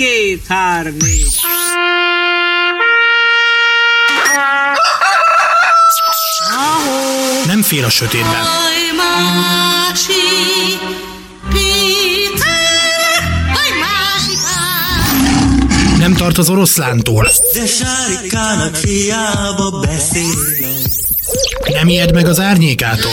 Két, három, négy. Nem fél a sötétben. Nem tart az oroszlántól. De sárikának hiába beszélek. Nem ijed meg az árnyékától.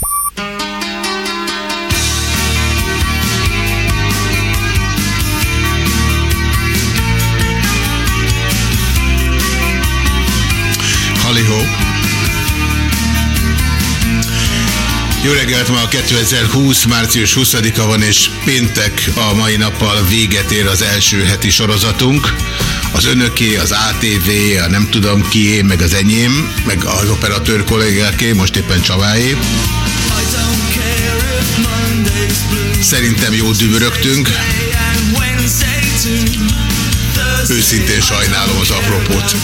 Jó reggelt, ma a 2020. március 20-a van, és péntek a mai nappal véget ér az első heti sorozatunk. Az önöké, az ATV, a nem tudom kié, meg az enyém, meg az operatőr kollégáké, most éppen Csaváé. Szerintem jó dübörögtünk. Őszintén sajnálom az apropót.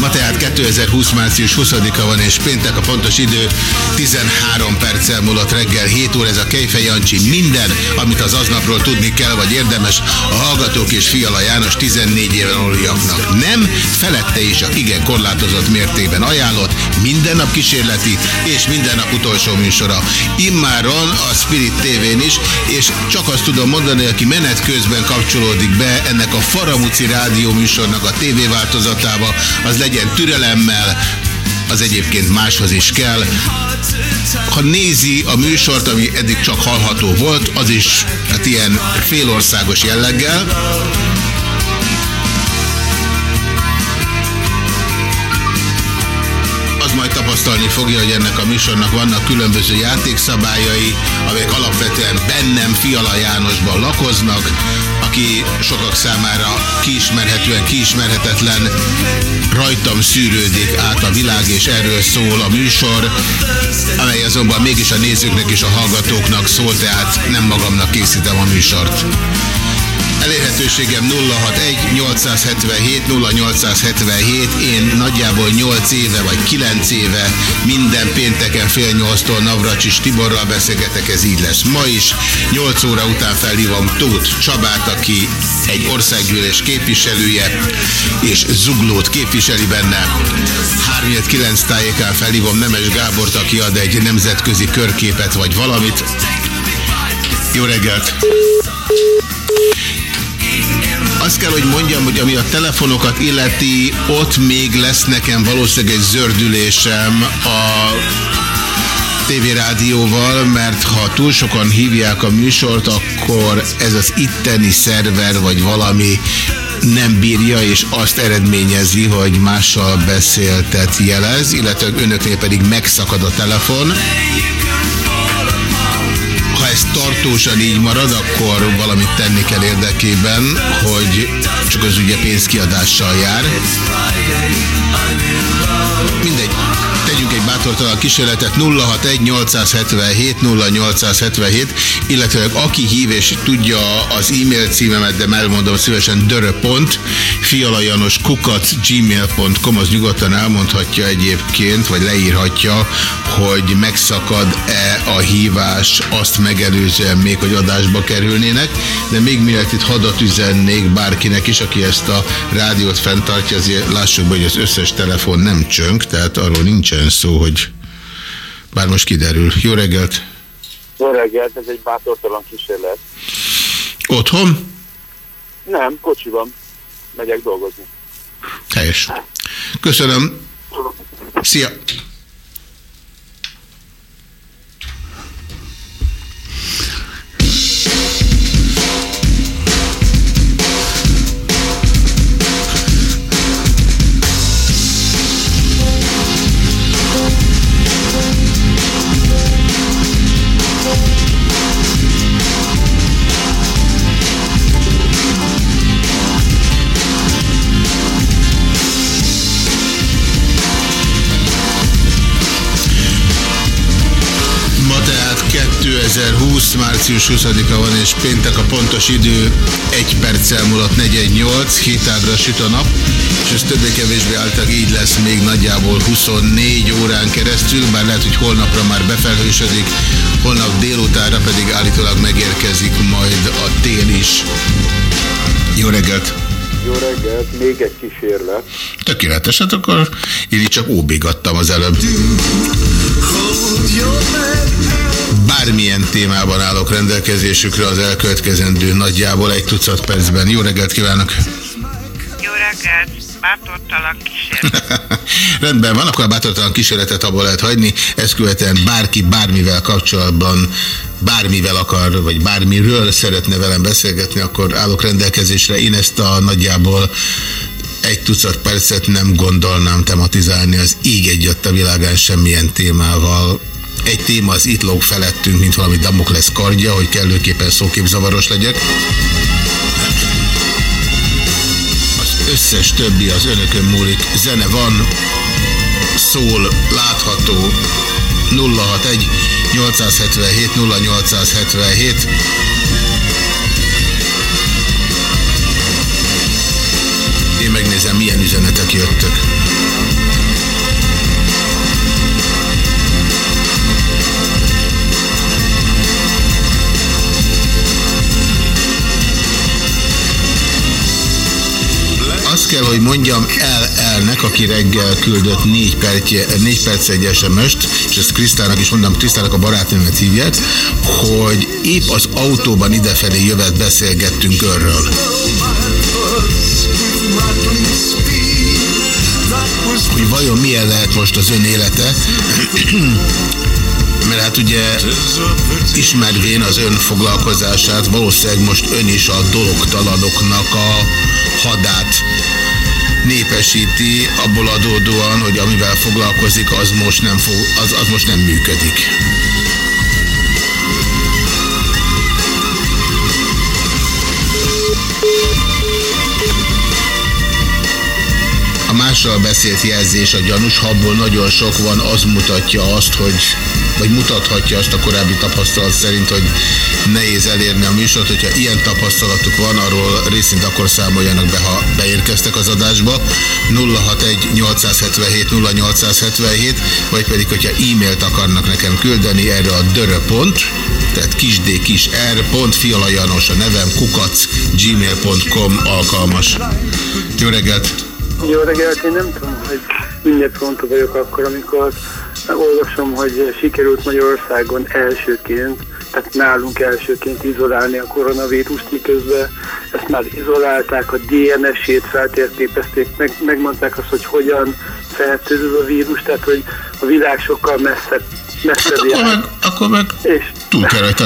Ma tehát 2020. március 20-a van, és péntek a pontos idő 13 perccel múlott reggel 7 óra. Ez a Kejfej Jancsi minden, amit az aznapról tudni kell, vagy érdemes a Hallgatók és Fiala János 14 éven aluliaknak. Nem, felette is a igen korlátozott mértében ajánlott, minden nap kísérleti és minden nap utolsó műsora. Immáron a Spirit TV-n is, és csak azt tudom mondani, aki menet közben kapcsolódik be ennek a Faramuci rádió műsornak a TV változatába, az legyen türelemmel, az egyébként máshoz is kell. Ha nézi a műsort, ami eddig csak hallható volt, az is hát ilyen félországos jelleggel, az majd tapasztalni fogja, hogy ennek a műsornak vannak különböző játékszabályai, amelyek alapvetően bennem Fiala Jánosban lakoznak, aki sokak számára kiismerhetően kiismerhetetlen, rajtam szűrődik át a világ, és erről szól a műsor, amely azonban mégis a nézőknek és a hallgatóknak szól, tehát nem magamnak készítem a műsort. Elérhetőségem 061 877 0877. Én nagyjából 8 éve vagy 9 éve minden pénteken fél 8-tól Navracsis Tiborral beszélgetek, ez így lesz ma is. 8 óra után felhívom Tóth Csabát, aki egy országgyűlés képviselője, és Zuglót képviseli benne. 3-9 tájékán felhívom Nemes Gábort, aki ad egy nemzetközi körképet vagy valamit. Jó reggelt! Azt kell, hogy mondjam, hogy ami a telefonokat illeti, ott még lesz nekem valószínűleg egy zördülésem a tévérádióval, mert ha túl sokan hívják a műsort, akkor ez az itteni szerver vagy valami nem bírja, és azt eredményezi, hogy mással beszéltet jelez, illetve önöknél pedig megszakad a telefon ez tartósan így marad, akkor valamit tenni kell érdekében, hogy csak az ugye pénzkiadással jár. Mindegy, tegyünk egy bátortalan kísérletet 061 877 0877, illetve aki hív és tudja az e-mail címemet, de elmondom szívesen dörö.pont, fialajanos kukac gmail.com, az nyugodtan elmondhatja egyébként, vagy leírhatja, hogy megszakad-e a hívás azt megelőzően még, hogy adásba kerülnének, de még mielőtt itt hadat üzennék bárkinek is, aki ezt a rádiót fenntartja, azért lássuk be, hogy az összes telefon nem csönk, tehát arról nincsen szó, hogy bár most kiderül. Jó reggelt! Jó reggelt, ez egy bátortalan kísérlet. Otthon? Nem, kocsiban. Megyek dolgozni. Helyes. Köszönöm. Szia! 2020. március 20-a van, és péntek a pontos idő, egy perccel múlott 418, hétágra süt a nap, és ez többé-kevésbé által így lesz még nagyjából 24 órán keresztül, bár lehet, hogy holnapra már befelhősödik, holnap délutánra pedig állítólag megérkezik majd a tél is. Jó reggelt! Jó reggelt, még egy kísérlet. Tökéletes, hát akkor én így csak óbigattam az előbb. Bármilyen témában állok rendelkezésükre az elkövetkezendő nagyjából egy tucat percben. Jó reggelt kívánok! Jó reggelt, bátortalan kísérlet. Rendben van, akkor a bátortalan kísérletet abból lehet hagyni. Ezt követően bárki bármivel kapcsolatban bármivel akar, vagy bármiről szeretne velem beszélgetni, akkor állok rendelkezésre. Én ezt a nagyjából egy tucat percet nem gondolnám tematizálni az ég egyat a világán semmilyen témával. Egy téma az itt lóg felettünk, mint valami Damoklesz kardja, hogy kellőképpen szóképzavaros legyek. Az összes többi az önökön múlik. Zene van, szól, látható. 061 877 0877 Én megnézem, milyen üzenetek jöttek. Azt kell, hogy mondjam el elnek, aki reggel küldött négy, percje, négy perc egy SMS-t, és ezt Krisztának is mondom, Krisztának a barátnőmet hívják, hogy épp az autóban idefelé jövet beszélgettünk örről. Hogy vajon milyen lehet most az ön élete, mert hát ugye ismervén az ön foglalkozását, valószínűleg most ön is a dologtalanoknak a hadát népesíti, abból adódóan, hogy amivel foglalkozik, az most nem, fog, az, az most nem működik. A mással beszélt jelzés a gyanús, abból nagyon sok van, az mutatja azt, hogy vagy mutathatja azt a korábbi tapasztalat szerint, hogy nehéz elérni a műsort, hogyha ilyen tapasztalatuk van, arról részint akkor számoljanak be, ha beérkeztek az adásba. 061 877 0877, vagy pedig, hogyha e-mailt akarnak nekem küldeni erre a dörö.pont, tehát kisd kis r, pont, fialajanos a nevem, kukac, gmail.com alkalmas. Jó reggelt! Jó reggelt, én nem tudom, hogy ünnepfontú vagyok akkor, amikor olvasom, hogy sikerült Magyarországon elsőként, tehát nálunk elsőként izolálni a koronavírust, miközben ezt már izolálták, a DNS-ét feltérképezték, meg, megmondták azt, hogy hogyan fertőző a vírus, tehát hogy a világ sokkal messzebb, messzebb hát akkor, meg, akkor meg és, túl kell rajta.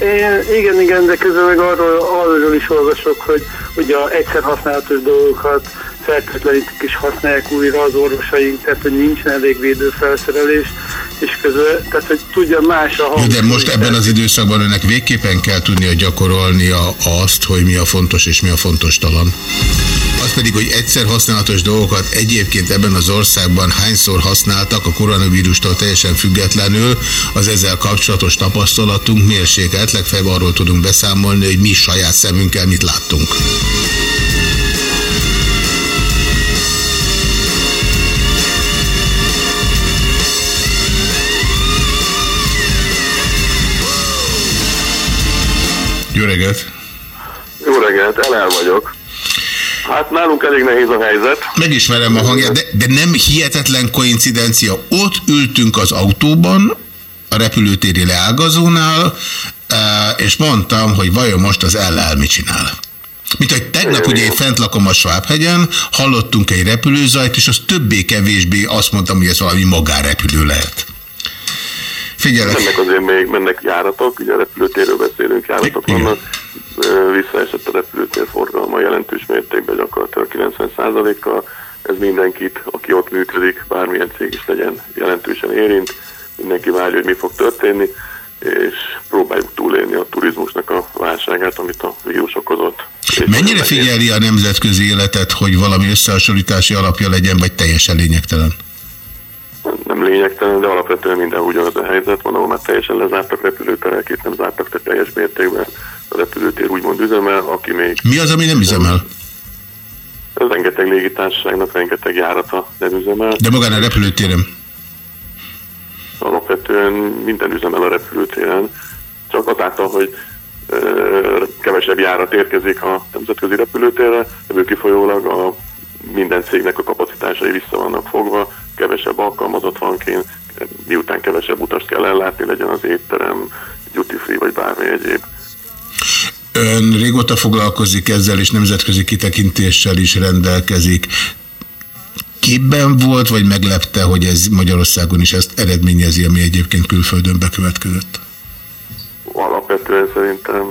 Én, igen, igen, de közben meg arról, arról is olvasok, hogy ugye a egyszer használatos dolgokat fertőtlenítik és használják újra az orvosaink, tehát hogy nincsen elég védőfelszerelés, és közben, tehát hogy tudja más a hang. De most ebben az időszakban önnek végképpen kell tudnia gyakorolnia azt, hogy mi a fontos és mi a fontos talan. Az pedig, hogy egyszer használatos dolgokat egyébként ebben az országban hányszor használtak a koronavírustól teljesen függetlenül, az ezzel kapcsolatos tapasztalatunk mérsékelt, legfeljebb arról tudunk beszámolni, hogy mi saját szemünkkel mit láttunk. Jó reggelt! Jó reggelt, elel vagyok. Hát nálunk elég nehéz a helyzet. Megismerem a hangját, de, de nem hihetetlen koincidencia. Ott ültünk az autóban, a repülőtéri leágazónál, és mondtam, hogy vajon most az LL mit csinál. Mint hogy tegnap ugye én fent lakom a Svábhegyen, hallottunk egy repülőzajt, és az többé-kevésbé azt mondtam, hogy ez valami magánrepülő lehet. Figyelek. Ennek azért még mennek járatok, ugye a repülőtérről beszélünk, járatok Igen. vannak. Visszaesett a repülőtér forgalma jelentős mértékben, gyakorlatilag 90%-kal. Ez mindenkit, aki ott működik, bármilyen cég is legyen, jelentősen érint. Mindenki várja, hogy mi fog történni, és próbáljuk túlélni a turizmusnak a válságát, amit a vírus okozott. Mennyire figyeli a nemzetközi életet, hogy valami összehasonlítási alapja legyen, vagy teljesen lényegtelen? Nem lényeg lényegtelen, de alapvetően minden ugyanaz a helyzet van, ahol már teljesen lezártak repülőterek, itt nem zártak te teljes mértékben a repülőtér úgymond üzemel, aki még Mi az, ami nem üzemel? rengeteg légitársaságnak rengeteg járata nem üzemel. De magán a repülőtéren. Alapvetően minden üzemel a repülőtéren, csak azáltal, hogy kevesebb járat érkezik a nemzetközi repülőtérre, ebből kifolyólag a minden cégnek a kapacitásai vissza vannak fogva, kevesebb alkalmazott van kint, miután kevesebb utast kell ellátni, legyen az étterem, duty free vagy bármi egyéb. Ön régóta foglalkozik ezzel, és nemzetközi kitekintéssel is rendelkezik. Képben volt, vagy meglepte, hogy ez Magyarországon is ezt eredményezi, ami egyébként külföldön bekövetkezett? Alapvetően szerintem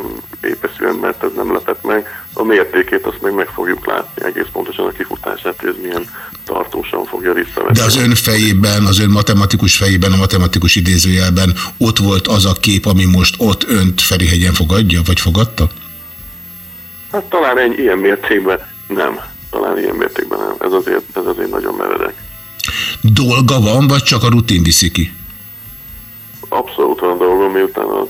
épeszűen, mert ez nem lepett meg. A mértékét azt még meg fogjuk látni, egész pontosan a kifutását, hogy ez milyen tartósan fogja visszavenni. De az ön fejében, az ön matematikus fejében, a matematikus idézőjelben ott volt az a kép, ami most ott önt Ferihegyen fogadja, vagy fogadta? Hát talán egy ilyen mértékben nem. Talán ilyen mértékben nem. Ez azért, ez azért nagyon meredek. Dolga van, vagy csak a rutin viszi ki? Abszolút van dolgom, miután a,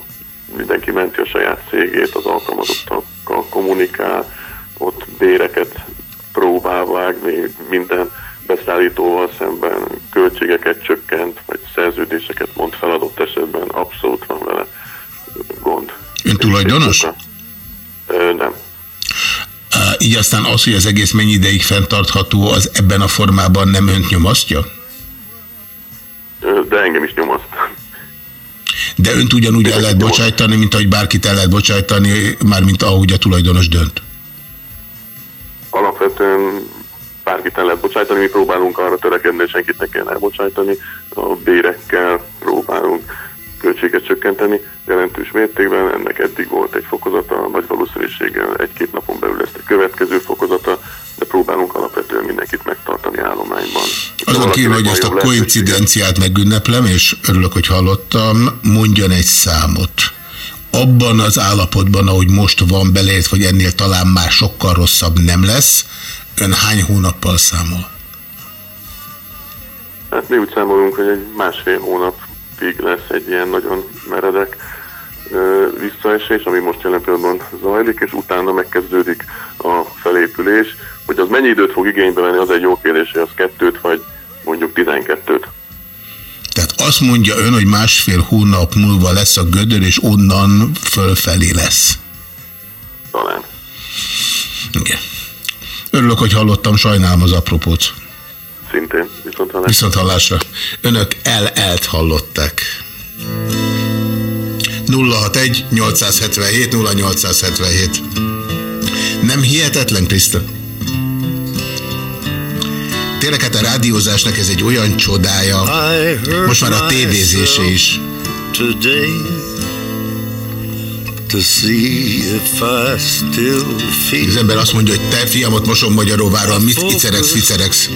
mindenki menti a saját cégét, az alkalmazottakkal kommunikál, ott béreket próbál vágni, minden beszállítóval szemben költségeket csökkent, vagy szerződéseket mond fel adott esetben, abszolút van vele gond. Ön tulajdonos? Ö, nem. Így aztán az, hogy az egész mennyi ideig fenntartható, az ebben a formában nem önt nyomasztja? De engem is nyomaszt. De önt ugyanúgy el lehet bocsájtani, mint ahogy bárkit el lehet bocsájtani, mármint ahogy a tulajdonos dönt. alapvetően bárkit el lehet bocsájtani, mi próbálunk arra törekedni, hogy senkit ne kell elbocsájtani, a bérekkel próbálunk költséget csökkenteni jelentős mértékben, ennek eddig volt egy fokozata, nagy valószínűséggel egy-két napon belül lesz egy következő fokozata, de próbálunk alapvetően mindenkit megtartani állományban. Azon kívül, hogy ezt a koincidenciát megünneplem, és örülök, hogy hallottam, mondjon egy számot. Abban az állapotban, ahogy most van beleért, hogy ennél talán már sokkal rosszabb nem lesz, ön hány hónappal számol? Hát mi úgy számolunk, hogy egy másfél hónapig lesz egy ilyen nagyon meredek visszaesés, ami most jelen pillanatban zajlik, és utána megkezdődik a felépülés. Hogy az mennyi időt fog igénybe venni, az egy jó kérdés, hogy az kettőt vagy mondjuk 12-t. Tehát azt mondja ön, hogy másfél hónap múlva lesz a gödör, és onnan fölfelé lesz. Talán. Igen. Örülök, hogy hallottam, sajnálom az apropót. Szintén, viszont ha Viszont hallásra. Önök el-elt hallották. 061 877 0877 Nem hihetetlen, Kriszta? Tényleg hát a rádiózásnak ez egy olyan csodája, most már a tévézése is. Today to see if I still feel Az ember azt mondja, hogy te fiam, ott mosom Magyaróváron, mit iceregsz, ficeregsz?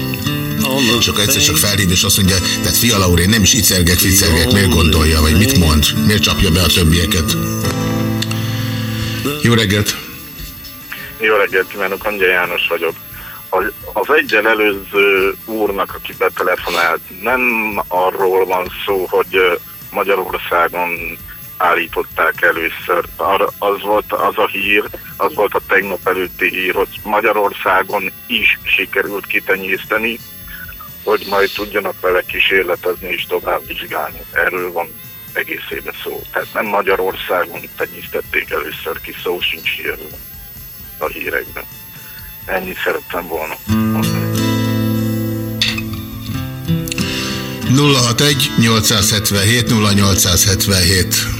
És akkor egyszer csak felhív, és azt mondja, tehát fia Laura, én nem is icergek, ficergek, miért gondolja, vagy mit mond? Miért csapja be a többieket? Jó reggelt! Jó reggelt kívánok, Angyal János vagyok. Az, egyen előző úrnak, aki betelefonált, nem arról van szó, hogy Magyarországon állították először. Az volt az a hír, az volt a tegnap előtti hír, hogy Magyarországon is sikerült kitenyészteni, hogy majd tudjanak vele kísérletezni és tovább vizsgálni. Erről van egészében szó. Tehát nem Magyarországon tenyésztették először ki, szó sincs hírről a hírekben. Ennyit szerettem volna mondani. 061 877 0877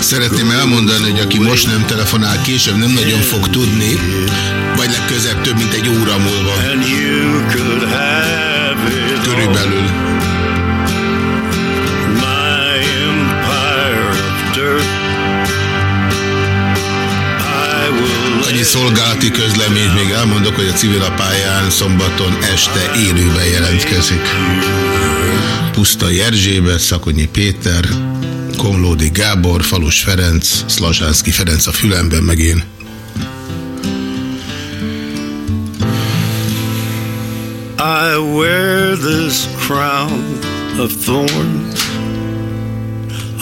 Szeretném elmondani, hogy aki most nem telefonál, később nem nagyon fog tudni, vagy legközebb több, mint egy óra múlva. Körülbelül. Annyi szolgálati közleményt még elmondok, hogy a civil a pályán szombaton este élőben jelentkezik. Pusztai Erzsébet, Szakonyi Péter, Komlódi Gábor, Falus Ferenc, Szlazsánszki Ferenc a fülemben, meg én. I wear this crown of thorns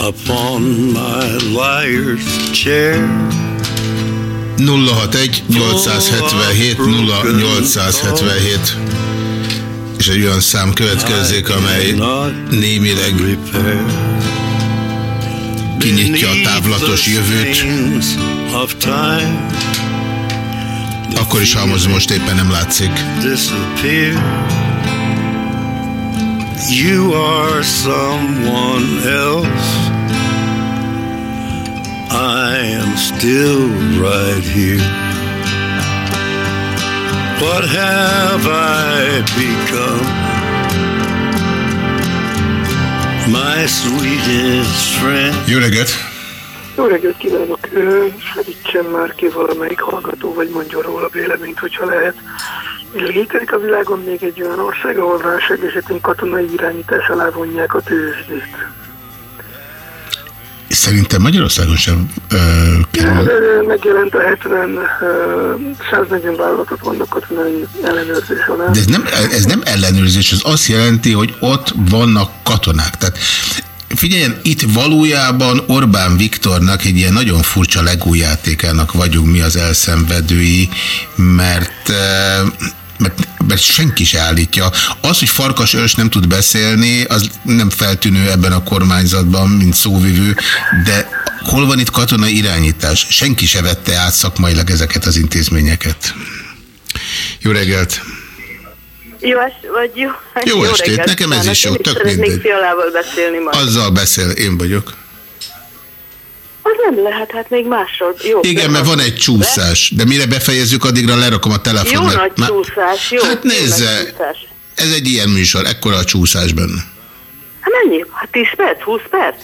upon my liar's chair. 061 877 0877 és egy olyan szám következzék, amely némileg kinyitja a távlatos jövőt, akkor is, ha az most éppen nem látszik. You are someone else. I am still right here. What have I become? My sweetest friend. Jó reggelt! Jó reggelt kívánok! Segítsen már ki valamelyik hallgató, vagy mondjon róla véleményt, hogyha lehet. Létezik a világon még egy olyan ország, ahol válság esetén katonai irányítás alá vonják a tőzsdét. Szerintem Magyarországon sem ö, kerül. Ö, Megjelent a 70, ö, 140 vállalatot vannak katonai ellenőrzés alá. De ez nem, ez nem ellenőrzés, ez azt jelenti, hogy ott vannak katonák. Tehát figyeljen, itt valójában Orbán Viktornak egy ilyen nagyon furcsa legújátékának vagyunk mi az elszenvedői, mert mert, mert senki se állítja. Az, hogy Farkas Őrs nem tud beszélni, az nem feltűnő ebben a kormányzatban, mint szóvivő, de hol van itt katonai irányítás? Senki se vette át szakmailag ezeket az intézményeket. Jó reggelt! Jó vagy jó, Jó estét, reggelt nekem ez is jó, tök mindegy. Fialával beszélni majd. Azzal beszél, én vagyok. Az nem lehet, hát még másról. Jó, Igen, mert van egy csúszás, de mire befejezzük, addigra lerakom a Jó telefon. mert nagy már- csúszás, jó. Hát jó nézze. csúszás. Ez egy ilyen műsor, ekkora a csúszás benne. Hát mennyi? Hát 10 perc, 20 perc?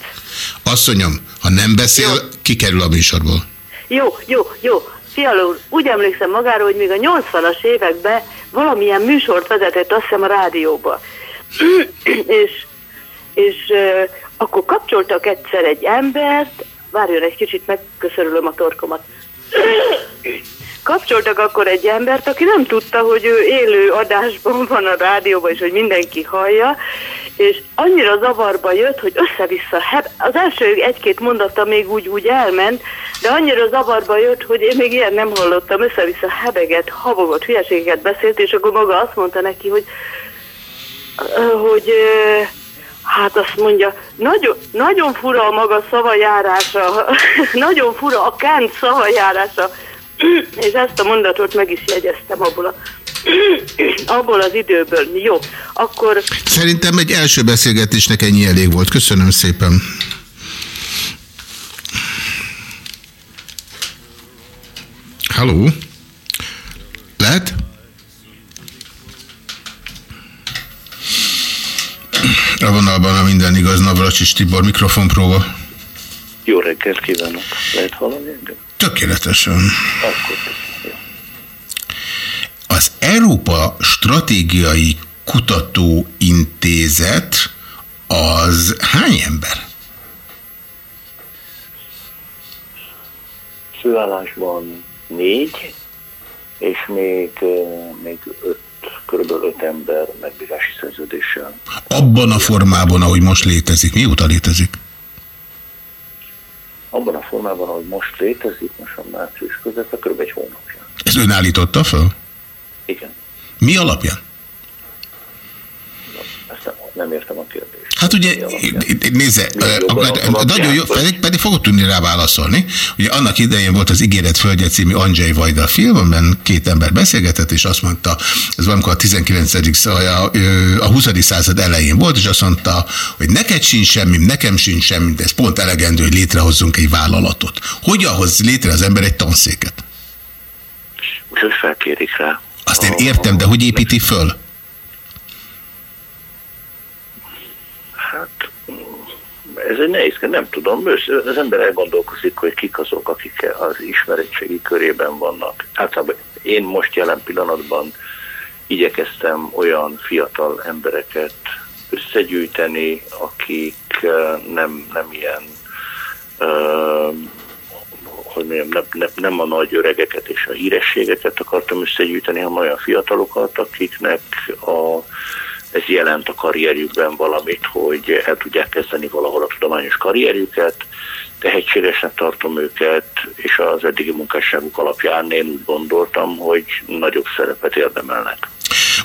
Asszonyom, ha nem beszél, kikerül a műsorból. Jó, jó, jó. Fiala úr, úgy emlékszem magáról, hogy még a 80-as években valamilyen műsort vezetett, azt hiszem a rádióba. és és uh, akkor kapcsoltak egyszer egy embert, várjon egy kicsit, megköszörülöm a torkomat. Kapcsoltak akkor egy embert, aki nem tudta, hogy ő élő adásban van a rádióban, és hogy mindenki hallja, és annyira zavarba jött, hogy össze-vissza, heb- az első egy-két mondata még úgy, úgy elment, de annyira zavarba jött, hogy én még ilyen nem hallottam, össze-vissza hebeget, habogott, hülyeségeket beszélt, és akkor maga azt mondta neki, hogy hogy hát azt mondja, nagyon, nagyon fura a maga szavajárása, nagyon fura a Kent szavajárása, és ezt a mondatot meg is jegyeztem abból, a, abból az időből. Jó, akkor Szerintem egy első beszélgetésnek ennyi elég volt. Köszönöm szépen. Halló? Lehet? A vonalban a minden igaz Navracsis Tibor mikrofonpróba. Jó reggelt kívánok! Lehet hallani engem? Tökéletesen. Akkor Az Európa Stratégiai Kutatóintézet az hány ember? főállásban négy, és még, még öt, körülbelül öt ember megbízási szerződéssel. Abban a formában, ahogy most létezik. Mióta létezik? Abban a formában, ahogy most létezik, most a március között, kb. egy hónapja. Ez ön állította fel? Igen. Mi alapján? Ezt nem, nem értem a kérdést. Hát ugye, nézze, nagyon jó, pedig, pedig fogok tudni rá válaszolni. Ugye annak idején volt az Ígéret Földje című Andrzej Vajda film, amiben két ember beszélgetett, és azt mondta, ez valamikor a 19. a, a 20. század elején volt, és azt mondta, hogy neked sincs semmi, nekem sincs semmi, de ez pont elegendő, hogy létrehozzunk egy vállalatot. Hogyan hoz létre az ember egy tanszéket? Úgyhogy felkérik rá. Azt én értem, de hogy építi föl? Hát ez egy nehéz, nem tudom. Az ember elgondolkozik, hogy kik azok, akik az ismeretségi körében vannak. Általában én most jelen pillanatban igyekeztem olyan fiatal embereket összegyűjteni, akik nem, nem ilyen hogy mondjam, nem, nem, nem a nagy öregeket és a hírességeket akartam összegyűjteni, hanem olyan fiatalokat, akiknek a ez jelent a karrierjükben valamit, hogy el tudják kezdeni valahol a tudományos karrierjüket, tehetségesnek tartom őket, és az eddigi munkásságuk alapján én úgy gondoltam, hogy nagyobb szerepet érdemelnek.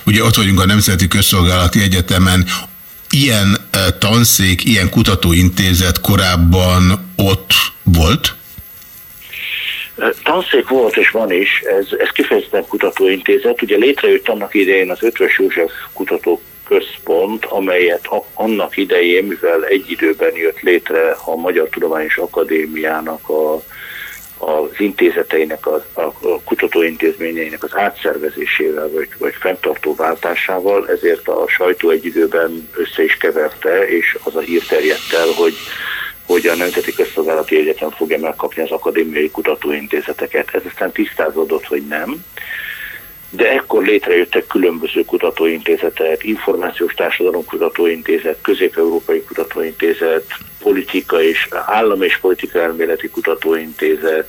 Ugye ott vagyunk a Nemzeti Közszolgálati Egyetemen, ilyen eh, tanszék, ilyen kutatóintézet korábban ott volt? Eh, tanszék volt és van is, ez, ez kifejezetten kutatóintézet. Ugye létrejött annak idején az Ötvös József Kutató központ, amelyet annak idején, mivel egy időben jött létre a Magyar Tudományos Akadémiának a, az intézeteinek, a, a kutatóintézményeinek az átszervezésével vagy, vagy fenntartó váltásával, ezért a sajtó egy időben össze is keverte, és az a hír terjedt el, hogy hogy a Nemzeti Közszolgálati Egyetem fogja megkapni az akadémiai kutatóintézeteket. Ez aztán tisztázódott, hogy nem de ekkor létrejöttek különböző kutatóintézetek, információs társadalom kutatóintézet, közép-európai kutatóintézet, politika és állam és politika elméleti kutatóintézet,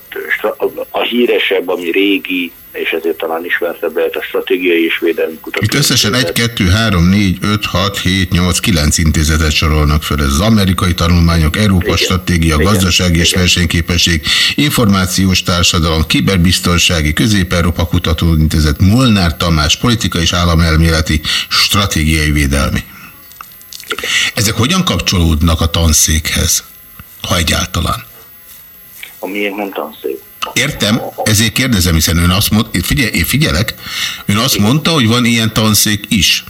a híresebb, ami régi, és ezért talán ismertebb lehet a stratégiai és védelmi kutatóintézet. Itt összesen 1, 2, 3, 4, 5, 6, 7, 8, 9 intézetet sorolnak fel. Ez az amerikai tanulmányok, Európa igen, stratégia, igen, gazdasági igen. és versenyképesség, információs társadalom, kiberbiztonsági, Közép-Európa Kutatóintézet, Molnár Tamás, politika és államelméleti, stratégiai védelmi. Ezek hogyan kapcsolódnak a tanszékhez, ha egyáltalán? A miénk nem tanszék. Értem, ezért kérdezem, hiszen ön azt mondta, figyelj, én figyelek, ön azt mondta, hogy van ilyen tanszék is.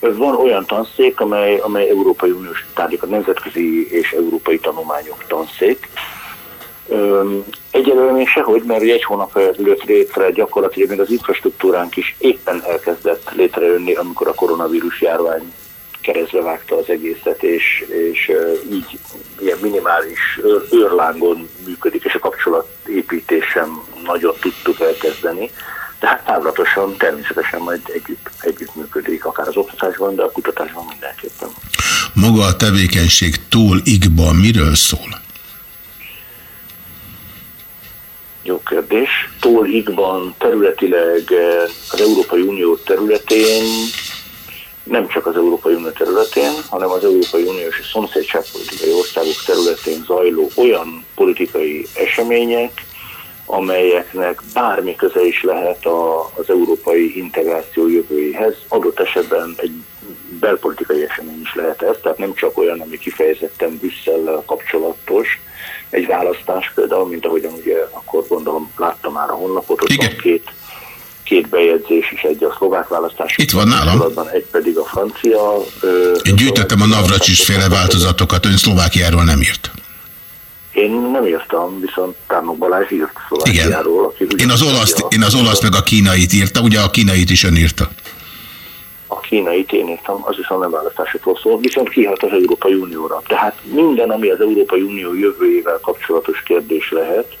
Van olyan tanszék, amely, amely Európai Uniós tárgyak, a nemzetközi és európai tanulmányok tanszék. Egyelőre még sehogy, mert egy hónap előtt létre gyakorlatilag még az infrastruktúránk is éppen elkezdett létrejönni, amikor a koronavírus járvány keresztbe vágta az egészet, és, és így ilyen minimális őrlángon működik, és a kapcsolatépítés sem nagyon tudtuk elkezdeni. Tehát távlatosan természetesen majd együtt, együtt működik, akár az oktatásban, de a kutatásban mindenképpen. Maga a tevékenység túl igban miről szól? Jó kérdés. Túl igban területileg az Európai Unió területén nem csak az Európai Unió területén, hanem az Európai Unió és a szomszédságpolitikai országok területén zajló olyan politikai események, amelyeknek bármi köze is lehet a, az európai integráció jövőjéhez. Adott esetben egy belpolitikai esemény is lehet ez, tehát nem csak olyan, ami kifejezetten Brüsszellel kapcsolatos, egy választás például, mint ahogyan ugye akkor gondolom láttam már a honlapot, hogy van két két bejegyzés is, egy a szlovák választás. Itt van nálam. Egy pedig a francia. Én gyűjtöttem a Navracsis féle változatokat, ön Szlovákiáról nem írt. Én nem írtam, viszont Tárnok Balázs írt Szlovákiáról. Én az, olasz, én az olasz meg a kínait írtam, ugye a kínait is ön írta. A kínait én írtam, az viszont nem választásokról szól, viszont kihat az Európai Unióra. Tehát minden, ami az Európai Unió jövőjével kapcsolatos kérdés lehet,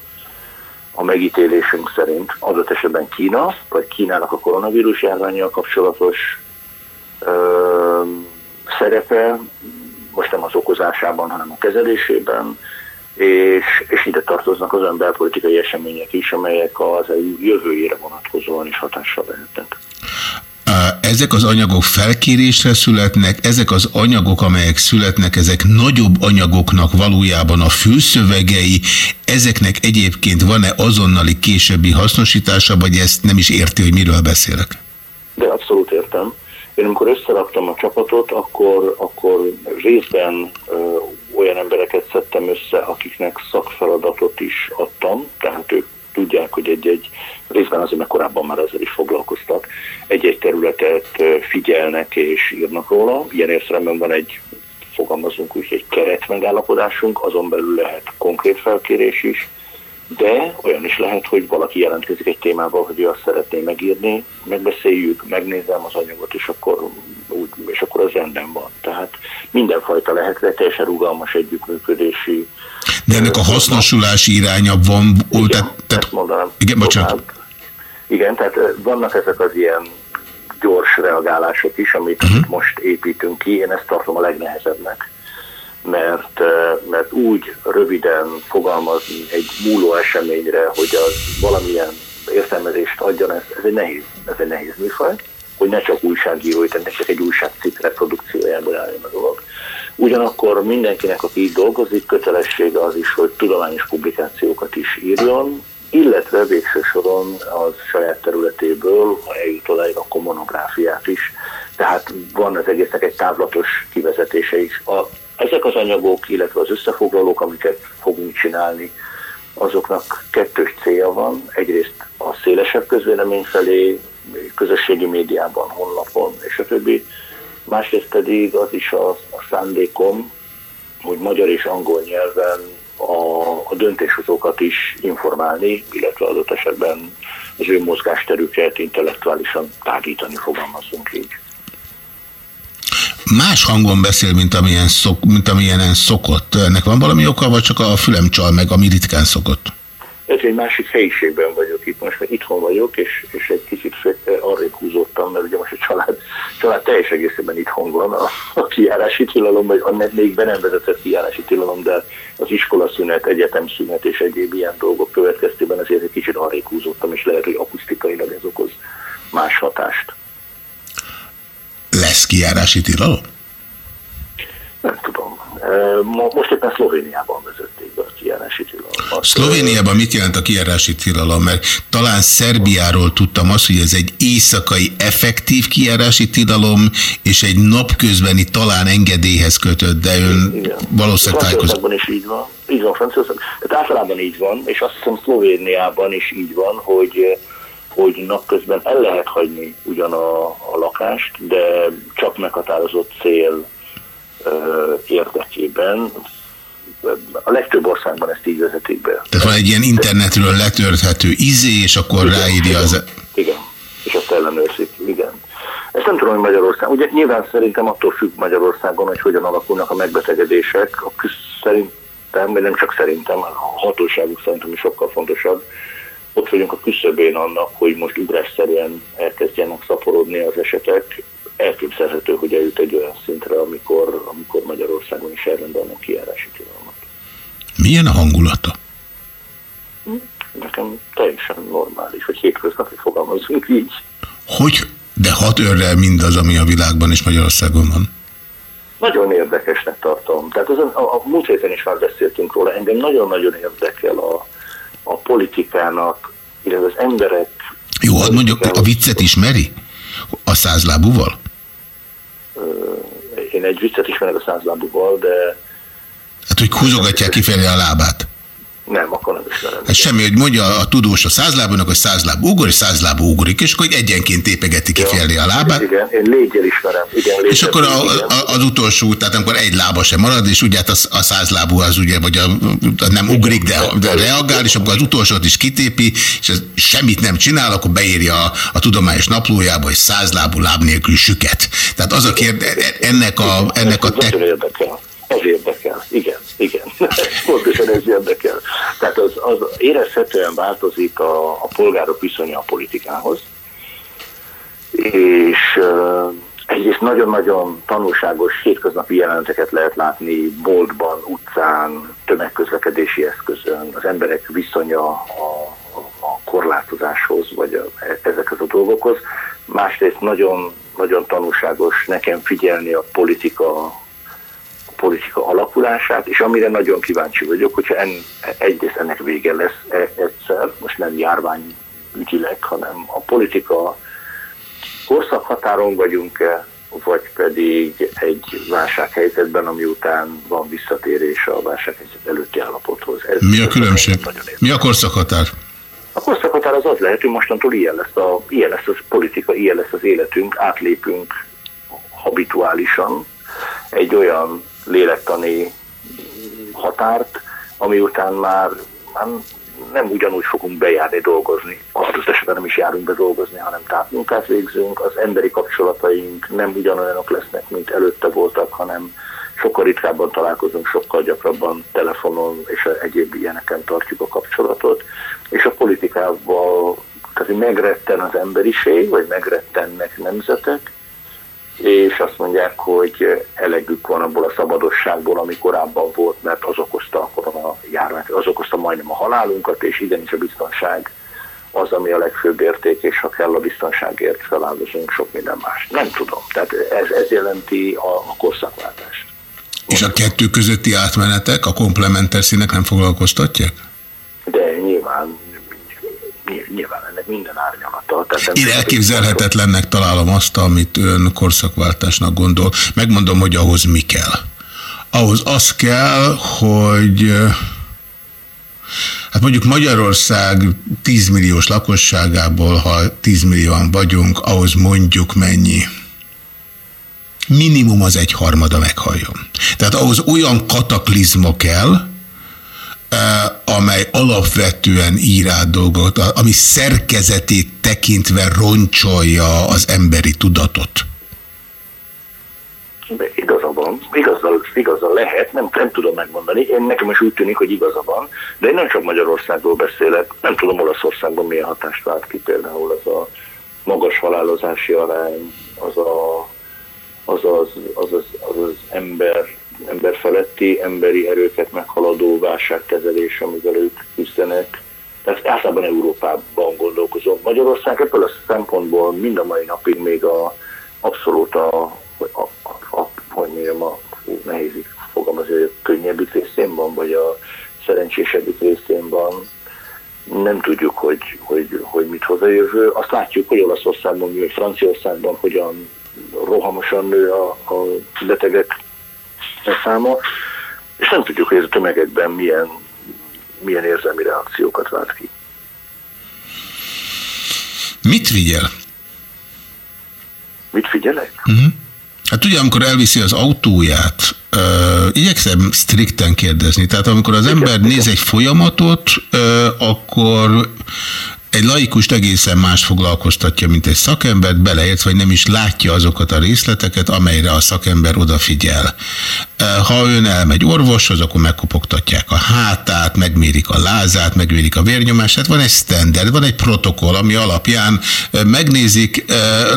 a megítélésünk szerint adott esetben Kína, vagy Kínának a koronavírus járványjal kapcsolatos ö, szerepe, most nem az okozásában, hanem a kezelésében, és, és ide tartoznak az olyan belpolitikai események is, amelyek az EU jövőjére vonatkozóan is hatással lehetnek. Ezek az anyagok felkérésre születnek, ezek az anyagok, amelyek születnek, ezek nagyobb anyagoknak valójában a fülszövegei, ezeknek egyébként van-e azonnali későbbi hasznosítása, vagy ezt nem is érti, hogy miről beszélek? De abszolút értem. Én amikor összeraktam a csapatot, akkor, akkor részben ö, olyan embereket szedtem össze, akiknek szakfeladatot is adtam, tehát ők tudják, hogy egy-egy, részben azért, mert korábban már ezzel is foglalkoztak, egy-egy területet figyelnek és írnak róla. Ilyen értelemben van egy, fogalmazunk úgy, egy keret megállapodásunk, azon belül lehet konkrét felkérés is, de olyan is lehet, hogy valaki jelentkezik egy témával, hogy ő azt szeretné megírni, megbeszéljük, megnézem az anyagot, és akkor, úgy, és akkor az rendben van. Tehát mindenfajta lehet, de teljesen rugalmas együttműködési. De ennek a hasznosulási iránya van... Igen, tehát, tehát, mondanám. Igen, bocsánat. Igen, tehát vannak ezek az ilyen gyors reagálások is, amit uh-huh. most építünk ki. Én ezt tartom a legnehezebbnek mert, mert úgy röviden fogalmazni egy múló eseményre, hogy az valamilyen értelmezést adjon, ez, ez egy nehéz, ez egy nehéz műfaj, hogy ne csak újságírói, tehát ne csak egy újságcikk reprodukciójából álljon a dolog. Ugyanakkor mindenkinek, aki így dolgozik, kötelessége az is, hogy tudományos publikációkat is írjon, illetve végső soron az saját területéből, ha eljut odáig, akkor is. Tehát van az egésznek egy távlatos kivezetése is. A ezek az anyagok, illetve az összefoglalók, amiket fogunk csinálni, azoknak kettős célja van. Egyrészt a szélesebb közvélemény felé, közösségi médiában, honlapon és a többi. Másrészt pedig az is a, a szándékom, hogy magyar és angol nyelven a, a döntéshozókat is informálni, illetve adott esetben az ő mozgásterüket intellektuálisan tágítani, fogalmazunk így más hangon beszél, mint, amilyen szok, mint amilyenen szokott. Ennek van valami oka, vagy csak a fülem csal meg, ami ritkán szokott? Ez egy másik helyiségben vagyok itt, most mert itthon vagyok, és, és egy kicsit arrébb húzódtam, mert ugye most a család, család teljes egészében itthon van, a, a kijárási tilalom, vagy a még be nem vezetett kijárási tilalom, de az iskolaszünet, egyetemszünet és egyéb ilyen dolgok következtében ezért egy kicsit arrébb húzódtam, és lehet, hogy akusztikailag ez okoz más hatást. Lesz kijárási tilalom? Nem tudom. Most éppen Szlovéniában vezették be a kijárási tilalmat. Szlovéniában mit jelent a kijárási tilalom? Mert talán Szerbiáról tudtam azt, hogy ez egy éjszakai effektív kijárási tilalom, és egy napközbeni talán engedélyhez kötött, de ön Igen. valószínűleg tájékozott. Is így van. Így van, Franciaországban. Tehát általában így van, és azt hiszem Szlovéniában is így van, hogy hogy napközben el lehet hagyni ugyan a, a lakást, de csak meghatározott cél érdekében. A legtöbb országban ezt így vezetik be. Tehát van egy ilyen internetről letörthető izé, és akkor igen, ráírja az... Igen, és azt ellenőrzik, igen. Ezt nem tudom, hogy Magyarország. Ugye nyilván szerintem attól függ Magyarországon, hogy hogyan alakulnak a megbetegedések. A szerintem, vagy nem csak szerintem, a hatóságuk szerintem is sokkal fontosabb, ott vagyunk a küszöbén annak, hogy most ugrásszerűen elkezdjenek szaporodni az esetek. Elképzelhető, hogy eljut egy olyan szintre, amikor, amikor Magyarországon is elrendelnek kijárási tilalmat. Milyen a hangulata? Nekem teljesen normális, hogy hétköznapi fogalmazunk így. Hogy? De hat őrrel mindaz, ami a világban és Magyarországon van? Nagyon érdekesnek tartom. Tehát az, a, a múlt héten is már beszéltünk róla. Engem nagyon-nagyon érdekel a, a politikának, illetve az emberek... Jó, hát mondjuk a viccet ismeri? A százlábúval? Én egy viccet ismerek a százlábúval, de... Hát, hogy húzogatják kifelé a lábát. Nem, akkor nem ismerem. Hát semmi, hogy mondja a tudós a százlábúnak, hogy százláb ugor, és százlábú ugrik, és akkor egyenként tépegeti ki felé a lábát. Igen, én légyel ismerem. Igen, légyel, és akkor a, a, az utolsó, tehát amikor egy lába sem marad, és ugye hát a, a százlábú az ugye, vagy a, a nem ugrik, de, de reagál, és akkor az utolsót is kitépi, és ez semmit nem csinál, akkor beírja a, a tudományos naplójába, hogy százlábú láb nélkül süket. Tehát az a kérdés, ennek a, ennek a te... Ez érdekel, igen, igen. Pontosan ez érdekel. Tehát az, az érezhetően változik a, a polgárok viszonya a politikához, és uh, egyrészt nagyon-nagyon tanulságos hétköznapi jeleneteket lehet látni boltban, utcán, tömegközlekedési eszközön, az emberek viszonya a, a korlátozáshoz, vagy a, ezekhez a dolgokhoz. Másrészt nagyon, nagyon tanulságos nekem figyelni a politika politika alakulását, és amire nagyon kíváncsi vagyok, hogyha en, egyrészt ennek vége lesz e, egyszer, most nem járványügyileg, hanem a politika korszakhatáron vagyunk-e, vagy pedig egy válsághelyzetben, ami után van visszatérés a válsághelyzet előtti állapothoz. Ez Mi a különbség? Mi a korszakhatár? A korszakhatár az az lehet, hogy mostantól ilyen lesz, a, ilyen lesz az politika, ilyen lesz az életünk, átlépünk habituálisan egy olyan lélektani határt, ami után már, már nem ugyanúgy fogunk bejárni dolgozni, adott esetben nem is járunk be dolgozni, hanem munkát végzünk, az emberi kapcsolataink nem ugyanolyanok lesznek, mint előtte voltak, hanem sokkal ritkábban találkozunk, sokkal gyakrabban telefonon és egyéb ilyeneken tartjuk a kapcsolatot, és a politikával tehát megretten az emberiség, vagy megrettennek nemzetek, és azt mondják, hogy elegük van abból a szabadosságból, ami korábban volt, mert az okozta a korona járványt, az okozta majdnem a halálunkat, és igenis a biztonság az, ami a legfőbb érték, és ha kell a biztonságért feláldozunk sok minden más. Nem tudom. Tehát ez, ez jelenti a, a korszakváltást. És a kettő közötti átmenetek, a komplementer színek nem foglalkoztatják? De nyilván, nyilván ennek minden árnyalata. Tehát Én elképzelhetetlennek találom azt, amit ön korszakváltásnak gondol. Megmondom, hogy ahhoz mi kell. Ahhoz az kell, hogy Hát mondjuk Magyarország 10 milliós lakosságából, ha 10 millióan vagyunk, ahhoz mondjuk mennyi? Minimum az egy harmada meghalljon. Tehát ahhoz olyan kataklizma kell, amely alapvetően ír át dolgot, ami szerkezetét tekintve roncsolja az emberi tudatot. Igaza van, igaza, igaza lehet, nem, nem tudom megmondani. Én nekem is úgy tűnik, hogy igaza van, de én nem csak Magyarországról beszélek, nem tudom Olaszországban milyen hatást vált ki például az a magas halálozási arány, az a, az, az, az, az, az, az ember ember feletti emberi erőket meghaladó válságkezelés, amivel ők küzdenek. Tehát általában Európában gondolkozom. Magyarország ebből a szempontból mind a mai napig még a abszolút a, a, a, a hogy mondjam, a hú, nehéz fogalmazni, hogy a könnyebbik részén van, vagy a szerencsésebbik részén van. Nem tudjuk, hogy, hogy, hogy mit hoz a jövő. Azt látjuk, hogy Olaszországban, vagy Franciaországban hogyan rohamosan nő a, a betegek száma, és nem tudjuk, hogy ez a tömegekben milyen, milyen érzelmi reakciókat vált ki. Mit figyel? Mit figyelek? Uh-huh. Hát ugye, amikor elviszi az autóját, uh, igyekszem strikten kérdezni, tehát amikor az ember néz egy folyamatot, uh, akkor egy laikust egészen más foglalkoztatja, mint egy szakembert, beleért, vagy nem is látja azokat a részleteket, amelyre a szakember odafigyel. Ha ön elmegy orvoshoz, akkor megkopogtatják a hátát, megmérik a lázát, megmérik a vérnyomását. Van egy standard, van egy protokoll, ami alapján megnézik,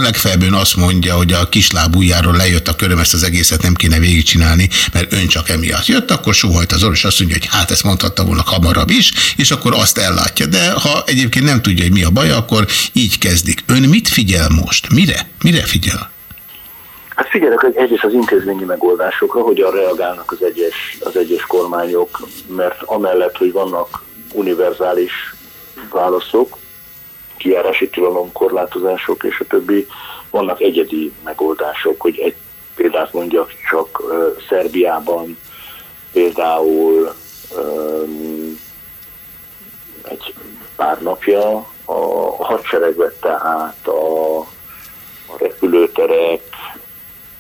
legfeljebb ön azt mondja, hogy a kislábújáról lejött a köröm, ezt az egészet nem kéne végigcsinálni, mert ön csak emiatt jött, akkor sóhajt az orvos, azt mondja, hogy hát ezt mondhatta volna hamarabb is, és akkor azt ellátja. De ha egyébként nem tudja, hogy mi a baj, akkor így kezdik. Ön mit figyel most? Mire? Mire figyel? Hát figyelek egyrészt az intézményi megoldásokra, hogyan reagálnak az egyes, az egyes kormányok, mert amellett, hogy vannak univerzális válaszok, kiárási tilalom, korlátozások és a többi, vannak egyedi megoldások, hogy egy példát mondjak csak uh, Szerbiában például um, egy pár napja a hadsereg vette át a, a repülőterek,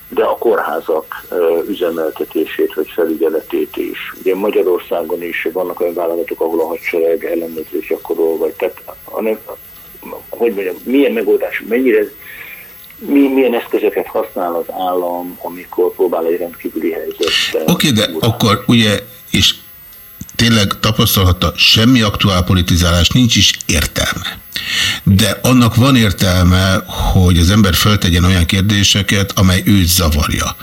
de a kórházak üzemeltetését vagy felügyeletét is. Ugye Magyarországon is vannak olyan vállalatok, ahol a hadsereg ellenőrzés gyakorol, vagy tehát, hogy mondjam, milyen megoldás, mennyire mi, milyen eszközöket használ az állam, amikor próbál egy rendkívüli helyzetet. Oké, okay, de akkor ugye, és tényleg tapasztalhatta, semmi aktuál politizálás nincs is értelme. De annak van értelme, hogy az ember föltegyen olyan kérdéseket, amely őt zavarja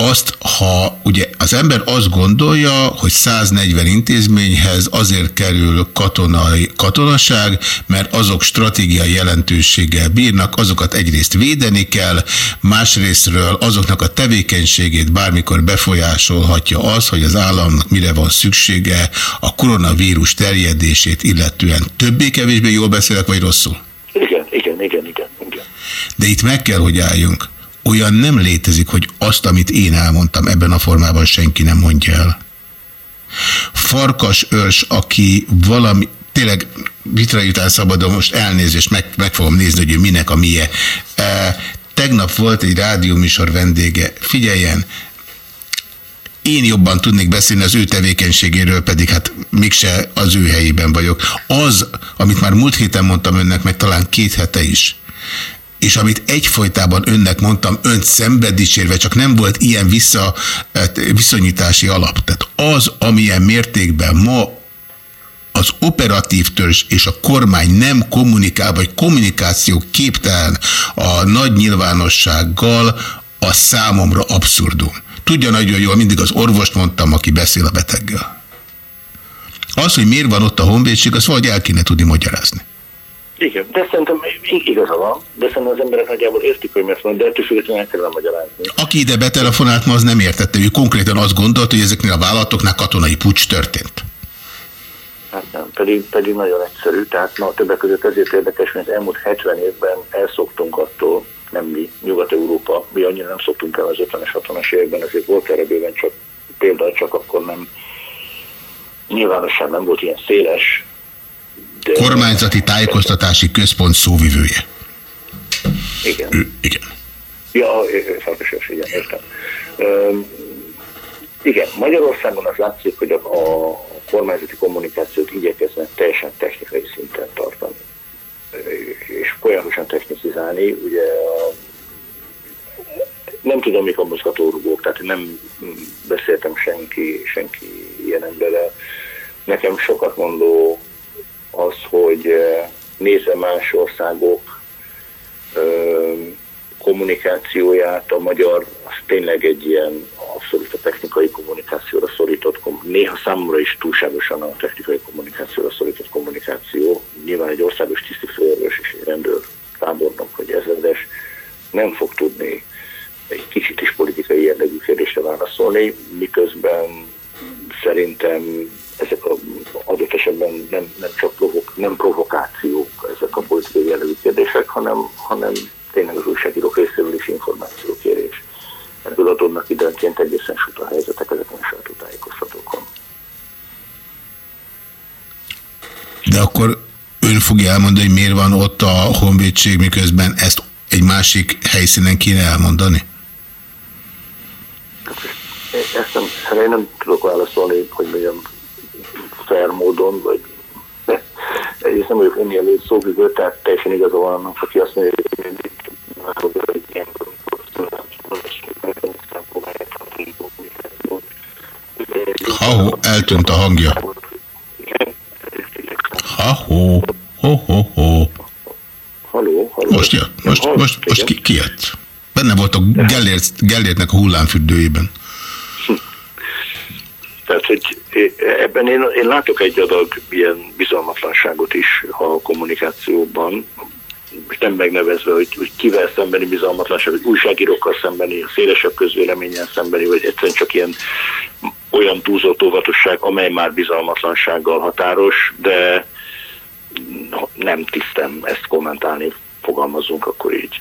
azt, ha ugye az ember azt gondolja, hogy 140 intézményhez azért kerül katonai katonaság, mert azok stratégiai jelentőséggel bírnak, azokat egyrészt védeni kell, másrésztről azoknak a tevékenységét bármikor befolyásolhatja az, hogy az államnak mire van szüksége a koronavírus terjedését illetően. Többé-kevésbé jól beszélek, vagy rosszul? Igen, igen, igen, igen. igen. De itt meg kell, hogy álljunk. Olyan nem létezik, hogy azt, amit én elmondtam, ebben a formában senki nem mondja el. Farkas őrs, aki valami, tényleg vitra után szabadon most elnézést, meg, meg fogom nézni, hogy ő minek a milye. E, tegnap volt egy rádióműsor vendége. Figyeljen, én jobban tudnék beszélni az ő tevékenységéről, pedig hát mégse az ő helyében vagyok. Az, amit már múlt héten mondtam önnek, meg talán két hete is, és amit egyfolytában önnek mondtam, önt szembe dicsérve, csak nem volt ilyen vissza, eh, viszonyítási alap. Tehát az, amilyen mértékben ma az operatív törzs és a kormány nem kommunikál, vagy kommunikáció képtelen a nagy nyilvánossággal, a számomra abszurdum. Tudja nagyon jól, mindig az orvost mondtam, aki beszél a beteggel. Az, hogy miért van ott a honvédség, azt valahogy el kéne tudni magyarázni. Igen, de szerintem igaza van, de szerintem az emberek nagyjából értik, hogy miért van, de ettől függetlenül el kellene magyarázni. Aki ide betelefonált, ma az nem értette, ő konkrétan azt gondolt, hogy ezeknél a vállalatoknál katonai pucs történt. Hát nem, pedig, pedig nagyon egyszerű, tehát na, többek között ezért érdekes, mert az elmúlt 70 évben elszoktunk attól, nem mi, Nyugat-Európa, mi annyira nem szoktunk el az 50-es, 60-as években, ezért volt erre bőven csak például csak akkor nem nyilvánosan nem volt ilyen széles. Kormányzati tájékoztatási központ szóvivője. Igen. Ő, igen. Ja, Farkasos, igen, értem. Üm, igen, Magyarországon az látszik, hogy a, a kormányzati kommunikációt igyekeznek teljesen technikai szinten tartani és folyamatosan technicizálni. Ugye a, nem tudom, mik a mozgatórugók, tehát nem beszéltem senki, senki ilyen emberrel. Nekem sokat mondó az, hogy nézze más országok kommunikációját, a magyar az tényleg egy ilyen abszolút a technikai kommunikációra szorított, néha számomra is túlságosan a technikai kommunikációra szorított kommunikáció. Nyilván egy országos tisztifőorvos és egy rendőr tábornok, hogy ezredes nem fog tudni egy kicsit is politikai jellegű kérdésre válaszolni, miközben szerintem ezek a esetben nem, nem csak provok, nem provokációk ezek a politikai jellegű kérdések, hanem, hanem tényleg az újságírók részéről is információkérés. Ebből adódnak időnként egészen suta helyzetek ezeken a sajtótájékoztatókon. De akkor ön fogja elmondani, hogy miért van ott a honvédség, miközben ezt egy másik helyszínen kéne elmondani? Ezt nem, erre én nem tudok válaszolni, hogy mondjam, fair módon, vagy egyrészt nem vagyok önjelölt szóvivő, tehát teljesen igaza van annak, aki azt mondja, hogy ilyen Ha-ho, eltűnt a hangja. Ha-ho, ho-ho-ho. Haló, haló. Most jött, most, most, most, ki, ki jött? Benne volt a Gellért, Gellértnek a hullámfürdőjében. Tehát, hogy ebben én, én látok egy adag ilyen bizalmatlanságot is a kommunikációban, most nem megnevezve, hogy, hogy kivel szembeni bizalmatlanság, hogy újságírókkal szembeni, a szélesebb közvéleményen szembeni, vagy egyszerűen csak ilyen olyan túlzott óvatosság, amely már bizalmatlansággal határos, de nem tisztem ezt kommentálni, fogalmazunk akkor így.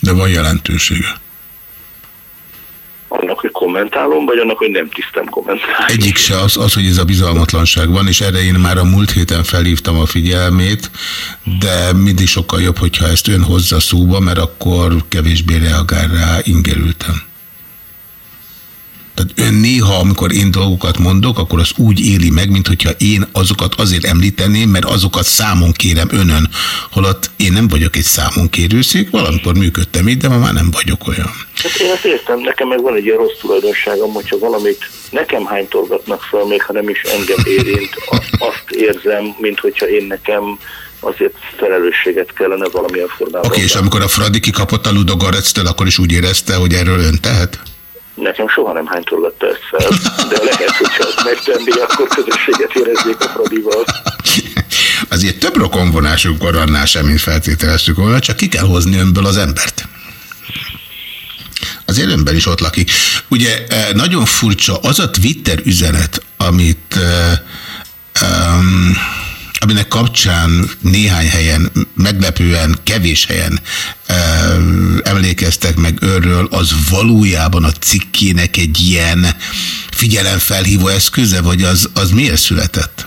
De van jelentősége. Annak, hogy kommentálom, vagy annak, hogy nem tisztem kommentálni? Egyik se az, az, hogy ez a bizalmatlanság van, és erre én már a múlt héten felhívtam a figyelmét, de mindig sokkal jobb, hogyha ezt ön hozza szóba, mert akkor kevésbé reagál rá, ingerültem. Tehát ön néha, amikor én dolgokat mondok, akkor az úgy éli meg, mint hogyha én azokat azért említeném, mert azokat számon kérem önön. Holott én nem vagyok egy számon kérőszék, valamikor működtem így, de ma már nem vagyok olyan. Hát én ezt értem, nekem meg van egy ilyen rossz tulajdonságom, hogyha valamit nekem hánytorgatnak fel, még ha nem is engem érint, azt érzem, mint hogyha én nekem azért felelősséget kellene valamilyen formában. Oké, okay, és amikor a Fradi kikapott a Ludogorectől, akkor is úgy érezte, hogy erről ön tehet? Nekem soha nem hánytorgatta ezt fel, de lehet, hogyha ezt megtenni, akkor közösséget érezzék a Fradival. Azért több rokonvonásunk van annál sem, mint feltételeztük volna, csak ki kell hozni önből az embert. Az önben is ott lakik. Ugye nagyon furcsa az a Twitter üzenet, amit um, aminek kapcsán néhány helyen, meglepően kevés helyen emlékeztek meg őről, az valójában a cikkének egy ilyen figyelemfelhívó eszköze, vagy az, az miért született?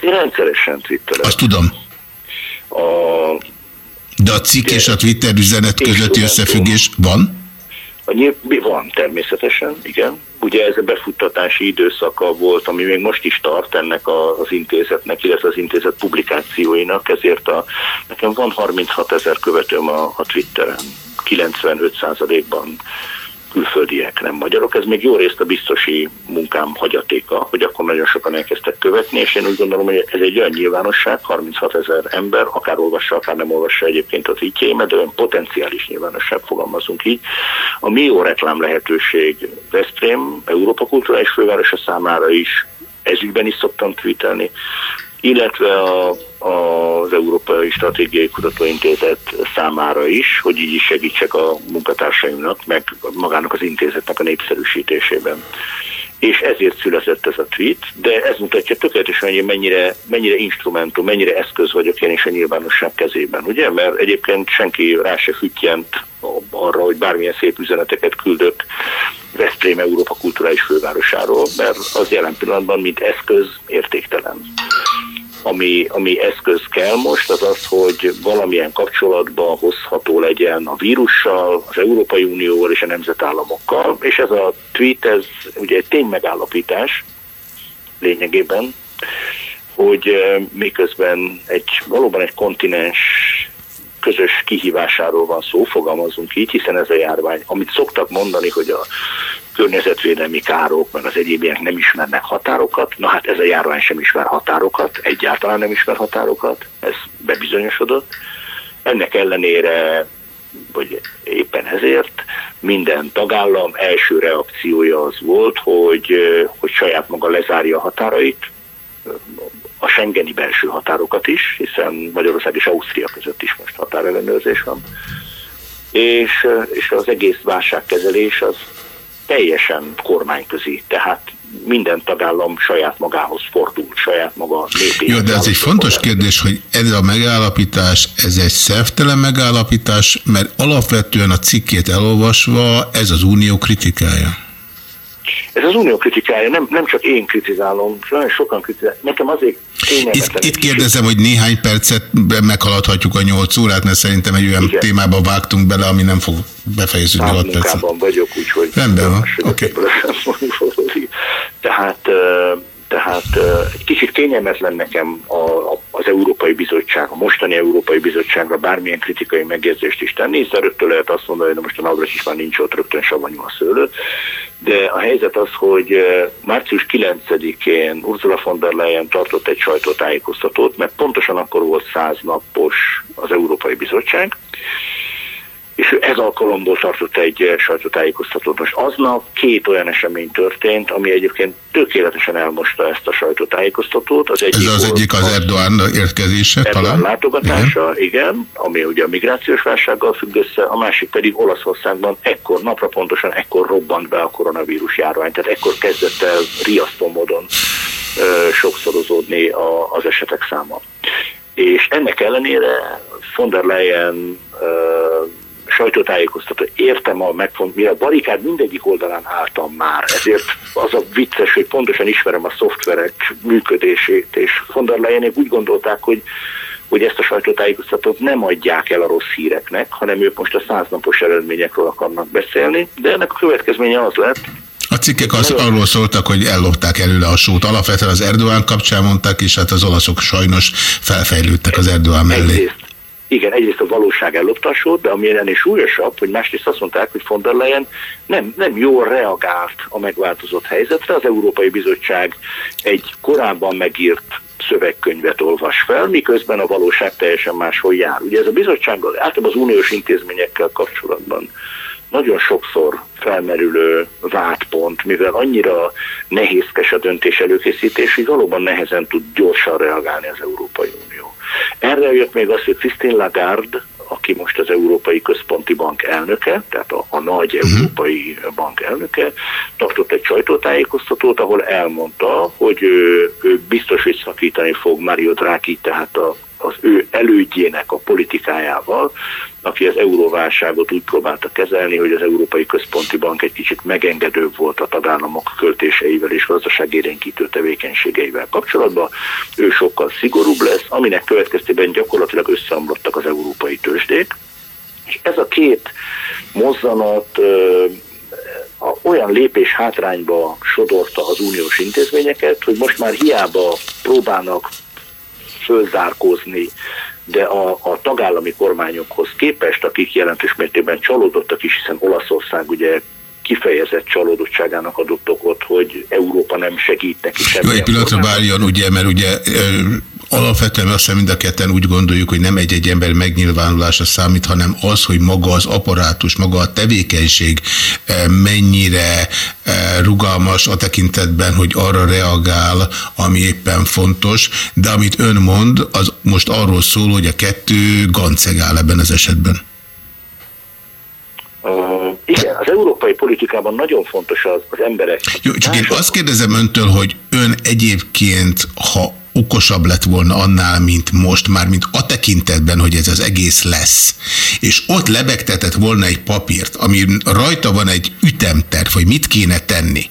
Én rendszeresen twitterem. Azt tudom. A, De a cikk és a Twitter üzenet közötti összefüggés van? Van természetesen, igen. Ugye ez a befuttatási időszaka volt, ami még most is tart ennek az intézetnek, illetve az intézet publikációinak, ezért a, nekem van 36 ezer követőm a, a Twitteren, 95%-ban külföldiek, nem magyarok. Ez még jó részt a biztosi munkám hagyatéka, hogy akkor nagyon sokan elkezdtek követni, és én úgy gondolom, hogy ez egy olyan nyilvánosság, 36 ezer ember, akár olvassa, akár nem olvassa egyébként az ígyémet, de olyan potenciális nyilvánosság fogalmazunk így. A mi jó reklám lehetőség Veszprém, Európa Kulturális Fővárosa számára is, ezügyben is szoktam tweetelni, illetve a, a, az Európai Stratégiai Kutatóintézet számára is, hogy így is segítsek a munkatársaimnak, meg magának az intézetnek a népszerűsítésében. És ezért született ez a tweet, de ez mutatja tökéletesen, hogy mennyire, mennyire instrumentum, mennyire eszköz vagyok én is a nyilvánosság kezében, ugye? Mert egyébként senki rá se füttyent arra, hogy bármilyen szép üzeneteket küldök Veszprém Európa kulturális fővárosáról, mert az jelen pillanatban, mint eszköz, értéktelen ami, ami eszköz kell most, az az, hogy valamilyen kapcsolatban hozható legyen a vírussal, az Európai Unióval és a nemzetállamokkal, és ez a tweet, ez ugye egy ténymegállapítás lényegében, hogy miközben egy valóban egy kontinens közös kihívásáról van szó, fogalmazunk így, hiszen ez a járvány, amit szoktak mondani, hogy a környezetvédelmi károk, meg az egyébiek nem ismernek határokat, na hát ez a járvány sem ismer határokat, egyáltalán nem ismer határokat, ez bebizonyosodott. Ennek ellenére, vagy éppen ezért minden tagállam első reakciója az volt, hogy, hogy saját maga lezárja a határait, a Schengeni belső határokat is, hiszen Magyarország és Ausztria között is most határellenőrzés van. És, és az egész válságkezelés az teljesen kormányközi, tehát minden tagállam saját magához fordul, saját maga lépés. Jó, de ez egy fontos kérdés, hogy ez a megállapítás, ez egy szervtelen megállapítás, mert alapvetően a cikkét elolvasva ez az unió kritikája. Ez az unió kritikája, nem, nem csak én kritizálom, nagyon sokan kritizálom. Nekem azért itt, itt kérdezem, hogy néhány percet meghaladhatjuk a nyolc órát, mert szerintem egy olyan Igen. témába vágtunk bele, ami nem fog befejeződni 6 percet. vagyok, úgyhogy... Rendben van, oké. Okay. Tehát tehát egy kicsit kényelmetlen nekem a, a, az Európai Bizottság, a mostani Európai Bizottságra bármilyen kritikai megjegyzést is tenni, hiszen rögtön lehet azt mondani, hogy most a Navras is már nincs ott, rögtön savanyú a szőlő. De a helyzet az, hogy március 9-én Ursula von der Leyen tartott egy sajtótájékoztatót, mert pontosan akkor volt száz napos az Európai Bizottság, és ez alkalomból tartott egy eh, sajtótájékoztatót. Most aznap két olyan esemény történt, ami egyébként tökéletesen elmosta ezt a sajtótájékoztatót. Az egyik ez az egyik az Erdogan érkezése Erdogan talán? látogatása, igen. igen, ami ugye a migrációs válsággal függ össze, a másik pedig Olaszországban ekkor, napra pontosan ekkor robbant be a koronavírus járvány, tehát ekkor kezdett el riasztó módon ö, sokszorozódni a, az esetek száma. És ennek ellenére von der Leyen ö, sajtótájékoztató, értem a megfont, mire a barikád mindegyik oldalán álltam már, ezért az a vicces, hogy pontosan ismerem a szoftverek működését, és von der Leyenék úgy gondolták, hogy hogy ezt a sajtótájékoztatót nem adják el a rossz híreknek, hanem ők most a száznapos eredményekről akarnak beszélni, de ennek a következménye az lett, a cikkek az arról szóltak, hogy ellopták előle a sót. Alapvetően az Erdogan kapcsán mondták, és hát az olaszok sajnos felfejlődtek az Erdogan mellé. Egyrészt, igen, egyrészt a valóság elloptasott, de ami ennél súlyosabb, hogy másrészt azt mondták, hogy von der Leyen nem, nem jól reagált a megváltozott helyzetre. Az Európai Bizottság egy korábban megírt szövegkönyvet olvas fel, miközben a valóság teljesen máshol jár. Ugye ez a bizottsággal, általában az uniós intézményekkel kapcsolatban nagyon sokszor felmerülő vádpont, mivel annyira nehézkes a döntés előkészítés, hogy valóban nehezen tud gyorsan reagálni az Európai Unió. Erre jött még az, hogy Christine Lagarde, aki most az Európai Központi Bank elnöke, tehát a, a nagy Európai Bank elnöke, tartott egy sajtótájékoztatót, ahol elmondta, hogy ő, ő biztos, hogy szakítani fog Mario Draghi, tehát a az ő elődjének a politikájával, aki az euróválságot úgy próbálta kezelni, hogy az Európai Központi Bank egy kicsit megengedőbb volt a tagállamok költéseivel és gazdaságérénkítő tevékenységeivel kapcsolatban. Ő sokkal szigorúbb lesz, aminek következtében gyakorlatilag összeomlottak az európai tőzsdék. És ez a két mozzanat a, olyan lépés hátrányba sodorta az uniós intézményeket, hogy most már hiába próbálnak fölzárkózni, de a, a tagállami kormányokhoz képest, akik jelentős mértékben csalódottak is, hiszen Olaszország ugye kifejezett csalódottságának adott okot, hogy Európa nem segít neki semmi. Jó, egy pillanatra várjon, ugye, mert ugye alapvetően azt mind a ketten úgy gondoljuk, hogy nem egy-egy ember megnyilvánulása számít, hanem az, hogy maga az apparátus, maga a tevékenység mennyire rugalmas a tekintetben, hogy arra reagál, ami éppen fontos, de amit ön mond, az most arról szól, hogy a kettő gancegál ebben az esetben. Uh, igen, az európai politikában nagyon fontos az, az emberek. Jó, csak én azt kérdezem öntől, hogy ön egyébként, ha okosabb lett volna annál, mint most, már mint a tekintetben, hogy ez az egész lesz. És ott lebegtetett volna egy papírt, ami rajta van egy ütemterv, hogy mit kéne tenni.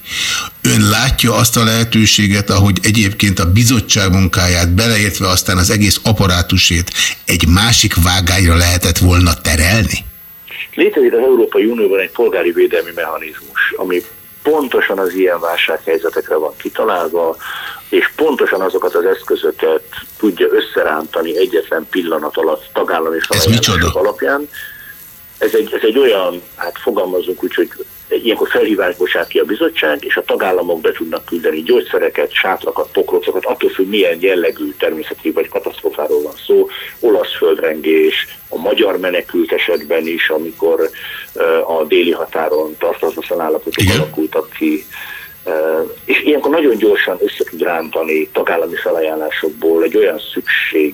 Ön látja azt a lehetőséget, ahogy egyébként a bizottság munkáját beleértve aztán az egész apparátusét egy másik vágányra lehetett volna terelni? Létezik az Európai Unióban egy polgári védelmi mechanizmus, ami pontosan az ilyen válsághelyzetekre van kitalálva, és pontosan azokat az eszközöket tudja összerántani egyetlen pillanat alatt tagállami felajánlások alapján. Ez egy, ez egy olyan, hát fogalmazunk úgy, hogy ilyenkor felhívást bocsát ki a bizottság, és a tagállamok be tudnak küldeni gyógyszereket, sátrakat, pokrocokat, attól függ milyen jellegű természeti vagy katasztrofáról van szó, olasz földrengés, a magyar menekült esetben is, amikor a déli határon tartalmatlan állapotok alakultak ki, és ilyenkor nagyon gyorsan össze tud rántani tagállami felajánlásokból egy olyan szükség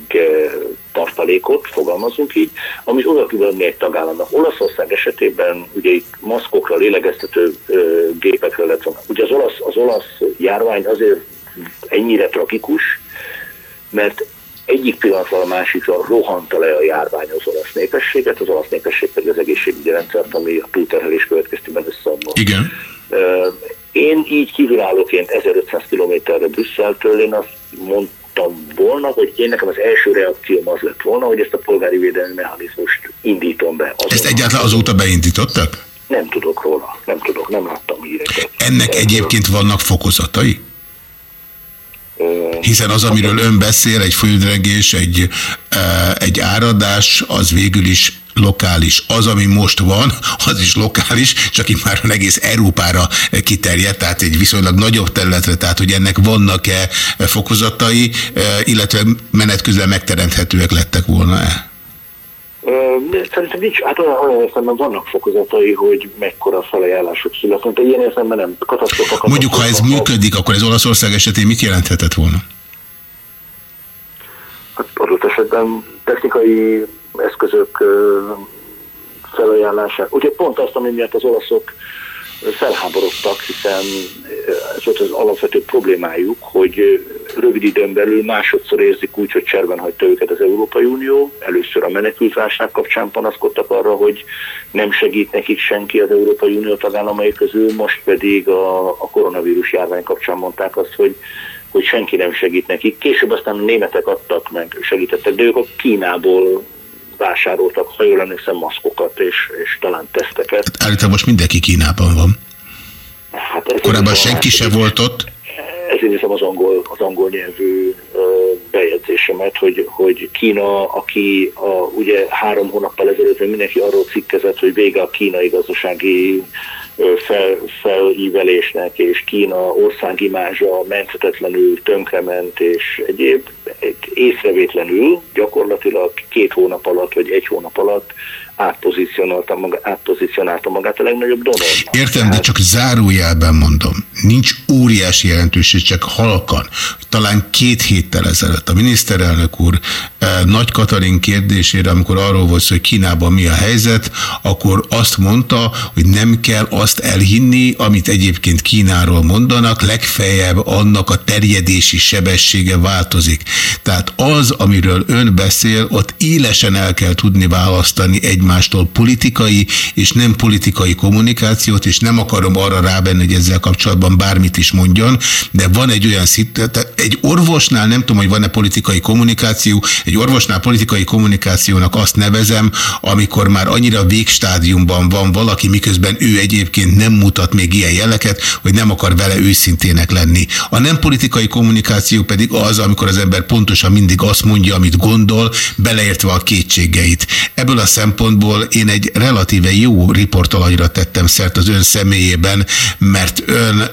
tartalékot, fogalmazunk így, amit oda tud adni egy tagállamnak. Olaszország esetében ugye itt maszkokra, lélegeztető gépekre lett volna. Ugye az olasz, az olasz járvány azért ennyire tragikus, mert egyik pillanatról a másikra rohanta le a járvány az olasz népességet, az olasz népesség pedig az egészségügyi rendszert, ami a túlterhelés következtében összeomlott. Igen. Én így kívülállóként 1500 kilométerre Brüsszeltől én azt mondtam volna, hogy én nekem az első reakcióm az lett volna, hogy ezt a polgári védelmi mechanizmust indítom be. Azon ezt egyáltalán azóta beindítottak? Nem tudok róla, nem tudok, nem láttam híreket. Ennek egyébként vannak fokozatai? Hiszen az, amiről ön beszél, egy földrengés, egy, egy áradás, az végül is lokális. Az, ami most van, az is lokális, csak itt már egész Európára kiterjedt, tehát egy viszonylag nagyobb területre, tehát hogy ennek vannak-e fokozatai, illetve menet közben megteremthetőek lettek volna-e? Szerintem nincs, hát olyan, olyan értelemben vannak fokozatai, hogy mekkora felajánlások születnek, de ilyen értelemben nem. Katasztrofa, Mondjuk, ha ez működik, akkor ez Olaszország esetén mit jelenthetett volna? Hát adott esetben technikai eszközök felajánlását. Ugye pont azt, ami miatt az olaszok felháborodtak, hiszen ez volt az alapvető problémájuk, hogy rövid időn belül másodszor érzik úgy, hogy cserben hagyta őket az Európai Unió. Először a menekültválság kapcsán panaszkodtak arra, hogy nem segít nekik senki az Európai Unió tagállamai közül, most pedig a, a koronavírus járvány kapcsán mondták azt, hogy hogy senki nem segít nekik. Később aztán a németek adtak meg, segítettek, de ők a Kínából vásároltak, ha jól emlékszem, maszkokat és, és talán teszteket. Hát állítólag most mindenki Kínában van. Hát Korábban senki se volt ott. Ezért hiszem az angol, az angol nyelvű bejegyzésemet, hogy, hogy Kína, aki a, ugye három hónappal ezelőtt mindenki arról cikkezett, hogy vége a kínai gazdasági fel, felívelésnek, és Kína országimázsa menthetetlenül tönkrement, és egyéb észrevétlenül gyakorlatilag két hónap alatt, vagy egy hónap alatt átpozícionálta, maga, átpozícionálta magát a legnagyobb donor. Értem, de csak zárójelben mondom. Nincs óriási jelentőség, csak halkan. Talán két héttel ezelőtt a miniszterelnök úr eh, Nagy Katalin kérdésére, amikor arról volt hogy Kínában mi a helyzet, akkor azt mondta, hogy nem kell azt elhinni, amit egyébként Kínáról mondanak, legfeljebb annak a terjedési sebessége változik. Tehát az, amiről ön beszél, ott élesen el kell tudni választani egymástól politikai és nem politikai kommunikációt, és nem akarom arra rábenni, hogy ezzel kapcsolatban bármit is mondjon, de van egy olyan egy orvosnál nem tudom, hogy van-e politikai kommunikáció, egy orvosnál politikai kommunikációnak azt nevezem, amikor már annyira végstádiumban van valaki, miközben ő egyébként nem mutat még ilyen jeleket, hogy nem akar vele őszintének lenni. A nem politikai kommunikáció pedig az, amikor az ember pontosan mindig azt mondja, amit gondol, beleértve a kétségeit. Ebből a szempontból én egy relatíve jó riportalanyra tettem szert az ön személyében, mert ön,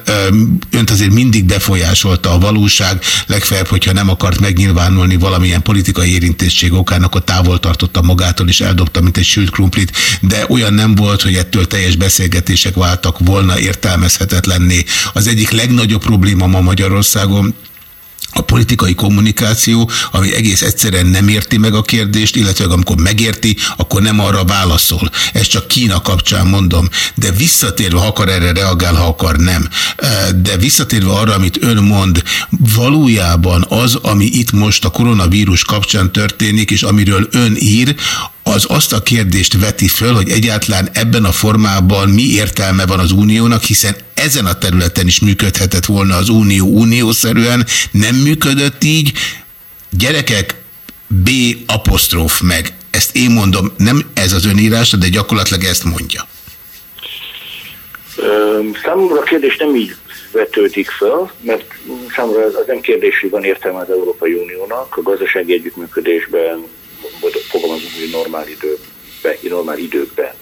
önt azért mindig befolyásolta a valóság, legfeljebb, hogyha nem akart megnyilvánulni valamilyen politikai érintettség okán, akkor távol tartotta magától és eldobta, mint egy sült krumplit, de olyan nem volt, hogy ettől teljes beszélgetések váltak volna értelmezhetetlenné. Az egyik legnagyobb probléma ma Magyarországon, a politikai kommunikáció, ami egész egyszerűen nem érti meg a kérdést, illetve amikor megérti, akkor nem arra válaszol. Ezt csak Kína kapcsán mondom. De visszatérve, ha akar erre reagál, ha akar nem. De visszatérve arra, amit ön mond, valójában az, ami itt most a koronavírus kapcsán történik, és amiről ön ír, az azt a kérdést veti föl, hogy egyáltalán ebben a formában mi értelme van az uniónak, hiszen ezen a területen is működhetett volna az unió uniószerűen, nem működött így. Gyerekek, B apostróf meg. Ezt én mondom, nem ez az önírás, de gyakorlatilag ezt mondja. Számomra a kérdés nem így vetődik föl, mert számomra az nem kérdés, hogy van értelme az Európai Uniónak. A gazdasági együttműködésben fogalmazunk, hogy normál időkben, normál időkben.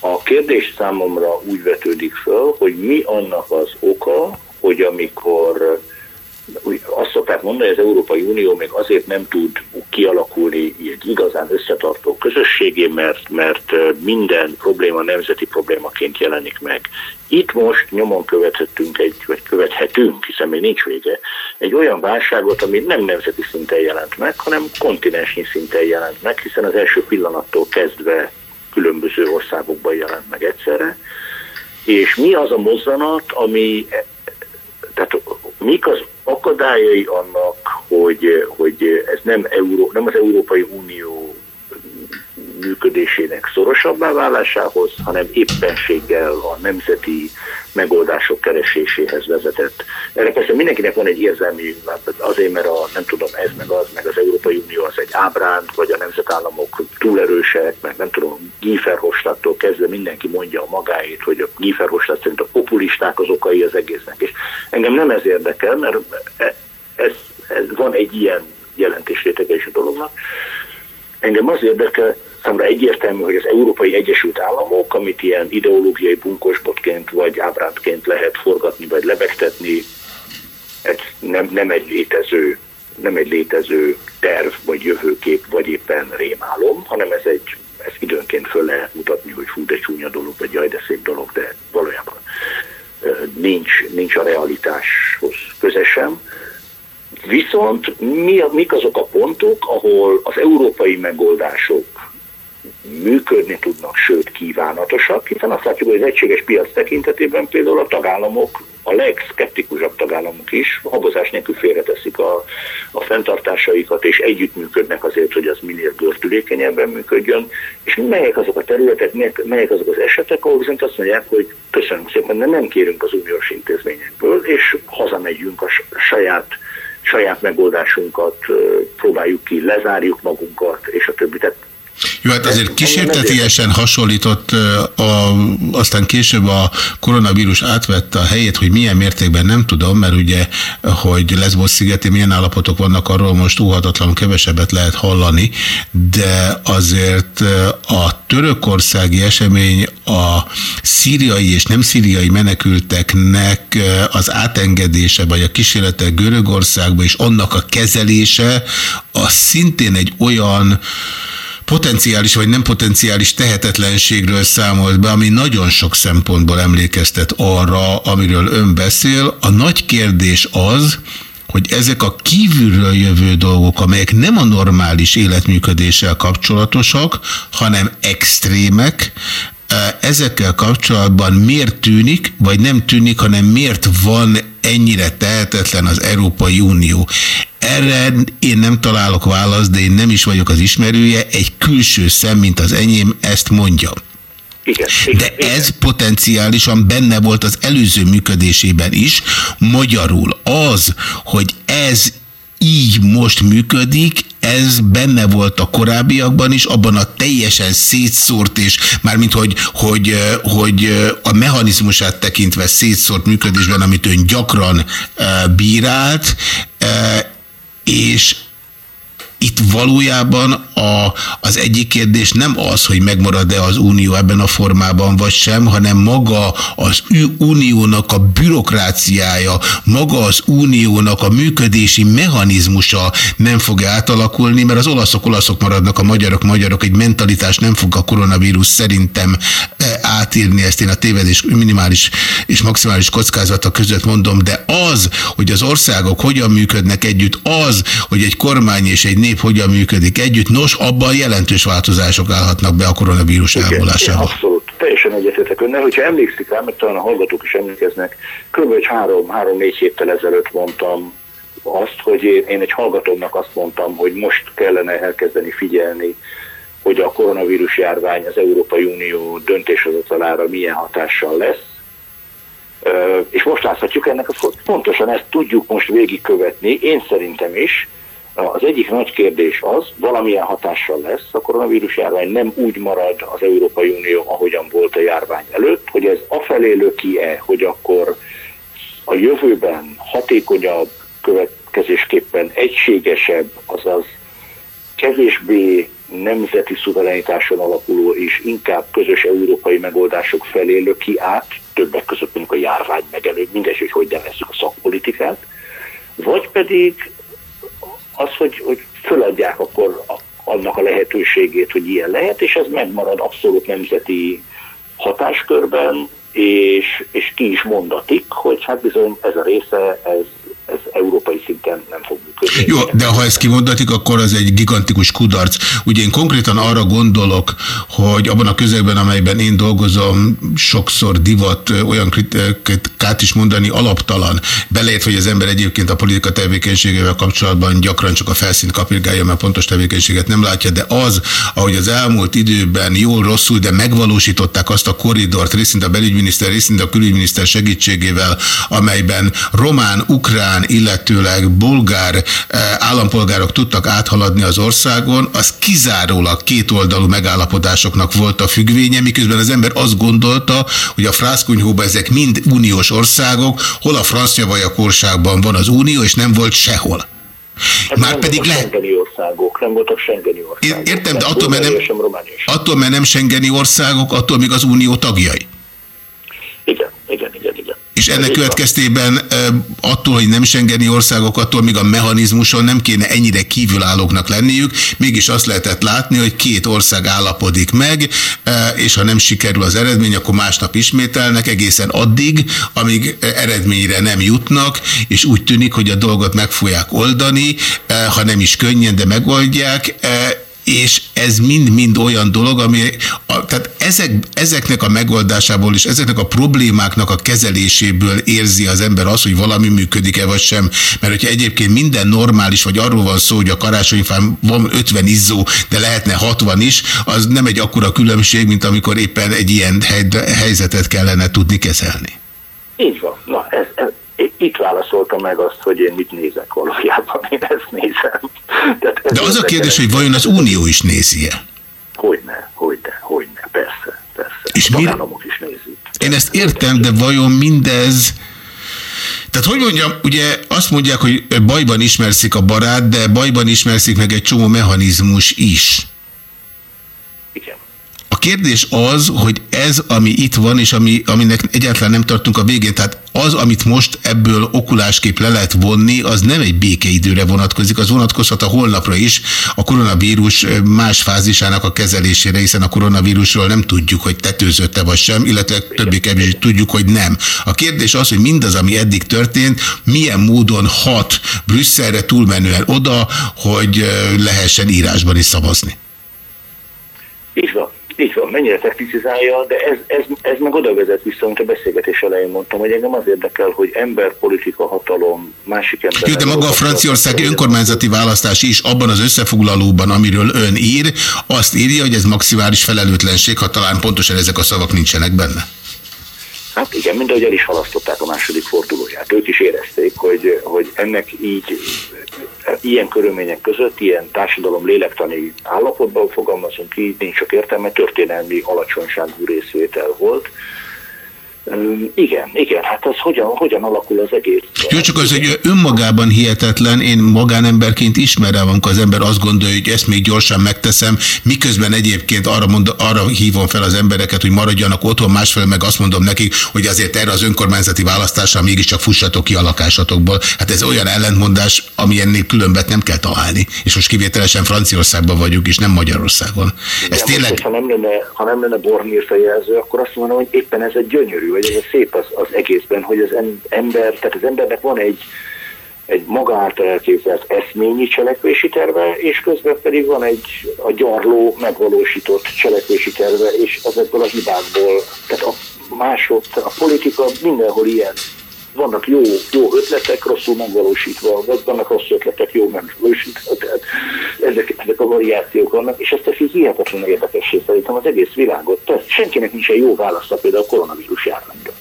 A kérdés számomra úgy vetődik föl, hogy mi annak az oka, hogy amikor azt szokták mondani, hogy az Európai Unió még azért nem tud kialakulni egy igazán összetartó közösségé, mert, mert minden probléma nemzeti problémaként jelenik meg. Itt most nyomon követhetünk egy, vagy követhetünk, hiszen még nincs vége, egy olyan válságot, ami nem nemzeti szinten jelent meg, hanem kontinensnyi szinten jelent meg, hiszen az első pillanattól kezdve különböző országokban jelent meg egyszerre. És mi az a mozzanat, ami, tehát mik az akadályai annak, hogy, hogy ez nem, Euró, nem az Európai Unió működésének szorosabbá válásához, hanem éppenséggel a nemzeti megoldások kereséséhez vezetett. Erre persze mindenkinek van egy érzelmi, azért, mert a, nem tudom, ez meg az, meg az Európai Unió az egy ábránd, vagy a nemzetállamok túl erősek, meg nem tudom, Gieferhofstadttól kezdve mindenki mondja a magáét, hogy a Gieferhofstadt szerint a populisták az okai az egésznek. És engem nem ez érdekel, mert e, ez, ez van egy ilyen jelentésrétege is a dolognak. Engem az érdekel, számomra egyértelmű, hogy az Európai Egyesült Államok, amit ilyen ideológiai bunkosbotként vagy ábrándként lehet forgatni vagy lebegtetni, ez nem, nem egy létező nem egy létező terv, vagy jövőkép, vagy éppen rémálom, hanem ez egy ez időnként föl lehet mutatni, hogy fú, de csúnya dolog, vagy jaj, de szép dolog, de valójában nincs, nincs a realitáshoz közesen. Viszont mi, mik azok a pontok, ahol az európai megoldások működni tudnak, sőt kívánatosak, hiszen azt látjuk, hogy az egységes piac tekintetében például a tagállamok, a legszkeptikusabb tagállamok is habozás nélkül félreteszik a, a fenntartásaikat, és együttműködnek azért, hogy az minél gördülékenyebben működjön, és melyek azok a területek, melyek azok az esetek, ahol viszont azt mondják, hogy köszönöm szépen, de nem kérünk az uniós intézményekből, és hazamegyünk a saját saját megoldásunkat próbáljuk ki, lezárjuk magunkat, és a többi. Tehát jó, hát azért kísértetiesen hasonlított, a, aztán később a koronavírus átvette a helyét, hogy milyen mértékben nem tudom, mert ugye, hogy Lesbos szigeti milyen állapotok vannak, arról most óhatatlanul kevesebbet lehet hallani, de azért a törökországi esemény a szíriai és nem szíriai menekülteknek az átengedése, vagy a kísérletek Görögországba és annak a kezelése, az szintén egy olyan potenciális vagy nem potenciális tehetetlenségről számolt be, ami nagyon sok szempontból emlékeztet arra, amiről ön beszél. A nagy kérdés az, hogy ezek a kívülről jövő dolgok, amelyek nem a normális életműködéssel kapcsolatosak, hanem extrémek, ezekkel kapcsolatban miért tűnik, vagy nem tűnik, hanem miért van ennyire tehetetlen az Európai Unió. Erre én nem találok választ, de én nem is vagyok az ismerője, egy külső szem, mint az enyém, ezt mondja. Igen, De ez potenciálisan benne volt az előző működésében is. Magyarul az, hogy ez így most működik, ez benne volt a korábbiakban is, abban a teljesen szétszórt és mármint, hogy, hogy, hogy a mechanizmusát tekintve szétszórt működésben, amit ön gyakran bírált, és itt valójában a, az egyik kérdés nem az, hogy megmarad-e az unió ebben a formában vagy sem, hanem maga az uniónak a bürokráciája, maga az uniónak a működési mechanizmusa nem fog átalakulni, mert az olaszok olaszok maradnak, a magyarok magyarok, egy mentalitás nem fog a koronavírus szerintem átírni, ezt én a tévedés minimális és maximális kockázata között mondom, de az, hogy az országok hogyan működnek együtt, az, hogy egy kormány és egy nép hogyan működik együtt. Nos, abban jelentős változások állhatnak be a koronavírus elmúlásával. Abszolút, teljesen egyetetek önnel. Hogyha emlékszik rá, mert talán a hallgatók is emlékeznek, kb. három-négy héttel ezelőtt mondtam azt, hogy én, én egy hallgatómnak azt mondtam, hogy most kellene elkezdeni figyelni, hogy a koronavírus járvány az Európai Unió döntéshozatalára milyen hatással lesz. És most láthatjuk ennek pontosan ezt tudjuk most végigkövetni, én szerintem is, az egyik nagy kérdés az, valamilyen hatással lesz, a koronavírus járvány nem úgy marad az Európai Unió, ahogyan volt a járvány előtt, hogy ez afelé löki-e, hogy akkor a jövőben hatékonyabb, következésképpen egységesebb, azaz kevésbé nemzeti szuverenitáson alapuló és inkább közös európai megoldások felé löki át, többek között mondjuk a járvány megelő, mindegy, hogy hogy nevezzük a szakpolitikát, vagy pedig az, hogy, hogy föladják akkor annak a lehetőségét, hogy ilyen lehet, és ez megmarad abszolút nemzeti hatáskörben, és, és ki is mondatik, hogy hát bizony ez a része, ez ez európai szinten nem fog működni. Jó, de ha ezt kimondatik, akkor az egy gigantikus kudarc. Ugye én konkrétan arra gondolok, hogy abban a közegben, amelyben én dolgozom, sokszor divat olyan kritikát is mondani alaptalan. Beleért, hogy az ember egyébként a politika tevékenységével kapcsolatban gyakran csak a felszínt kapirgálja, mert pontos tevékenységet nem látja, de az, ahogy az elmúlt időben jól, rosszul, de megvalósították azt a korridort, részint a belügyminiszter, részint a külügyminiszter segítségével, amelyben román, ukrán, ukrán, illetőleg bulgár eh, állampolgárok tudtak áthaladni az országon, az kizárólag kétoldalú megállapodásoknak volt a függvénye, miközben az ember azt gondolta, hogy a frászkunyhóban ezek mind uniós országok, hol a francia vagy a korságban van az unió, és nem volt sehol. Hát Már pedig lehet. országok, nem voltak Schengeni országok. Értem, de attól mert, nem, attól, mert nem Schengeni országok, attól még az unió tagjai. Igen, igen, igen, igen. És ennek következtében attól, hogy nem Schengeni országok, attól még a mechanizmuson nem kéne ennyire kívülállóknak lenniük, mégis azt lehetett látni, hogy két ország állapodik meg, és ha nem sikerül az eredmény, akkor másnap ismételnek egészen addig, amíg eredményre nem jutnak, és úgy tűnik, hogy a dolgot meg fogják oldani, ha nem is könnyen, de megoldják, és ez mind-mind olyan dolog, ami, a, tehát ezek, ezeknek a megoldásából és ezeknek a problémáknak a kezeléséből érzi az ember az, hogy valami működik-e vagy sem. Mert hogyha egyébként minden normális, vagy arról van szó, hogy a karácsonyfán van 50 izzó, de lehetne 60 is, az nem egy akkora különbség, mint amikor éppen egy ilyen helyzetet kellene tudni kezelni. Így van. Na, ez, ez, itt válaszoltam meg azt, hogy én mit nézek valójában, én ezt nézem. Tehát ez De az a kérdés, hogy vajon az Unió is nézi-e? Hogyne, hogyne, hogyne, persze, persze. És a is nézik. Én ezt értem, de vajon mindez... Tehát hogy mondjam, ugye azt mondják, hogy bajban ismerszik a barát, de bajban ismerszik meg egy csomó mechanizmus is. Igen. A kérdés az, hogy ez, ami itt van, és ami, aminek egyáltalán nem tartunk a végén, tehát az, amit most ebből okulásképp le lehet vonni, az nem egy békeidőre vonatkozik, az vonatkozhat a holnapra is a koronavírus más fázisának a kezelésére, hiszen a koronavírusról nem tudjuk, hogy tetőzötte vagy sem, illetve többé kevésbé tudjuk, hogy nem. A kérdés az, hogy mindaz, ami eddig történt, milyen módon hat Brüsszelre túlmenően oda, hogy lehessen írásban is szavazni. Így van. Így van, mennyire technicizálja, de ez, ez, ez meg oda vezet vissza, amit a beszélgetés elején mondtam, hogy engem az érdekel, hogy ember, politika, hatalom, másik ember... Jó, de maga a franciaországi önkormányzati választás is abban az összefoglalóban, amiről ön ír, azt írja, hogy ez maximális felelőtlenség, ha talán pontosan ezek a szavak nincsenek benne. Hát igen, mind ahogy el is halasztották a második fordulóját. Ők is érezték, hogy, hogy ennek így ilyen körülmények között, ilyen társadalom lélektani állapotban fogalmazunk így, nincs sok értelme, történelmi alacsonyságú részvétel volt. Igen, igen, hát ez hogyan, hogyan alakul az egész? Jó, csak az, hogy önmagában hihetetlen, én magánemberként ismerem, amikor az ember azt gondolja, hogy ezt még gyorsan megteszem, miközben egyébként arra, mond, arra hívom fel az embereket, hogy maradjanak otthon, másfél meg azt mondom nekik, hogy azért erre az önkormányzati választásra mégiscsak fussatok ki a lakásatokból. Hát ez olyan ellentmondás, ami ennél különbet nem kell találni. És most kivételesen Franciaországban vagyunk, és nem Magyarországon. Ez Igen, tényleg... Most, ha nem lenne, ha nem lenne Bormír fejelző, akkor azt mondom, hogy éppen ez egy gyönyörű vagy ez a szép az, az egészben, hogy az ember, tehát az embernek van egy, egy maga által elképzelt eszményi cselekvési terve, és közben pedig van egy a gyarló megvalósított cselekvési terve, és ezekből a hibákból, tehát a mások, a politika mindenhol ilyen vannak jó, jó ötletek, rosszul megvalósítva, vagy vannak rossz ötletek, jó megvalósítva, tehát ezek, ezek a variációk vannak, és ezt teszi hihetetlen érdekessé szerintem az egész világot. Tehát senkinek nincsen jó válasza például a koronavírus járványra.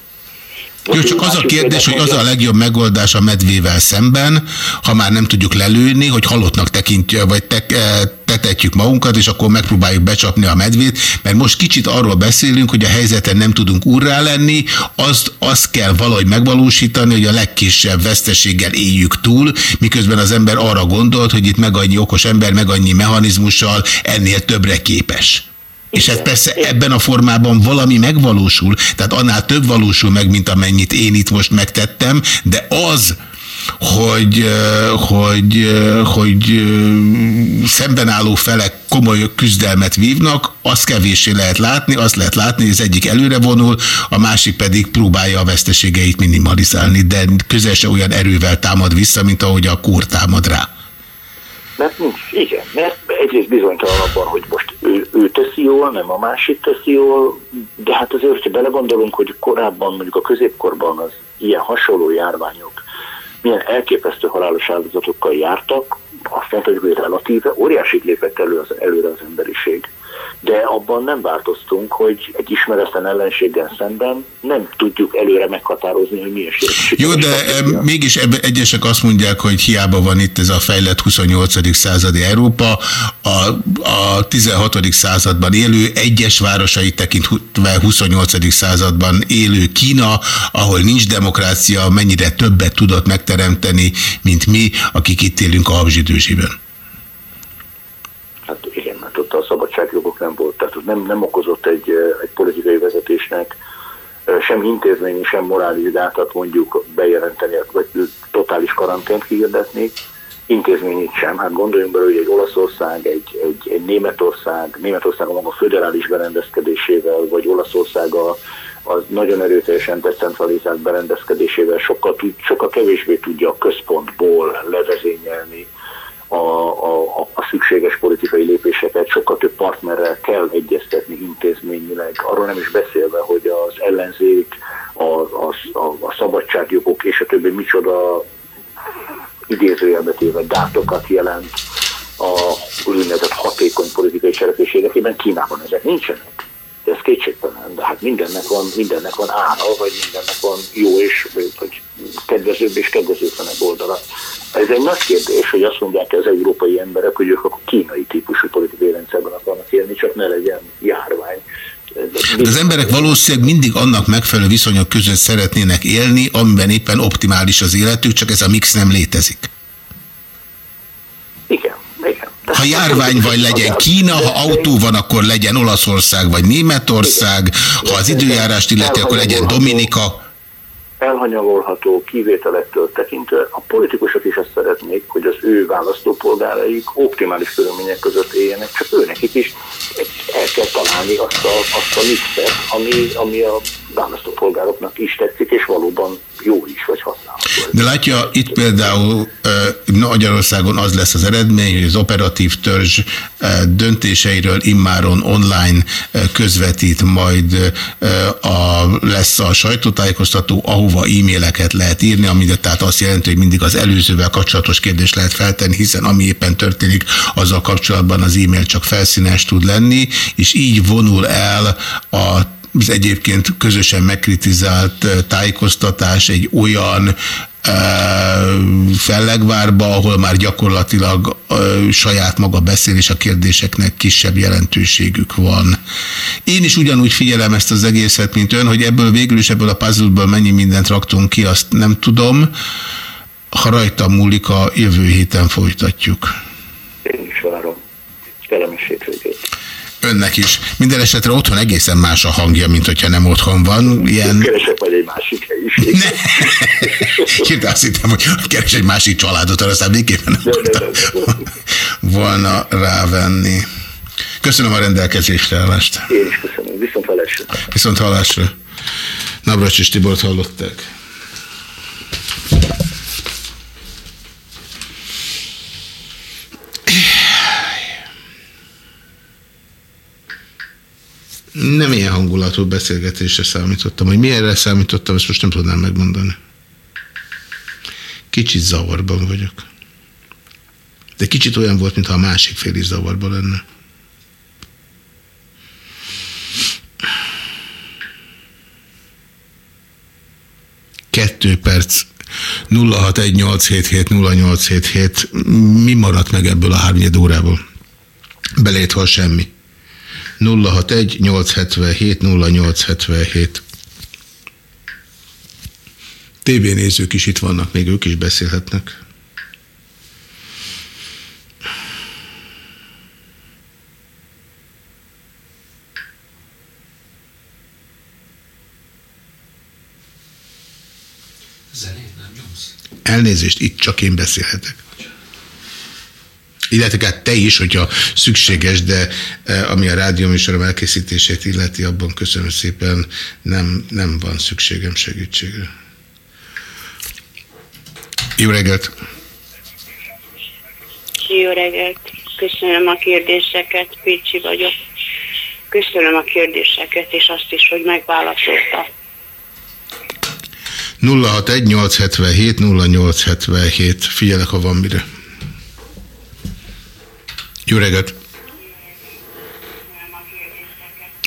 Jó, csak az a kérdés, hogy az a legjobb megoldás a medvével szemben, ha már nem tudjuk lelőni, hogy halottnak tekintjük, vagy te, eh, tetetjük magunkat, és akkor megpróbáljuk becsapni a medvét, mert most kicsit arról beszélünk, hogy a helyzeten nem tudunk urrá lenni, azt, azt kell valahogy megvalósítani, hogy a legkisebb veszteséggel éljük túl, miközben az ember arra gondolt, hogy itt meg annyi okos ember, meg annyi mechanizmussal ennél többre képes. És ez persze ebben a formában valami megvalósul, tehát annál több valósul meg, mint amennyit én itt most megtettem, de az, hogy, hogy, hogy szemben álló felek komoly küzdelmet vívnak, azt kevéssé lehet látni, azt lehet látni, hogy az egyik előre vonul, a másik pedig próbálja a veszteségeit minimalizálni, de közel se olyan erővel támad vissza, mint ahogy a kór támad rá. Mert nincs, igen, mert egyrészt bizonytalan abban, hogy most ő, ő teszi jól, nem a másik teszi jól, de hát azért, hogyha belegondolunk, hogy korábban, mondjuk a középkorban az ilyen hasonló járványok milyen elképesztő halálos áldozatokkal jártak, azt mondhatjuk, hogy relatíve óriási lépett elő az, előre az emberiség de abban nem változtunk, hogy egy ismeretlen ellenséggel szemben nem tudjuk előre meghatározni, hogy milyen sérülés. Jó, de e, mégis ebbe egyesek azt mondják, hogy hiába van itt ez a fejlett 28. századi Európa, a, a 16. században élő, egyes városai tekintve 28. században élő Kína, ahol nincs demokrácia, mennyire többet tudott megteremteni, mint mi, akik itt élünk a habzsidőzsiben. Hát igen, mert ott a nem volt, tehát nem, nem okozott egy, egy politikai vezetésnek sem intézményi, sem morális gátat mondjuk bejelenteni, vagy totális karantént kihirdetni, intézményit sem. Hát gondoljunk bele, hogy egy Olaszország, egy, egy, egy Németország, Németország a maga föderális berendezkedésével, vagy Olaszország a, az nagyon erőteljesen decentralizált berendezkedésével sokkal, sokkal kevésbé tudja a központból levezényelni a, a, a szükséges politikai lépéseket sokkal több partnerrel kell egyeztetni intézményileg. Arról nem is beszélve, hogy az ellenzék, a, a, a, a szabadságjogok és a többi micsoda idézőjelbetéve dátokat jelent a úgynevezett hatékony politikai cselekvés érdekében. Kínában ezek nincsenek. De ez kétségtelen, de hát mindennek van, mindennek van ára, vagy mindennek van jó és vagy kedvezőbb és kedvezőtlenebb oldala. Ez egy nagy kérdés, hogy azt mondják az európai emberek, hogy ők a kínai típusú politikai rendszerben akarnak élni, csak ne legyen járvány. De az emberek valószínűleg mindig annak megfelelő viszonyok között szeretnének élni, amiben éppen optimális az életük, csak ez a mix nem létezik. Ha járvány vagy legyen Kína, ha autó van, akkor legyen Olaszország vagy Németország, ha az időjárást illeti, akkor legyen Dominika. Elhanyagolható kivételektől tekintve a politikusok is azt szeretnék, hogy az ő választópolgáraik optimális körülmények között éljenek, csak őnekik is el kell találni azt a, azt a mixet, ami, ami a választópolgároknak is tetszik, és valóban jó is, vagy használható. De látja, itt például Magyarországon az lesz az eredmény, hogy az operatív törzs döntéseiről immáron online közvetít majd a, lesz a sajtótájékoztató, ahova e-maileket lehet írni, ami tehát azt jelenti, hogy mindig az előzővel kapcsolatos kérdést lehet feltenni, hiszen ami éppen történik, azzal kapcsolatban az e-mail csak felszínes tud lenni, és így vonul el a az egyébként közösen megkritizált tájékoztatás egy olyan Fellegvárba, ahol már gyakorlatilag saját maga beszél, és a kérdéseknek kisebb jelentőségük van. Én is ugyanúgy figyelem ezt az egészet, mint ön, hogy ebből végül is ebből a puzzle mennyi mindent raktunk ki, azt nem tudom. Ha rajta múlik, a jövő héten folytatjuk. Én is várom. Kellemes hétvégét önnek is. Minden esetre otthon egészen más a hangja, mint hogyha nem otthon van. Ilyen... Keresek majd egy másik helyiség. Ne. azt hittem, hogy keres egy másik családot, arra aztán végképpen nem akartam volna rávenni. Köszönöm a rendelkezésre állást. Én is köszönöm. Viszont hallásra. Viszont hallásra. Navracsis Tibort hallották. Nem ilyen hangulatú beszélgetésre számítottam. Hogy milyenre számítottam, ezt most nem tudnám megmondani. Kicsit zavarban vagyok. De kicsit olyan volt, mintha a másik fél is zavarban lenne. Kettő perc 0618770877 mi maradt meg ebből a hárnyed órából? Belétval semmi. 061 877 0877 nézők is itt vannak, még ők is beszélhetnek. Elnézést, itt csak én beszélhetek illetve hát te is, hogyha szükséges, de eh, ami a rádióműsorom elkészítését illeti, abban köszönöm szépen, nem, nem van szükségem segítségre. Jó reggelt! Jó reggelt! Köszönöm a kérdéseket, Pécsi vagyok. Köszönöm a kérdéseket, és azt is, hogy megválaszolta. 061 877 0877. Figyelek, ha van mire. Jó reggelt!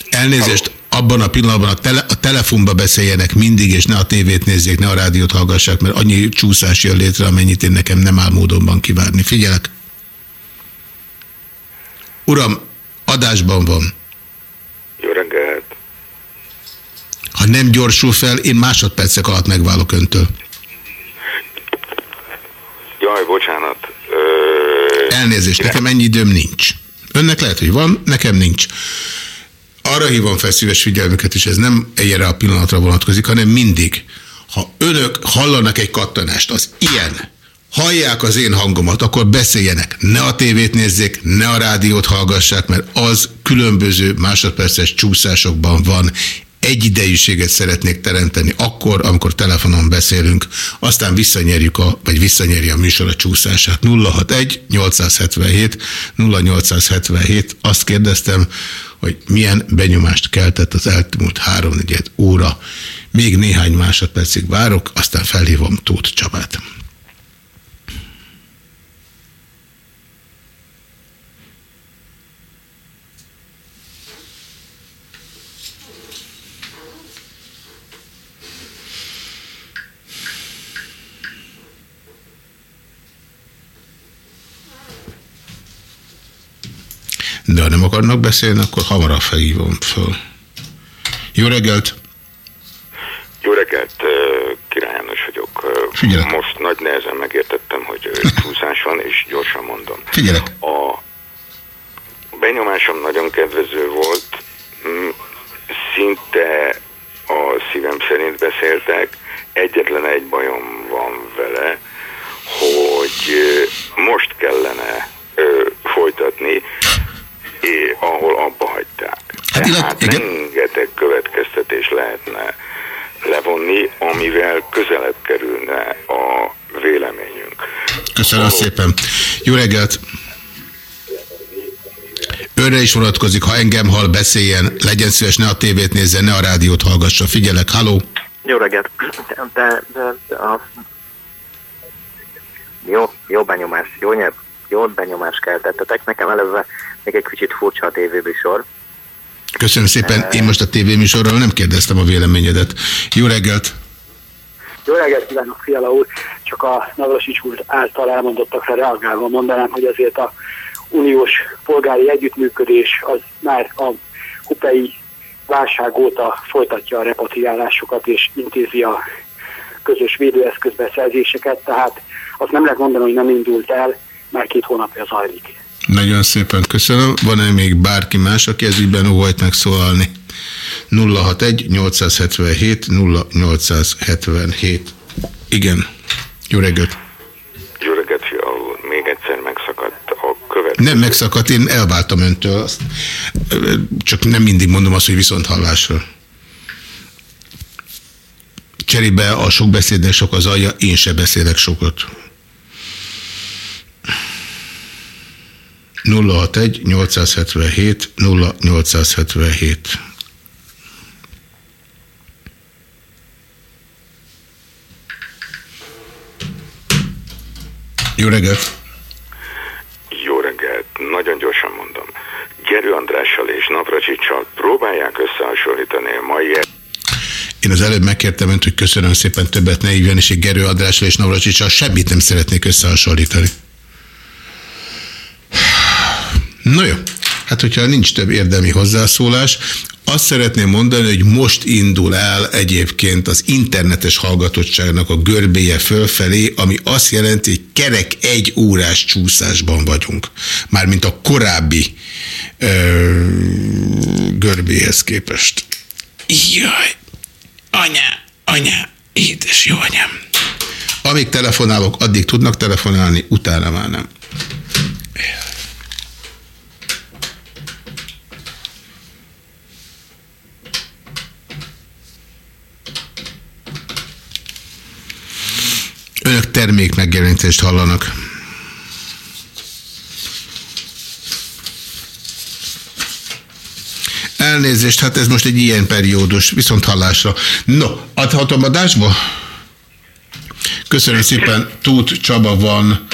Elnézést, abban a pillanatban a, tele, a telefonba beszéljenek mindig, és ne a tévét nézzék, ne a rádiót hallgassák, mert annyi csúszás jön létre, amennyit én nekem nem áll módonban kivárni. Figyelek! Uram, adásban van. Jó reggelt! Ha nem gyorsul fel, én másodpercek alatt megválok öntől. Jaj, bocsánat. Elnézést, nekem ennyi időm nincs. Önnek lehet, hogy van, nekem nincs. Arra hívom fel szíves figyelmüket, és ez nem egyre a pillanatra vonatkozik, hanem mindig. Ha önök hallanak egy kattanást, az ilyen, hallják az én hangomat, akkor beszéljenek. Ne a tévét nézzék, ne a rádiót hallgassák, mert az különböző másodperces csúszásokban van egyidejűséget szeretnék teremteni akkor, amikor telefonon beszélünk, aztán visszanyerjük a, vagy visszanyeri a műsor a csúszását. 061 877 0877 azt kérdeztem, hogy milyen benyomást keltett az elmúlt háromnegyed óra. Még néhány másodpercig várok, aztán felhívom Tóth Csabát. De ha nem akarnak beszélni, akkor hamarabb felhívom föl. Jó reggelt! Jó reggelt, Király János vagyok. Figyelek. Most nagy nehezen megértettem, hogy csúszás van, és gyorsan mondom. Figyelek. A benyomásom nagyon kedvező volt, szinte a szívem szerint beszéltek, egyetlen egy bajom van vele, hogy most kellene ö, folytatni, é, ahol abba hagyták. Hát, Tehát rengeteg következtetés lehetne levonni, amivel közelebb kerülne a véleményünk. Köszönöm szépen. Jó reggelt! Önre is vonatkozik, ha engem hall, beszéljen, legyen szíves, ne a tévét nézzen, ne a rádiót hallgassa. Figyelek, haló! Jó reggelt! De, de, de a jó, jó benyomás, jó, nyelv, jó benyomás keltettetek. Nekem előve még egy kicsit furcsa a tévébisor. Köszönöm szépen. Én most a tévéműsorral nem kérdeztem a véleményedet. Jó reggelt! Jó reggelt kívánok, Fiala úr! Csak a Navrasics úr által elmondottakra reagálva mondanám, hogy azért a uniós polgári együttműködés az már a kupei válság óta folytatja a repatriálásokat és intézi a közös védőeszközbeszerzéseket, tehát azt nem lehet mondani, hogy nem indult el, már két hónapja zajlik. Nagyon szépen köszönöm. Van-e még bárki más, aki ez ügyben óhajt megszólalni? 061 877 0877. Igen. Jó reggelt. Jó reggelt. Még egyszer megszakadt a követ. Nem megszakadt, én elváltam öntől. Azt, csak nem mindig mondom azt, hogy viszont hallásra. Cserébe a sok beszédnek sok az alja, én se beszélek sokat. 061 877 0877 Jó reggelt! Jó reggelt. Nagyon gyorsan mondom. Gerő Andrással és Navracsicsal próbálják összehasonlítani a mai Én az előbb megkértem önt, hogy köszönöm szépen többet ne hívjon, és Gerő Andrással és Navracsicsal semmit nem szeretnék összehasonlítani. No jó, hát hogyha nincs több érdemi hozzászólás, azt szeretném mondani, hogy most indul el egyébként az internetes hallgatottságnak a görbéje fölfelé, ami azt jelenti, hogy kerek egy órás csúszásban vagyunk. Mármint a korábbi ö, görbéhez képest. Jaj, anya, anya, édes jó anyám. Amíg telefonálok, addig tudnak telefonálni, utána már nem. Önök termék megjelenítést hallanak. Elnézést, hát ez most egy ilyen periódus, viszont hallásra. No, adhatom adásba? Köszönöm szépen, Tóth Csaba van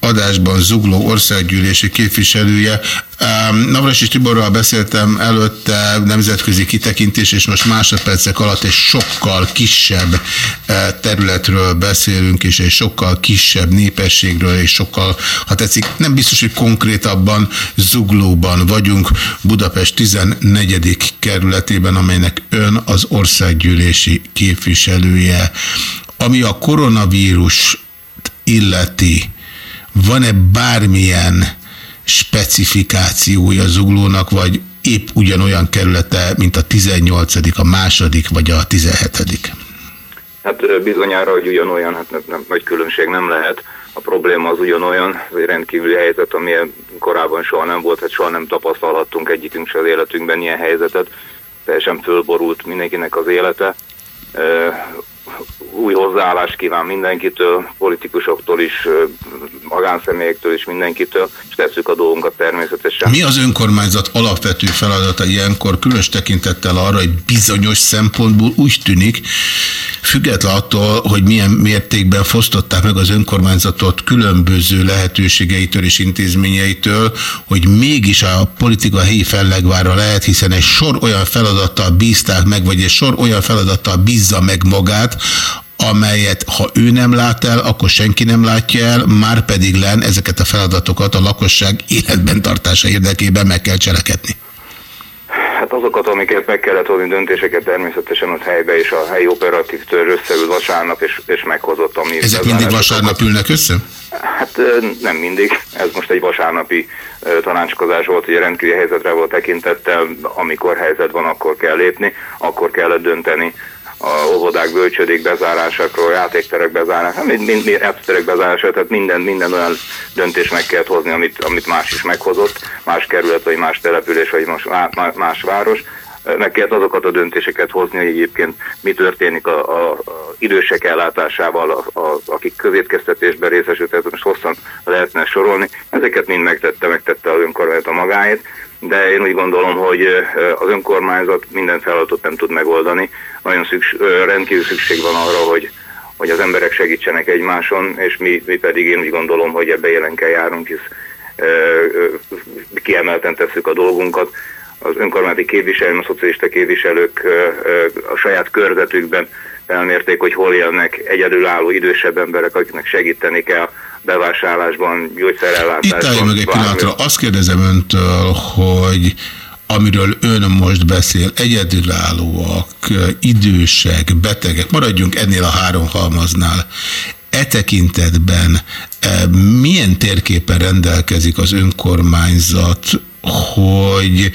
adásban Zugló országgyűlési képviselője. Navrasi Tiborral beszéltem előtte nemzetközi kitekintés, és most másodpercek alatt egy sokkal kisebb eh, területről beszélünk, és egy sokkal kisebb népességről, és sokkal, ha tetszik, nem biztos, hogy konkrétabban Zuglóban vagyunk, Budapest 14. kerületében, amelynek ön az országgyűlési képviselője. Ami a koronavírus illeti, van-e bármilyen specifikációja Zuglónak, vagy épp ugyanolyan kerülete, mint a 18., a második, vagy a 17. Hát bizonyára, hogy ugyanolyan, hát nem, nem, nagy különbség nem lehet. A probléma az ugyanolyan, ez egy rendkívüli helyzet, ami korábban soha nem volt, hát soha nem tapasztalhattunk egyikünk se az életünkben ilyen helyzetet. Teljesen fölborult mindenkinek az élete új hozzáállást kíván mindenkitől, politikusoktól is, magánszemélyektől is mindenkitől, és tesszük a dolgunkat természetesen. Mi az önkormányzat alapvető feladata ilyenkor, különös tekintettel arra, hogy bizonyos szempontból úgy tűnik, független attól, hogy milyen mértékben fosztották meg az önkormányzatot különböző lehetőségeitől és intézményeitől, hogy mégis a politika helyi fellegvára lehet, hiszen egy sor olyan feladattal bízták meg, vagy egy sor olyan feladattal bízza meg magát, amelyet ha ő nem lát el, akkor senki nem látja el, már pedig len ezeket a feladatokat a lakosság életben tartása érdekében meg kell cselekedni. Hát azokat, amiket meg kellett hozni döntéseket természetesen ott helybe és a helyi operatív tör összeül vasárnap és, és meghozott. Ami Ezek mindig vasárnap ülnek össze? Hát nem mindig. Ez most egy vasárnapi tanácskozás volt, hogy rendkívüli helyzetre volt tekintettel, amikor helyzet van, akkor kell lépni, akkor kellett dönteni a óvodák, bölcsödék bezárásakról, játékterek bezárásakról, mind, mind, mind, játékterek bezárásakról, tehát minden, minden olyan döntés meg kellett hozni, amit, amit más is meghozott, más kerület, vagy más település, vagy más, más város, meg azokat a döntéseket hozni, hogy egyébként mi történik a, a, a idősek ellátásával, a, a, akik közétkeztetésben részesültek, most hosszan lehetne sorolni. Ezeket mind megtette, megtette az önkormányzat a magáét, de én úgy gondolom, hogy az önkormányzat minden feladatot nem tud megoldani. Nagyon szükség, rendkívül szükség van arra, hogy, hogy az emberek segítsenek egymáson, és mi, mi pedig én úgy gondolom, hogy ebbe jelen kell járunk, hisz kiemelten tesszük a dolgunkat az önkormányzati képviselők, a szocialista képviselők a saját körzetükben felmérték, hogy hol élnek egyedülálló idősebb emberek, akiknek segíteni kell bevásárlásban, gyógyszerellátásban. Itt állj meg egy pillanatra. Azt kérdezem öntől, hogy amiről ön most beszél, egyedülállóak, idősek, betegek, maradjunk ennél a három halmaznál. E tekintetben milyen térképen rendelkezik az önkormányzat, hogy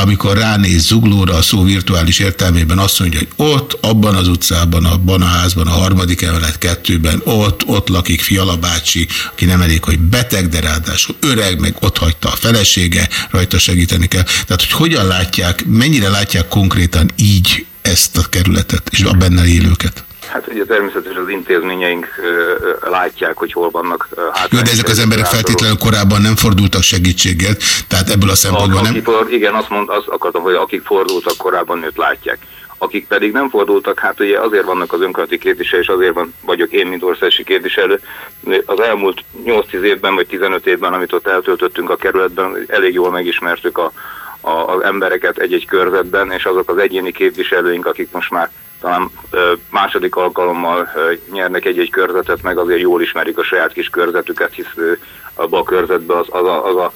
amikor ránéz zuglóra, a szó virtuális értelmében azt mondja, hogy ott, abban az utcában, abban a házban, a harmadik emelet kettőben, ott, ott lakik Fiala bácsi, aki nem elég, hogy beteg, de ráadásul öreg, meg ott hagyta a felesége, rajta segíteni kell. Tehát, hogy hogyan látják, mennyire látják konkrétan így ezt a kerületet, és a benne élőket? Hát ugye természetesen az intézményeink látják, hogy hol vannak hát. Jó, de ezek az emberek feltétlenül korábban nem fordultak segítséget, tehát ebből a szempontból nem... For, igen, azt, mond, azt akartam, hogy akik fordultak korábban, őt látják. Akik pedig nem fordultak, hát ugye azért vannak az önkormányzati képviselő, és azért van, vagyok én, mint országosi képviselő. Az elmúlt 8-10 évben, vagy 15 évben, amit ott eltöltöttünk a kerületben, elég jól megismertük a, a, az embereket egy-egy körzetben, és azok az egyéni képviselőink, akik most már talán második alkalommal nyernek egy-egy körzetet, meg azért jól ismerik a saját kis körzetüket, hisz abban a körzetben az, az a, az a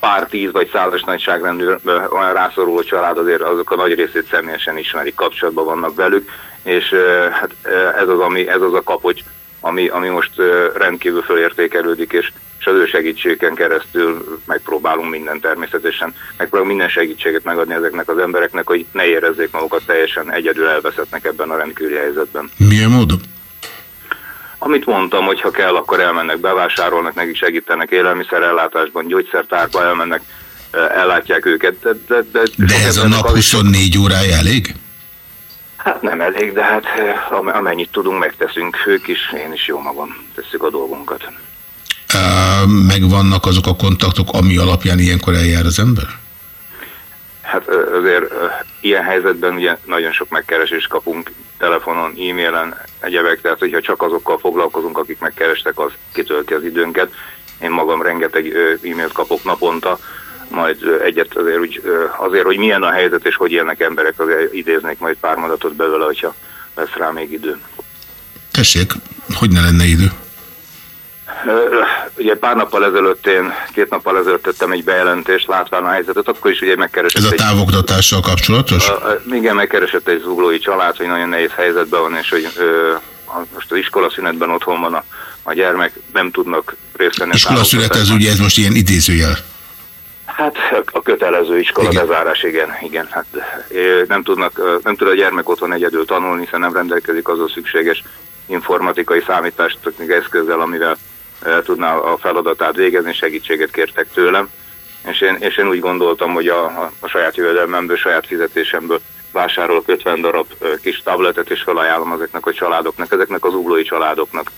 pár tíz vagy százas nagyságrendű olyan rászoruló család azért azok a nagy részét személyesen ismerik, kapcsolatban vannak velük, és hát ez az, ami, ez az a kapocs, ami, ami most rendkívül fölértékelődik, és és az ő segítségeken keresztül megpróbálunk minden természetesen, megpróbálunk minden segítséget megadni ezeknek az embereknek, hogy ne érezzék magukat teljesen egyedül elveszettnek ebben a rendkívüli helyzetben. Milyen módon? Amit mondtam, hogy ha kell, akkor elmennek, bevásárolnak, nekik segítenek élelmiszerellátásban, gyógyszertárba elmennek, ellátják őket. De, de, de, de ez a nap 24 órája elég? Hát nem elég, de hát amennyit tudunk, megteszünk. Ők is, én is jó magam, tesszük a dolgunkat megvannak azok a kontaktok, ami alapján ilyenkor eljár az ember? Hát azért ilyen helyzetben ugye nagyon sok megkeresést kapunk telefonon, e-mailen, egyebek, tehát hogyha csak azokkal foglalkozunk, akik megkerestek, az kitölti az időnket. Én magam rengeteg e-mailt kapok naponta, majd egyet azért, úgy, azért, hogy milyen a helyzet és hogy élnek emberek, azért idéznék majd pár mondatot belőle, hogyha lesz rá még idő. Tessék, hogy ne lenne idő? Ugye pár nappal ezelőtt én, két nappal ezelőtt tettem egy bejelentést, látván a helyzetet, akkor is ugye megkeresett Ez a távoktatással kapcsolatos? A, igen, megkeresett egy zuglói család, hogy nagyon nehéz helyzetben van, és hogy ö, most az iskola szünetben otthon van a, a gyermek, nem tudnak részt venni. Iskola szünet, ez ugye ez most ilyen idézőjel? Hát a kötelező iskola igen. bezárás, igen, igen. Hát, nem, tudnak, nem tud a gyermek otthon egyedül tanulni, hiszen nem rendelkezik az a szükséges informatikai számítástechnikai eszközzel, amivel el tudná a feladatát végezni, segítséget kértek tőlem, és én, és én úgy gondoltam, hogy a, a, a saját jövedelmemből, saját fizetésemből vásárolok 50 darab kis tabletet, és felajánlom ezeknek a családoknak, ezeknek az uglói családoknak,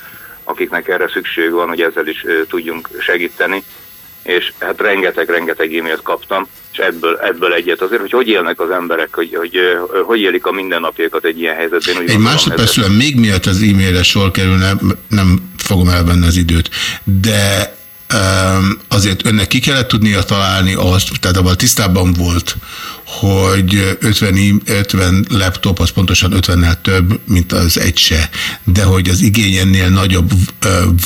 akiknek erre szükség van, hogy ezzel is tudjunk segíteni. És hát rengeteg-rengeteg e-mailt kaptam, és ebből, ebből egyet azért, hogy hogy élnek az emberek, hogy hogy, hogy élik a mindennapjukat egy ilyen helyzetben. Egy másodpercben még miatt az e-mailre sor kerülne, nem fogom elvenni az időt, de azért önnek ki kellett tudnia találni azt, tehát abban tisztában volt, hogy 50, 50 laptop az pontosan 50-nel több, mint az egy se, de hogy az igény ennél nagyobb,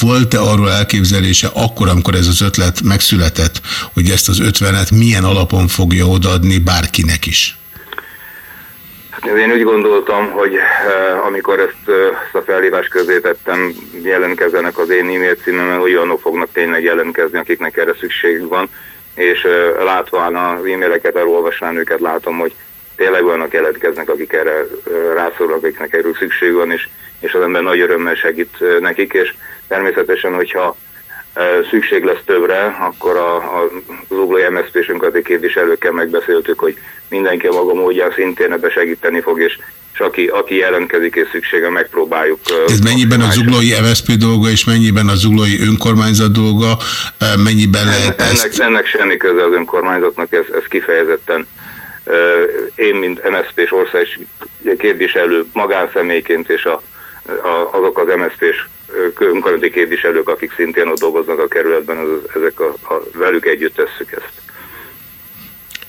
volt-e arról elképzelése akkor, amikor ez az ötlet megszületett, hogy ezt az 50-et milyen alapon fogja odaadni bárkinek is? Én úgy gondoltam, hogy amikor ezt, ezt a felhívás közé tettem, jelentkezzenek az én e-mail címemmel, hogy olyanok fognak tényleg jelentkezni, akiknek erre szükség van, és látván az e-maileket, elolvasván őket látom, hogy tényleg vannak jelentkeznek, akik erre rászorulnak, akiknek erről szükség van, és, és az ember nagy örömmel segít nekik, és természetesen, hogyha szükség lesz többre, akkor a, a, az uglói MSZP és önkormányzati képviselőkkel megbeszéltük, hogy mindenki a maga módján szintén ebbe segíteni fog, és, és aki, aki jelentkezik és szüksége, megpróbáljuk. Ez mennyiben a zuglói MSZP dolga, és mennyiben a zuglói önkormányzat dolga, mennyiben lehet ezt... Ennek, ennek semmi köze az önkormányzatnak, ez, ez kifejezetten én, mint MSZP-s országos képviselő magánszemélyként, és a, a, azok az MSZP-s ö, önkormányzati képviselők, akik szintén ott dolgoznak a kerületben, az, ezek a, a, velük együtt tesszük ezt.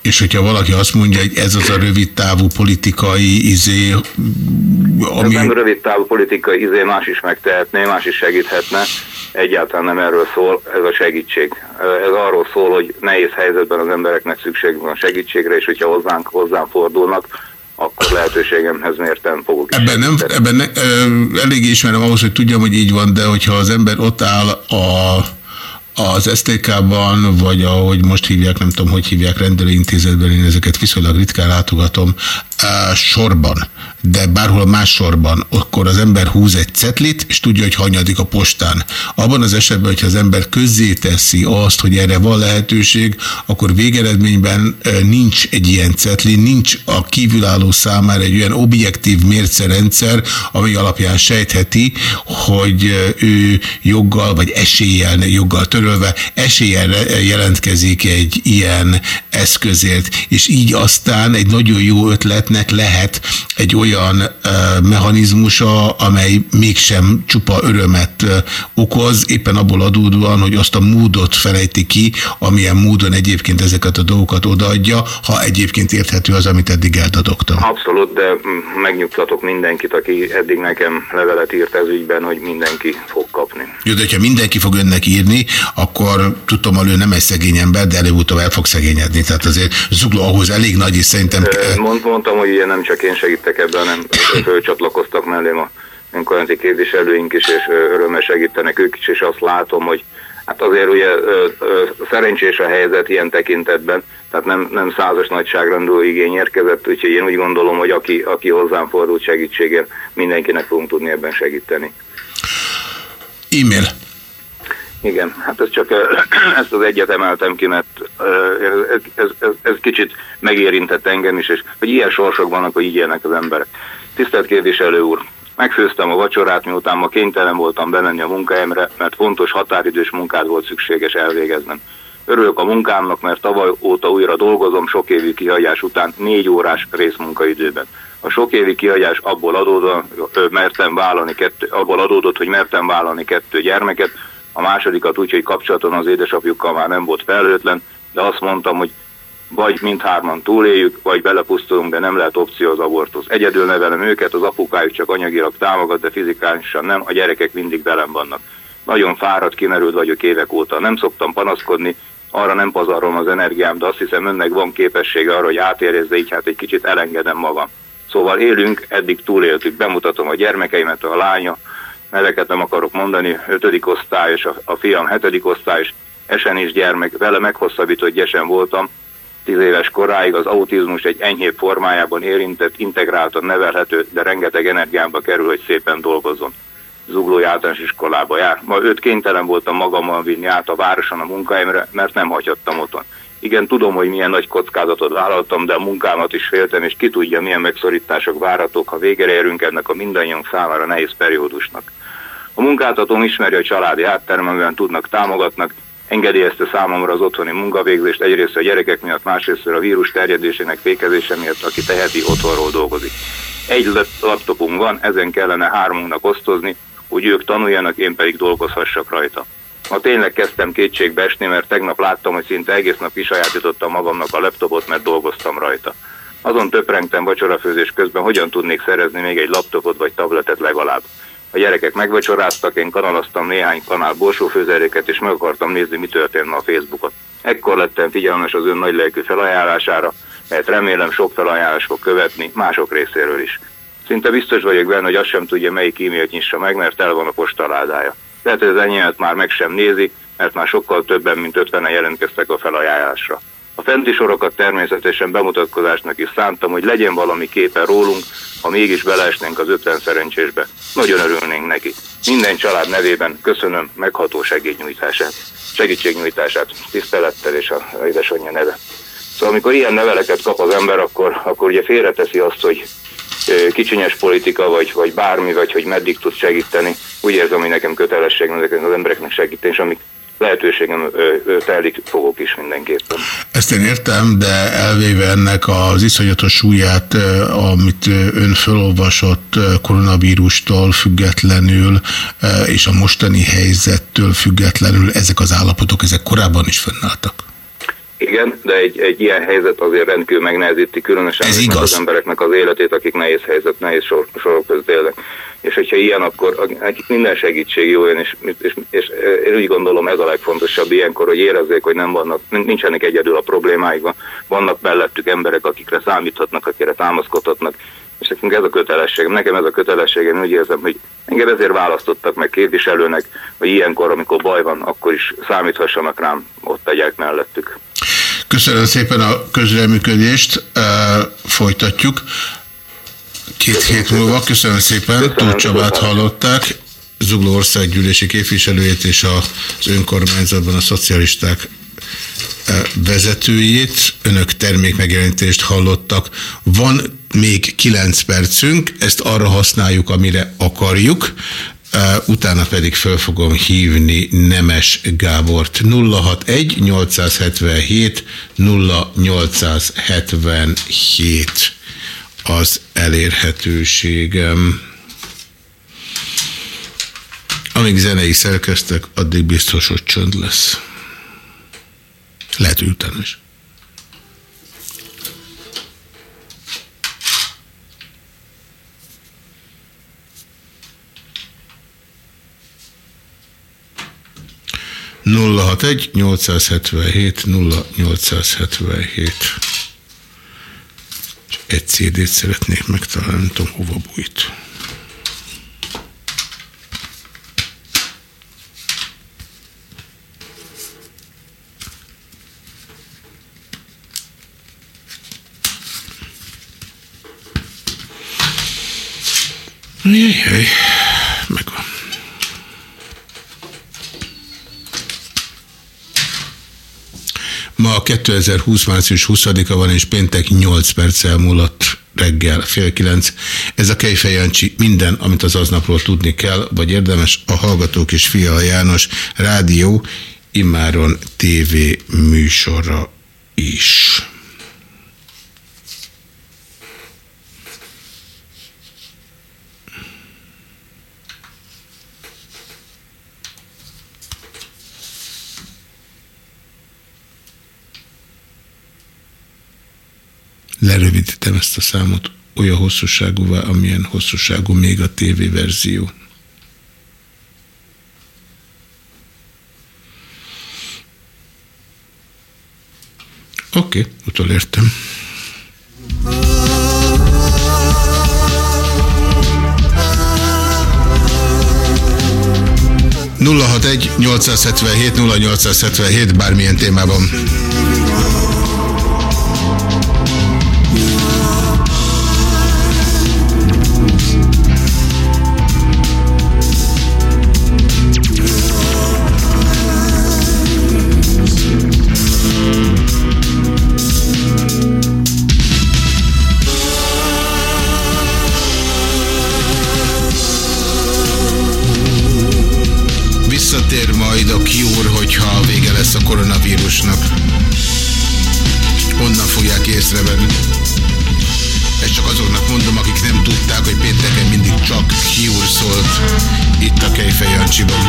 És hogyha valaki azt mondja, hogy ez az a rövid távú politikai izé, Ami... Ez nem rövid távú politikai izé, más is megtehetné, más is segíthetne. Egyáltalán nem erről szól, ez a segítség. Ez arról szól, hogy nehéz helyzetben az embereknek szükség van a segítségre, és hogyha hozzánk, hozzám fordulnak, akkor lehetőségemhez mérten fogok Ebben, nem, ebben ne, ö, eléggé ismerem ahhoz, hogy tudjam, hogy így van, de hogyha az ember ott áll a, az STK-ban, vagy ahogy most hívják, nem tudom, hogy hívják rendelőintézetben, én ezeket viszonylag ritkán látogatom, sorban, de bárhol más sorban, akkor az ember húz egy cetlit, és tudja, hogy hanyadik a postán. Abban az esetben, hogyha az ember közzéteszi azt, hogy erre van lehetőség, akkor végeredményben nincs egy ilyen cetli, nincs a kívülálló számára egy olyan objektív mércerendszer, ami alapján sejtheti, hogy ő joggal, vagy eséllyel, joggal törölve, eséllyel jelentkezik egy ilyen eszközért, és így aztán egy nagyon jó ötletnek lehet egy olyan mechanizmusa, amely mégsem csupa örömet okoz, éppen abból adódóan, hogy azt a módot felejti ki, amilyen módon egyébként ezeket a dolgokat odaadja, ha egyébként érthető az, amit eddig eldadogtam. Abszolút, de mm, megnyugtatok mindenkit, aki eddig nekem levelet írt ez ügyben, hogy mindenki fog kapni. Jó, de ha mindenki fog önnek írni, akkor tudom, hogy ő nem egy szegény ember, de előbb-utóbb el fog szegényedni. Tehát azért zugló ahhoz elég nagy, és szerintem... Mond, mondtam, hogy ugye nem csak én segítek ebben, hanem fölcsatlakoztak mellém a önkormányzati képviselőink is, és örömmel segítenek ők is, és azt látom, hogy hát azért ugye ö, ö, szerencsés a helyzet ilyen tekintetben, tehát nem, nem százas nagyságrendű igény érkezett, úgyhogy én úgy gondolom, hogy aki, aki hozzám fordult segítségért, mindenkinek fogunk tudni ebben segíteni. E-mail. Igen, hát ez csak ö, ezt az egyet emeltem ki, mert ö, ez, ez, ez, ez kicsit megérintett engem is, és hogy ilyen sorsok vannak, hogy így élnek az emberek. Tisztelt képviselő úr, megfőztem a vacsorát, miután ma kénytelen voltam bemenni a munkahelyemre, mert fontos határidős munkát volt szükséges elvégeznem. Örülök a munkámnak, mert tavaly óta újra dolgozom sok évi kihagyás után négy órás részmunkaidőben. A sok évi kihagyás abból adódott, mertem vállalni kettő, abból adódott, hogy mertem vállalni kettő gyermeket, a másodikat úgy, hogy kapcsolaton az édesapjukkal már nem volt felhőtlen, de azt mondtam, hogy vagy mindhárman túléljük, vagy belepusztulunk, de nem lehet opció az abortusz. Egyedül nevelem őket, az apukájuk csak anyagilag támogat, de fizikálisan nem, a gyerekek mindig velem vannak. Nagyon fáradt, kimerült vagyok évek óta. Nem szoktam panaszkodni, arra nem pazarolom az energiám, de azt hiszem önnek van képessége arra, hogy átérezze, így hát egy kicsit elengedem magam. Szóval élünk, eddig túléltük, bemutatom a gyermekeimet, a lánya, neveket nem akarok mondani, ötödik osztályos, a, a fiam hetedik osztályos, esen is gyermek, vele meghosszabbított gyesen voltam, tíz éves koráig az autizmus egy enyhébb formájában érintett, integráltan nevelhető, de rengeteg energiába kerül, hogy szépen dolgozzon. Zuglói általános iskolába jár. Ma őt kénytelen voltam magammal vinni át a városon a munkahelyemre, mert nem hagyhattam otthon. Igen, tudom, hogy milyen nagy kockázatot vállaltam, de a munkámat is féltem, és ki tudja, milyen megszorítások várhatók, ha végre érünk ennek a mindannyiunk számára nehéz periódusnak. A munkáltatóm ismeri a családi hátterem, tudnak, támogatnak, engedélyezte számomra az otthoni munkavégzést, egyrészt a gyerekek miatt, másrészt a vírus terjedésének fékezése miatt, aki teheti, otthonról dolgozik. Egy laptopunk van, ezen kellene hármunknak osztozni, hogy ők tanuljanak, én pedig dolgozhassak rajta. Ma tényleg kezdtem kétségbe esni, mert tegnap láttam, hogy szinte egész nap kisajátítottam magamnak a laptopot, mert dolgoztam rajta. Azon töprengtem vacsorafőzés közben, hogyan tudnék szerezni még egy laptopot vagy tabletet legalább. A gyerekek megvacsoráztak, én kanalaztam néhány kanál borsófőzeléket, és meg akartam nézni, mi történt ma a Facebookon. Ekkor lettem figyelmes az ön nagylelkű felajánlására, mert remélem sok felajánlás fog követni, mások részéről is. Szinte biztos vagyok benne, hogy azt sem tudja, melyik e-mailt nyissa meg, mert el van a postaládája. Lehet, hogy az enyémet már meg sem nézi, mert már sokkal többen, mint 50-en jelentkeztek a felajánlásra. A fenti sorokat természetesen bemutatkozásnak is szántam, hogy legyen valami képe rólunk, ha mégis beleesnénk az 50 szerencsésbe. Nagyon örülnénk neki. Minden család nevében köszönöm megható segítségnyújtását, segítségnyújtását, tisztelettel és a édesanyja neve. Szóval amikor ilyen neveleket kap az ember, akkor, akkor ugye félreteszi azt, hogy kicsinyes politika, vagy, vagy bármi, vagy hogy meddig tud segíteni. Úgy érzem, hogy nekem kötelességem ezeknek az embereknek segíteni, és amik lehetőségem telik, fogok is mindenképpen. Ezt én értem, de elvéve ennek az iszonyatos súlyát, amit ön felolvasott koronavírustól függetlenül, és a mostani helyzettől függetlenül, ezek az állapotok, ezek korábban is fönnálltak. Igen, de egy, egy ilyen helyzet azért rendkívül megnehezíti különösen Ez igaz. az embereknek az életét, akik nehéz helyzet, nehéz sor, sorok között élnek. És hogyha ilyen, akkor nekik minden segítség jó jön, és, és, és, én úgy gondolom ez a legfontosabb ilyenkor, hogy érezzék, hogy nem vannak, nincsenek egyedül a problémáikban, vannak mellettük emberek, akikre számíthatnak, akire támaszkodhatnak, és nekünk ez a kötelességem, nekem ez a kötelességem, úgy érzem, hogy engem ezért választottak meg képviselőnek, hogy ilyenkor, amikor baj van, akkor is számíthassanak rám, ott tegyek mellettük. Köszönöm szépen a közreműködést, folytatjuk. Két hét múlva, köszönöm szépen, Tóth Csabát hallották, Zugló országgyűlési képviselőjét és az önkormányzatban a szocialisták vezetőjét. Önök termékmegjelentést hallottak. Van még 9 percünk, ezt arra használjuk, amire akarjuk. Utána pedig fel fogom hívni Nemes Gábort. 061 877 0877 az elérhetőségem. Amíg zenei szerkeztek, addig biztos, hogy csönd lesz. Lehet, hogy utána is. Nulla hat egy 877 0877 egy CD-t szeretnék megtalálni, nem tudom, hova bújt. Jaj, megvan. Ma 2020. március 20-a van, és péntek 8 perc elmúlott reggel fél kilenc. Ez a Kejfej Jancsi minden, amit az aznapról tudni kell, vagy érdemes, a Hallgatók és Fia János rádió, immáron TV műsora is. Lerövidítem ezt a számot olyan hosszúságúvá, amilyen hosszúságú még a TV verzió. Oké, okay, utolértem. nulla hat egy 877 0877 bármilyen témában. Kejfej Jancsiban.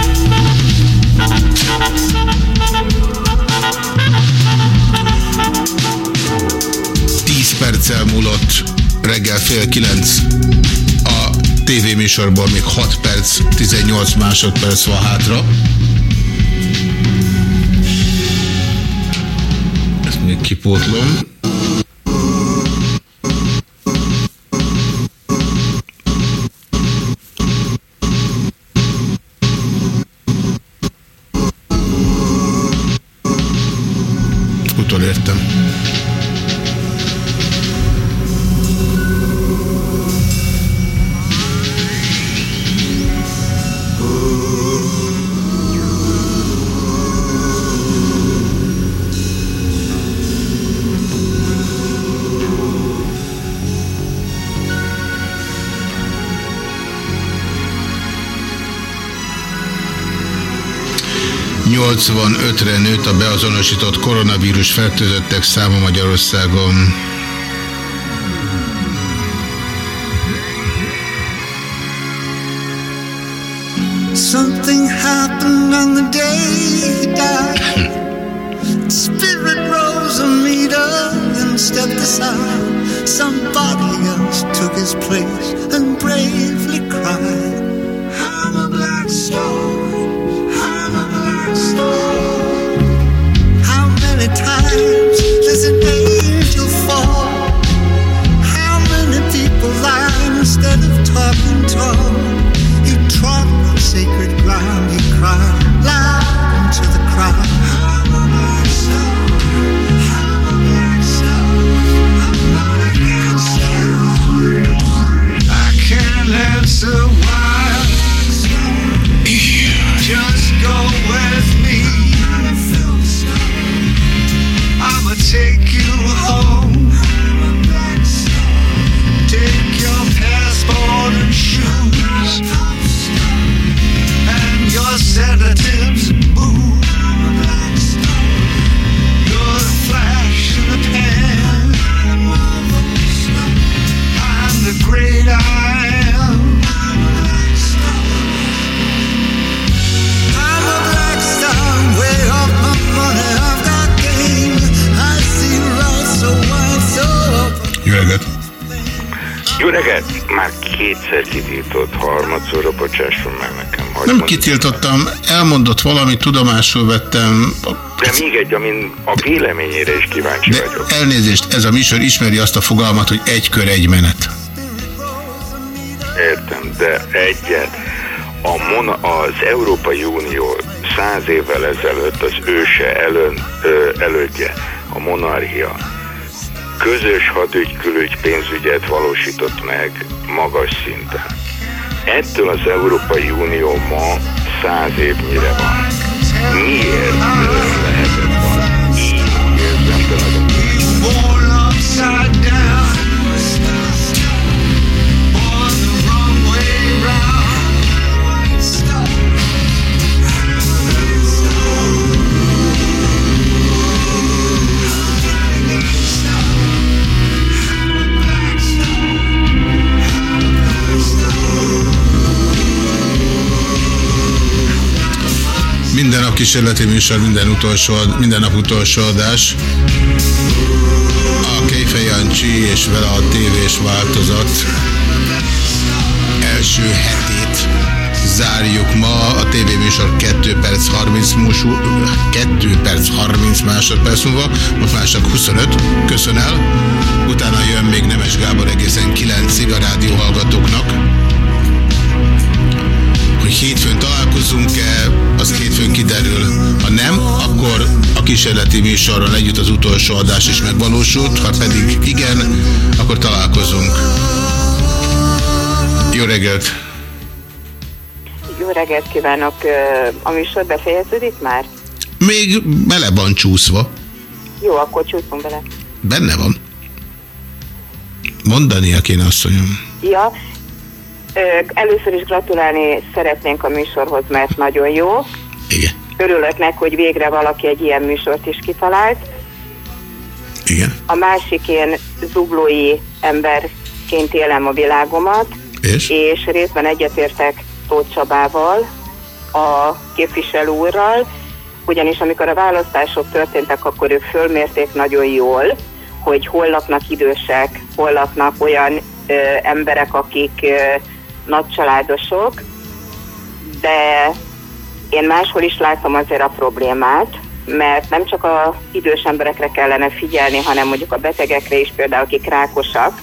Tíz perccel múlott reggel fél kilenc a tévéműsorból még 6 perc, 18 másodperc van hátra. Ezt még kipótlom. Tollerton. 85-re nőtt a beazonosított koronavírus fertőzöttek száma Magyarországon. Something happened on the day he died. Spirit rose a meter and stepped aside. Somebody else took his place and bravely cried. I'm a black star. Instead of talking tall? He trod on sacred ground, he cried Reggelt! Már kétszer kitiltott harmadszorra, bocsásson meg nekem. Hogy Nem kitiltottam, elmondott valamit, tudomásul vettem. De még egy, amin a véleményére is kíváncsi De vagyok. elnézést, ez a műsor ismeri azt a fogalmat, hogy egy kör, egy menet. Értem, de egyet. A mona, az Európai Unió száz évvel ezelőtt az őse elön, ö, elődje, a monarchia, közös hadügy, külügy, pénzügyet valósított meg magas szinten. Ettől az Európai Unió ma száz évnyire van. Miért Minden nap kísérleti műsor, minden, utolsó, minden nap utolsó adás. A Kejfej Jancsi és vele a tévés változat első hetét zárjuk ma. A tévéműsor 2 perc 30 músú, 2 perc 30 másodperc múlva, most már csak 25, köszön el. Utána jön még Nemes Gábor egészen 9-ig a rádió hallgatóknak hogy hétfőn találkozunk-e, az hétfőn kiderül. Ha nem, akkor a kísérleti műsorral együtt az utolsó adás is megvalósult, ha pedig igen, akkor találkozunk. Jó reggelt! Jó reggelt kívánok! A műsor befejeződik már? Még bele van csúszva. Jó, akkor csúszunk bele. Benne van. Mondania kéne, asszonyom. Ja, először is gratulálni szeretnénk a műsorhoz, mert nagyon jó. Igen. Örülök neki, hogy végre valaki egy ilyen műsort is kitalált. Igen. A másik én zuglói emberként élem a világomat, és, és részben egyetértek Tóth Csabával, a képviselő úrral, ugyanis amikor a választások történtek, akkor ők fölmérték nagyon jól, hogy hol laknak idősek, hol laknak olyan ö, emberek, akik ö, nagycsaládosok, de én máshol is látom azért a problémát, mert nem csak a idős emberekre kellene figyelni, hanem mondjuk a betegekre is, például akik rákosak,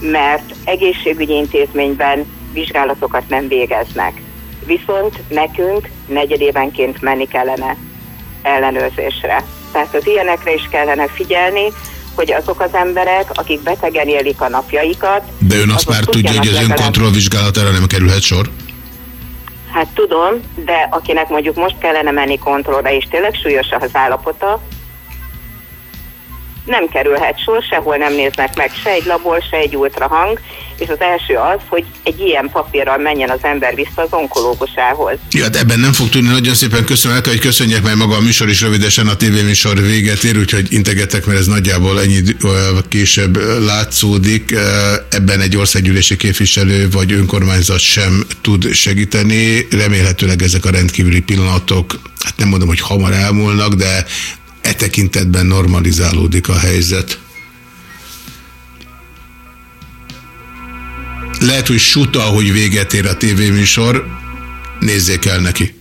mert egészségügyi intézményben vizsgálatokat nem végeznek. Viszont nekünk negyedévenként menni kellene ellenőrzésre. Tehát az ilyenekre is kellene figyelni, hogy azok az emberek, akik betegen élik a napjaikat, De ön azt már tudja, hogy az tudjanak legalább- önkontroll vizsgálatára nem kerülhet sor? Hát tudom, de akinek mondjuk most kellene menni kontrollra, és tényleg súlyos az állapota, nem kerülhet sor, sehol nem néznek meg se egy labor, se egy ultrahang, és az első az, hogy egy ilyen papírral menjen az ember vissza az onkológusához. Ja, hát ebben nem fog tudni. Nagyon szépen köszönöm, el kell, hogy köszönjek, mert maga a műsor is rövidesen a tévéműsor véget ér, úgyhogy integetek, mert ez nagyjából ennyi később látszódik. Ebben egy országgyűlési képviselő vagy önkormányzat sem tud segíteni. Remélhetőleg ezek a rendkívüli pillanatok, hát nem mondom, hogy hamar elmúlnak, de e tekintetben normalizálódik a helyzet. Lehet, hogy suta, hogy véget ér a tévéműsor, nézzék el neki.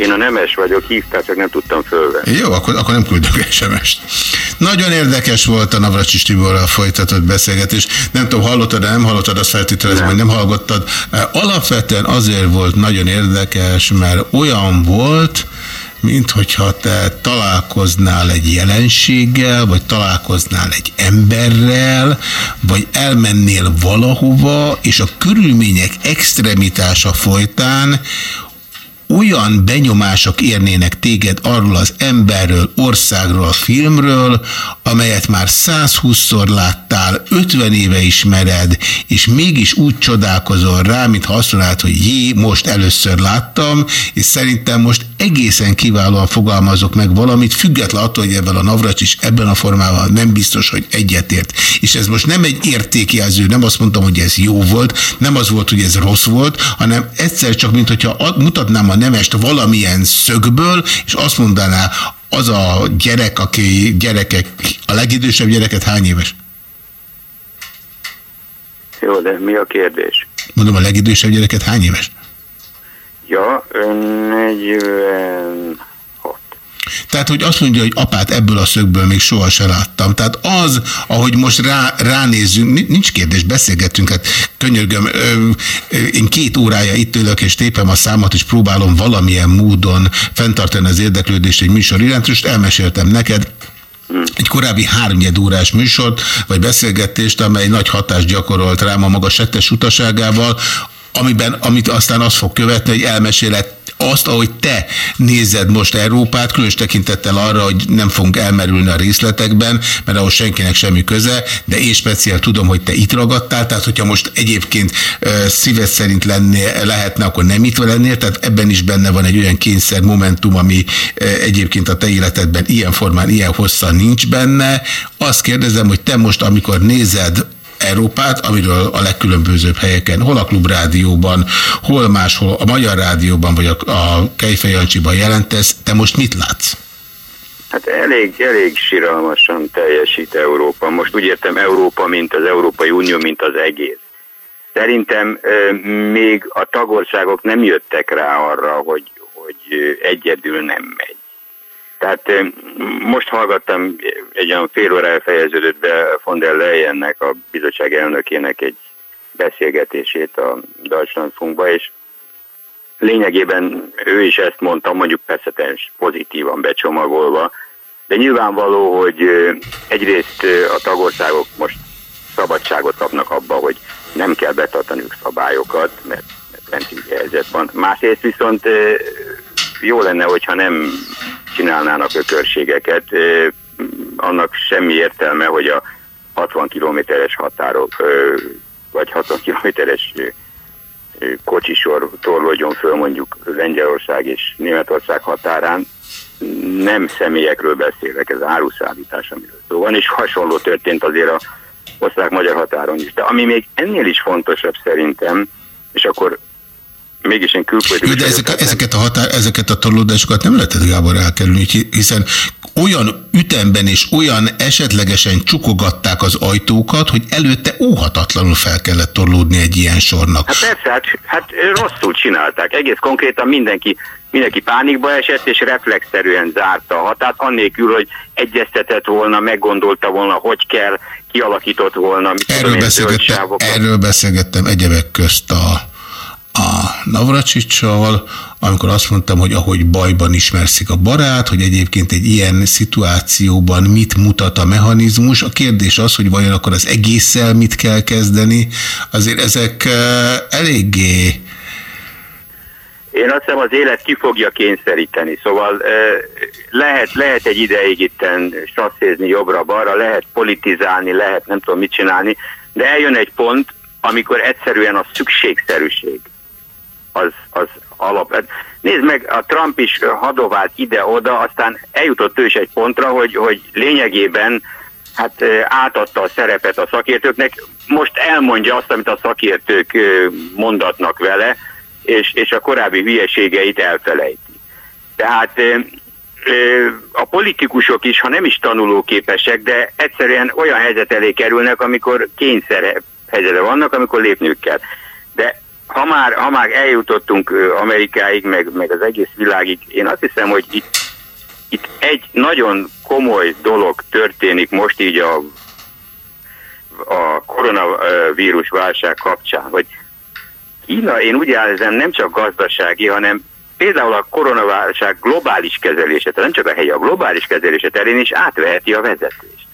Én a Nemes vagyok, hívtál, csak nem tudtam fölvenni. Jó, akkor, akkor nem küldök SMS-t. Nagyon érdekes volt a Navracsis Tiborral folytatott beszélgetés. Nem tudom, hallottad, de nem hallottad, azt feltételezem, hogy nem hallgattad. Alapvetően azért volt nagyon érdekes, mert olyan volt, mint hogyha te találkoznál egy jelenséggel, vagy találkoznál egy emberrel, vagy elmennél valahova, és a körülmények extremitása folytán olyan benyomások érnének téged arról az emberről, országról, a filmről, amelyet már 120-szor láttál, 50 éve ismered, és mégis úgy csodálkozol rá, mintha azt mondanád, hogy jé, most először láttam, és szerintem most egészen kiválóan fogalmazok meg valamit, független attól, hogy ebben a Navracs is ebben a formában nem biztos, hogy egyetért. És ez most nem egy értékjelző, nem azt mondtam, hogy ez jó volt, nem az volt, hogy ez rossz volt, hanem egyszer csak, mint hogyha mutatnám a nemest valamilyen szögből, és azt mondaná, az a gyerek, aki gyerekek, a legidősebb gyereket hány éves? Jó, de mi a kérdés? Mondom, a legidősebb gyereket hány éves? Ja, ön 40... Tehát, hogy azt mondja, hogy apát ebből a szögből még soha se láttam. Tehát az, ahogy most rá, ránézzünk, ni- nincs kérdés, beszélgetünk, hát könyörgöm, ö, én két órája itt ülök, és tépem a számot, és próbálom valamilyen módon fenntartani az érdeklődést egy műsor iránt, és elmeséltem neked, egy korábbi háromnyed órás műsort, vagy beszélgetést, amely nagy hatást gyakorolt rám a maga settes utaságával, amiben, amit aztán azt fog követni, hogy elmesélek azt, ahogy te nézed most Európát, különös tekintettel arra, hogy nem fogunk elmerülni a részletekben, mert ahhoz senkinek semmi köze, de én speciál tudom, hogy te itt ragadtál, tehát hogyha most egyébként szíved szerint lennél, lehetne, akkor nem itt lennél, tehát ebben is benne van egy olyan kényszer momentum, ami egyébként a te életedben ilyen formán, ilyen hosszan nincs benne. Azt kérdezem, hogy te most, amikor nézed Európát, amiről a legkülönbözőbb helyeken, hol a klubrádióban, hol máshol, a Magyar Rádióban, vagy a, a Kejfej Jancsiban jelentesz, te most mit látsz? Hát elég, elég siralmasan teljesít Európa. Most úgy értem Európa, mint az Európai Unió, mint az egész. Szerintem ö, még a tagországok nem jöttek rá arra, hogy hogy egyedül nem megy. Tehát most hallgattam, egy olyan fél órája fejeződött be von der Leyennek, a bizottság elnökének egy beszélgetését a Deutschlandfunkba, és lényegében ő is ezt mondta, mondjuk persze pozitívan becsomagolva, de nyilvánvaló, hogy egyrészt a tagországok most szabadságot kapnak abba, hogy nem kell betartaniuk szabályokat, mert rendkívüli helyzet van. Másrészt viszont jó lenne, hogyha nem csinálnának ökörségeket, annak semmi értelme, hogy a 60 kilométeres határok, vagy 60 kilométeres kocsisor torlódjon föl mondjuk Lengyelország és Németország határán. Nem személyekről beszélek, ez áruszállítás, amiről szó van, és hasonló történt azért a osztrák-magyar határon is. De ami még ennél is fontosabb szerintem, és akkor mégis én külpolitikus... De ezek, ezeket, a határ, ezeket a torlódásokat nem lehetett Gábor elkerülni, hiszen olyan ütemben és olyan esetlegesen csukogatták az ajtókat, hogy előtte óhatatlanul fel kellett torlódni egy ilyen sornak. Hát persze, hát, hát rosszul csinálták. Egész konkrétan mindenki, mindenki pánikba esett, és reflexzerűen zárta a határt, annélkül, hogy egyeztetett volna, meggondolta volna, hogy kell, kialakított volna. Erről, beszélgettem, erről beszélgettem egyebek közt a a Navracsicsal, amikor azt mondtam, hogy ahogy bajban ismerszik a barát, hogy egyébként egy ilyen szituációban mit mutat a mechanizmus. A kérdés az, hogy vajon akkor az egésszel mit kell kezdeni. Azért ezek eléggé... Én azt hiszem az élet ki fogja kényszeríteni, szóval lehet, lehet egy ideig itten sasszézni jobbra-balra, lehet politizálni, lehet nem tudom mit csinálni, de eljön egy pont, amikor egyszerűen a szükségszerűség az, az alap. Nézd meg, a Trump is hadovált ide-oda, aztán eljutott ő is egy pontra, hogy, hogy lényegében hát átadta a szerepet a szakértőknek, most elmondja azt, amit a szakértők mondatnak vele, és, és a korábbi hülyeségeit elfelejti. Tehát a politikusok is, ha nem is tanulóképesek, de egyszerűen olyan helyzet elé kerülnek, amikor kényszer helyzetre vannak, amikor lépniük kell. De ha már, ha már eljutottunk Amerikáig, meg, meg az egész világig, én azt hiszem, hogy itt, itt egy nagyon komoly dolog történik most így a, a koronavírus válság kapcsán, hogy Kína, én úgy érzem, nem csak gazdasági, hanem például a koronaválság globális kezelése, tehát nem csak a helyi, a globális kezelése terén is átveheti a vezetést.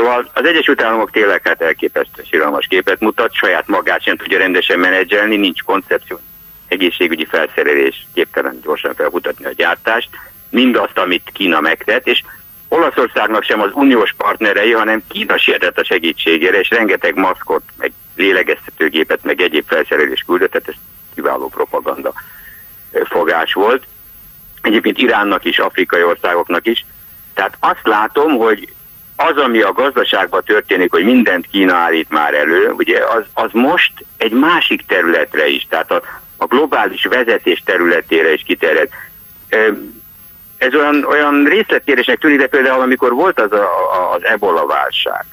Szóval az Egyesült Államok tényleg hát elképesztő síralmas képet mutat, saját magát sem tudja rendesen menedzselni, nincs koncepció, egészségügyi felszerelés, képtelen gyorsan felmutatni a gyártást, mindazt, amit Kína megtett, és Olaszországnak sem az uniós partnerei, hanem Kína sietett a segítségére, és rengeteg maszkot, meg lélegeztetőgépet, meg egyéb felszerelés küldött, tehát ez kiváló propaganda fogás volt. Egyébként Iránnak is, afrikai országoknak is. Tehát azt látom, hogy az, ami a gazdaságban történik, hogy mindent Kína állít már elő, ugye az, az most egy másik területre is, tehát a, a globális vezetés területére is kiterjed. Ez olyan, olyan részletkérdésnek tűnik, de például amikor volt az a, a, az ebola válság,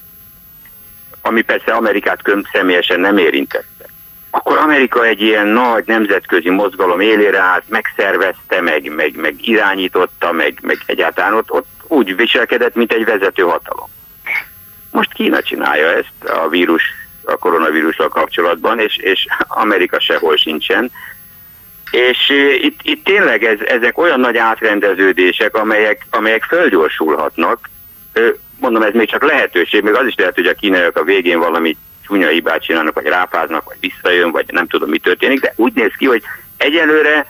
ami persze Amerikát személyesen nem érintette, akkor Amerika egy ilyen nagy nemzetközi mozgalom élére állt, megszervezte, meg, meg, meg irányította, meg, meg egyáltalán ott, ott úgy viselkedett, mint egy vezető hatalom. Most Kína csinálja ezt a vírus, a koronavírussal kapcsolatban, és, és Amerika sehol sincsen. És itt, itt tényleg ez, ezek olyan nagy átrendeződések, amelyek, amelyek fölgyorsulhatnak. Mondom, ez még csak lehetőség, még az is lehet, hogy a kínaiak a végén valami csúnya hibát csinálnak, vagy rápáznak, vagy visszajön, vagy nem tudom, mi történik, de úgy néz ki, hogy egyelőre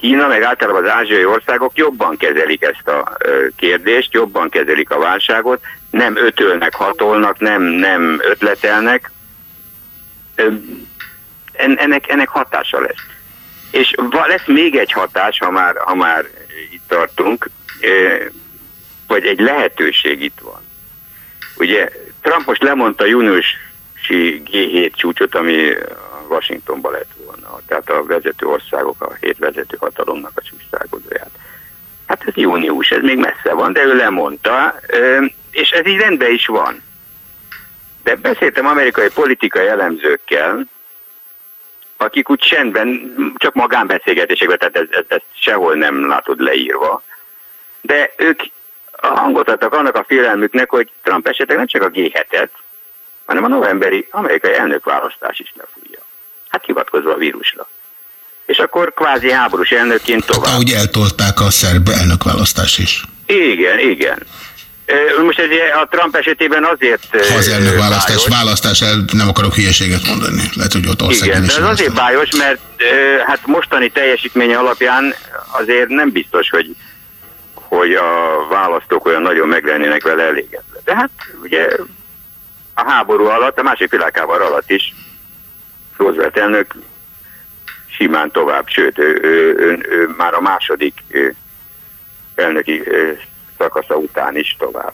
Kína, meg általában az ázsiai országok jobban kezelik ezt a kérdést, jobban kezelik a válságot, nem ötölnek, hatolnak, nem, nem ötletelnek. Ennek, ennek hatása lesz. És lesz még egy hatás, ha már, ha már itt tartunk, vagy egy lehetőség itt van. Ugye Trump most lemondta júniusi G7 csúcsot, ami Washingtonban lett volna, tehát a vezető országok, a hét vezető hatalomnak a csúcsálkodóját. Hát ez június, ez még messze van, de ő lemondta, és ez így rendben is van. De beszéltem amerikai politikai elemzőkkel, akik úgy csendben, csak magánbeszélgetésekben, tehát ez, ez, ez sehol nem látod leírva. De ők hangot adtak annak a félelmüknek, hogy Trump esetleg nem csak a G7-et, hanem a novemberi amerikai elnökválasztás is lefújja. Hát hivatkozva a vírusra. És akkor kvázi háborús elnökként tovább. Ahogy eltolták a szerb elnökválasztás is. Igen, igen. Most ez a Trump esetében azért... Ha az elnökválasztás, bájos. választás el, nem akarok hülyeséget mondani. Lehet, hogy ott Igen, országban de is. ez azért bájos, mert hát mostani teljesítménye alapján azért nem biztos, hogy, hogy a választók olyan nagyon meg lennének vele elégedve. De hát ugye a háború alatt, a másik világháború alatt is Roosevelt elnök simán tovább, sőt, ő, ő, ő, ő már a második ő, elnöki ő, szakasza után is tovább.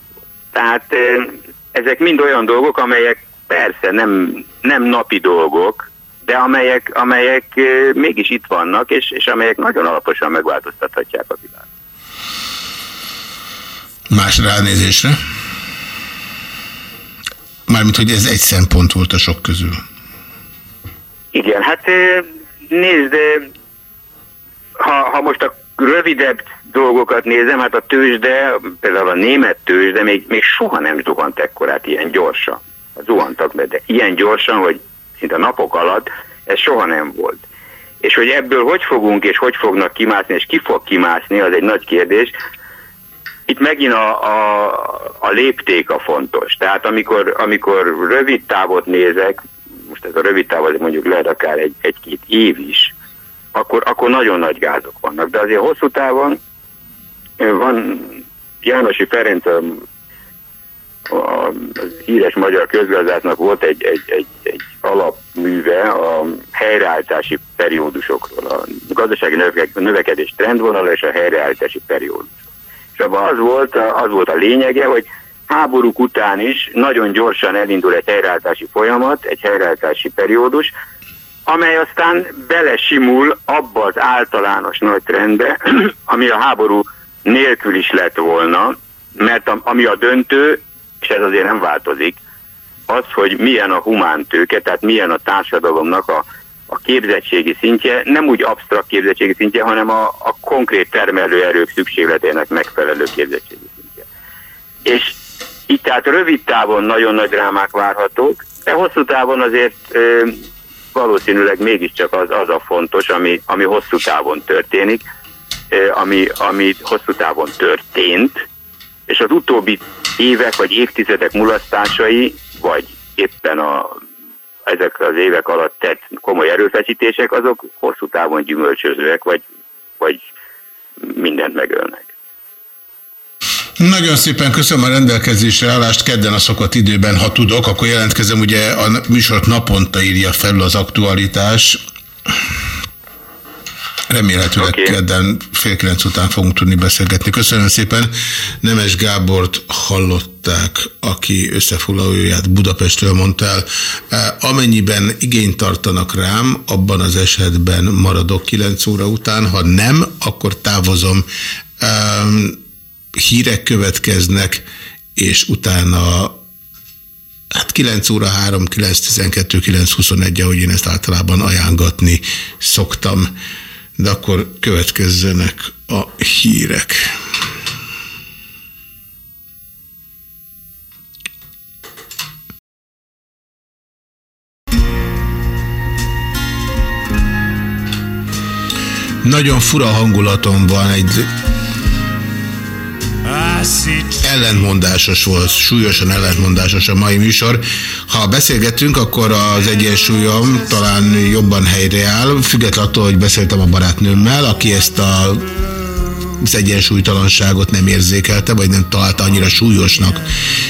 Tehát ö, ezek mind olyan dolgok, amelyek persze nem, nem napi dolgok, de amelyek, amelyek ö, mégis itt vannak, és, és amelyek nagyon alaposan megváltoztathatják a világot. Más ránézésre? Mármint, hogy ez egy szempont volt a sok közül. Igen, hát nézd, ha, ha most a rövidebb dolgokat nézem, hát a tőzsde, például a német tőzsde még, még soha nem zuhant ekkorát ilyen gyorsan. Zuhantak be, de ilyen gyorsan, hogy szinte napok alatt, ez soha nem volt. És hogy ebből hogy fogunk és hogy fognak kimászni, és ki fog kimászni, az egy nagy kérdés. Itt megint a, a, a lépték a fontos. Tehát amikor, amikor rövid távot nézek, ez a rövid táv az mondjuk lehet akár egy, egy-két év is, akkor, akkor nagyon nagy gázok vannak. De azért hosszú távon van Jánosi Ferenc, a, a, az híres magyar közgazdásznak volt egy, egy, egy, egy alapműve a helyreállítási periódusokról, a gazdasági növeke- növekedés trendvonala és a helyreállítási periódus. És abban az volt, az volt a lényege, hogy háborúk után is nagyon gyorsan elindul egy helyreállítási folyamat, egy helyreállítási periódus, amely aztán belesimul abba az általános nagy trendbe, ami a háború nélkül is lett volna, mert ami a döntő, és ez azért nem változik, az, hogy milyen a humántőke, tehát milyen a társadalomnak a, a képzettségi szintje, nem úgy absztrakt képzettségi szintje, hanem a, a konkrét termelőerők szükségletének megfelelő képzettségi szintje. És itt tehát rövid távon nagyon nagy drámák várhatók, de hosszú távon azért ö, valószínűleg mégiscsak az, az a fontos, ami, ami hosszú távon történik, ö, ami, ami hosszú távon történt, és az utóbbi évek vagy évtizedek mulasztásai, vagy éppen a, ezek az évek alatt tett komoly erőfeszítések, azok hosszú távon gyümölcsözőek, vagy, vagy mindent megölnek. Nagyon szépen köszönöm a rendelkezésre állást kedden a szokott időben, ha tudok, akkor jelentkezem, ugye a műsort naponta írja felül az aktualitás. Remélhetőleg okay. kedden fél kilenc után fogunk tudni beszélgetni. Köszönöm szépen. Nemes Gábort hallották, aki összefoglalóját Budapestről mondta el. Eh, Amennyiben igényt tartanak rám, abban az esetben maradok 9 óra után, ha nem, akkor távozom. Um, hírek következnek, és utána hát 9 óra 3, 9, 12, 9, 21, ahogy én ezt általában ajángatni szoktam, de akkor következzenek a hírek. Nagyon fura hangulatom van, egy ellentmondásos volt, súlyosan ellentmondásos a mai műsor. Ha beszélgetünk, akkor az egyensúlyom talán jobban helyreáll, függetlenül attól, hogy beszéltem a barátnőmmel, aki ezt a az egyensúlytalanságot nem érzékelte, vagy nem találta annyira súlyosnak,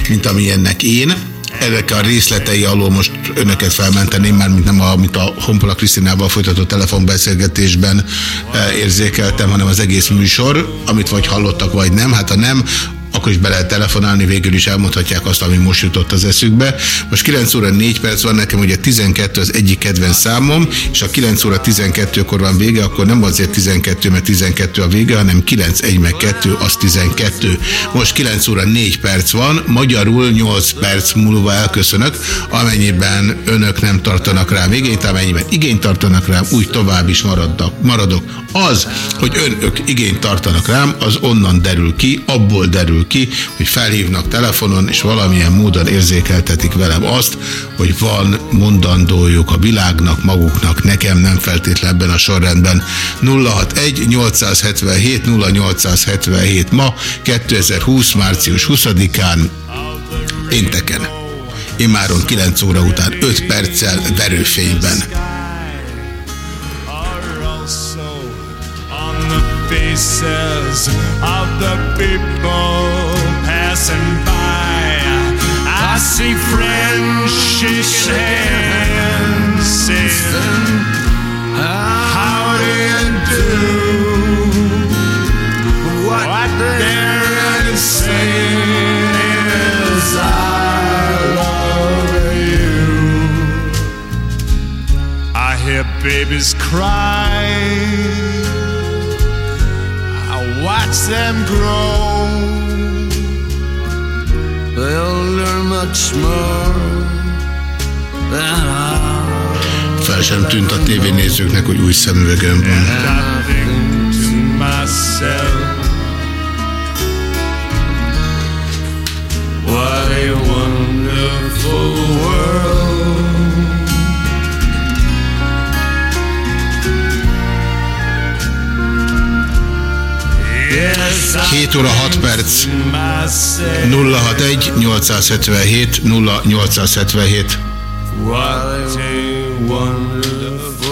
mint amilyennek én. Ennek a részletei alól most önöket felmenteném, már mint nem a, amit a Honpola Krisztinával folytatott telefonbeszélgetésben eh, érzékeltem, hanem az egész műsor, amit vagy hallottak, vagy nem. Hát ha nem, akkor is be lehet telefonálni, végül is elmondhatják azt, ami most jutott az eszükbe. Most 9 óra 4 perc van nekem, ugye 12 az egyik kedvenc számom, és a 9 óra 12-kor van vége, akkor nem azért 12, mert 12 a vége, hanem 9, 1 meg 2, az 12. Most 9 óra 4 perc van, magyarul 8 perc múlva elköszönök, amennyiben önök nem tartanak rám igényt, amennyiben igényt tartanak rám, úgy tovább is maradnak, maradok. Az, hogy önök igényt tartanak rám, az onnan derül ki, abból derül ki, hogy felhívnak telefonon, és valamilyen módon érzékeltetik velem azt, hogy van mondandójuk a világnak, maguknak, nekem nem feltétlenül ebben a sorrendben. 061 877 0877 ma, 2020. március 20-án, pénteken. Imáron 9 óra után 5 perccel verőfényben. faces of the people see friends shaking hands, saying, How do you do? What, they're saying is, I love you. I hear babies cry. I watch them grow. Fel sem tűnt a tévénézőknek, hogy új szemüvegem van. What a wonderful world. 7 óra 6 perc. 061 877 0877. What a wonderful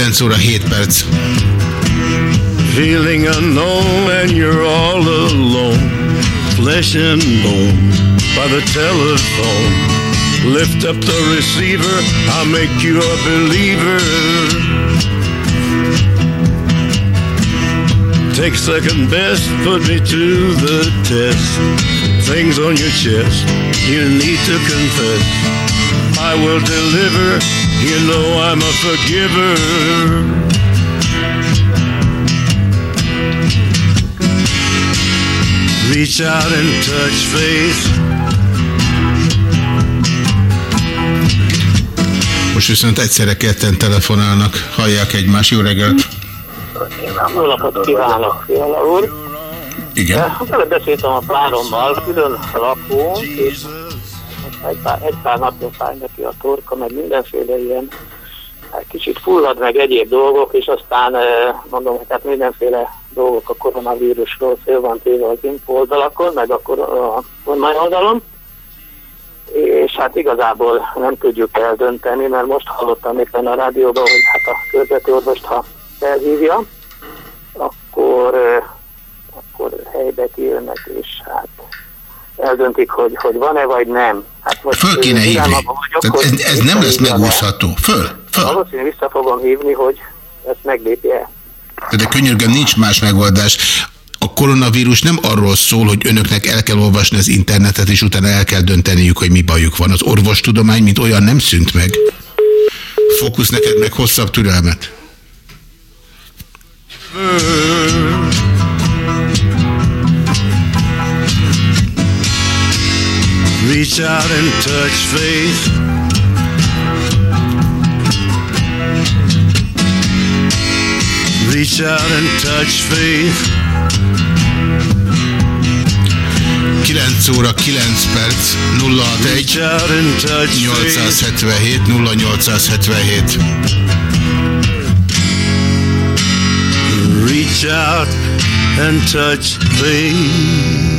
9 óra 7 perc. Feeling unknown and you're all alone. Flesh and bone by the telephone. Lift up the receiver, I'll make you a believer. Take second best, put me to the test. Things on your chest, you need to confess. I will deliver, you know I'm a forgiver. Reach out and touch faith. Most viszont egyszerre ketten telefonálnak, hallják egymást. Jó reggelt! Jó napot kívánok, Fiala úr! Igen. Előbb beszéltem a párommal, külön lakunk, és egy pár, egy pár napja fáj neki a torka, meg mindenféle ilyen. Hát kicsit fullad meg egyéb dolgok, és aztán eh, mondom, hogy hát mindenféle dolgok a koronavírusról fél van téve az info oldalakon, meg a, a online oldalon, és hát igazából nem tudjuk eldönteni, mert most hallottam éppen a rádióban, hogy hát a körzeti orvost, ha felhívja, akkor, eh, akkor helybe kijönnek, és hát eldöntik, hogy, hogy van-e vagy nem. Hát most Föl kéne hívni. vagyok, Tehát ez, ez nem lesz megúszható. Föl, föl. Valószínűleg vissza fogom hívni, hogy ezt meglépje. De könyörgöm, nincs más megoldás. A koronavírus nem arról szól, hogy önöknek el kell olvasni az internetet, és utána el kell dönteniük, hogy mi bajuk van. Az orvostudomány, mint olyan nem szűnt meg. Fókusz neked meg hosszabb türelmet. Reach Reach out and touch faith. Reach out and touch faith. 9 óra 9 perc 061 877 0877 Reach out and touch faith.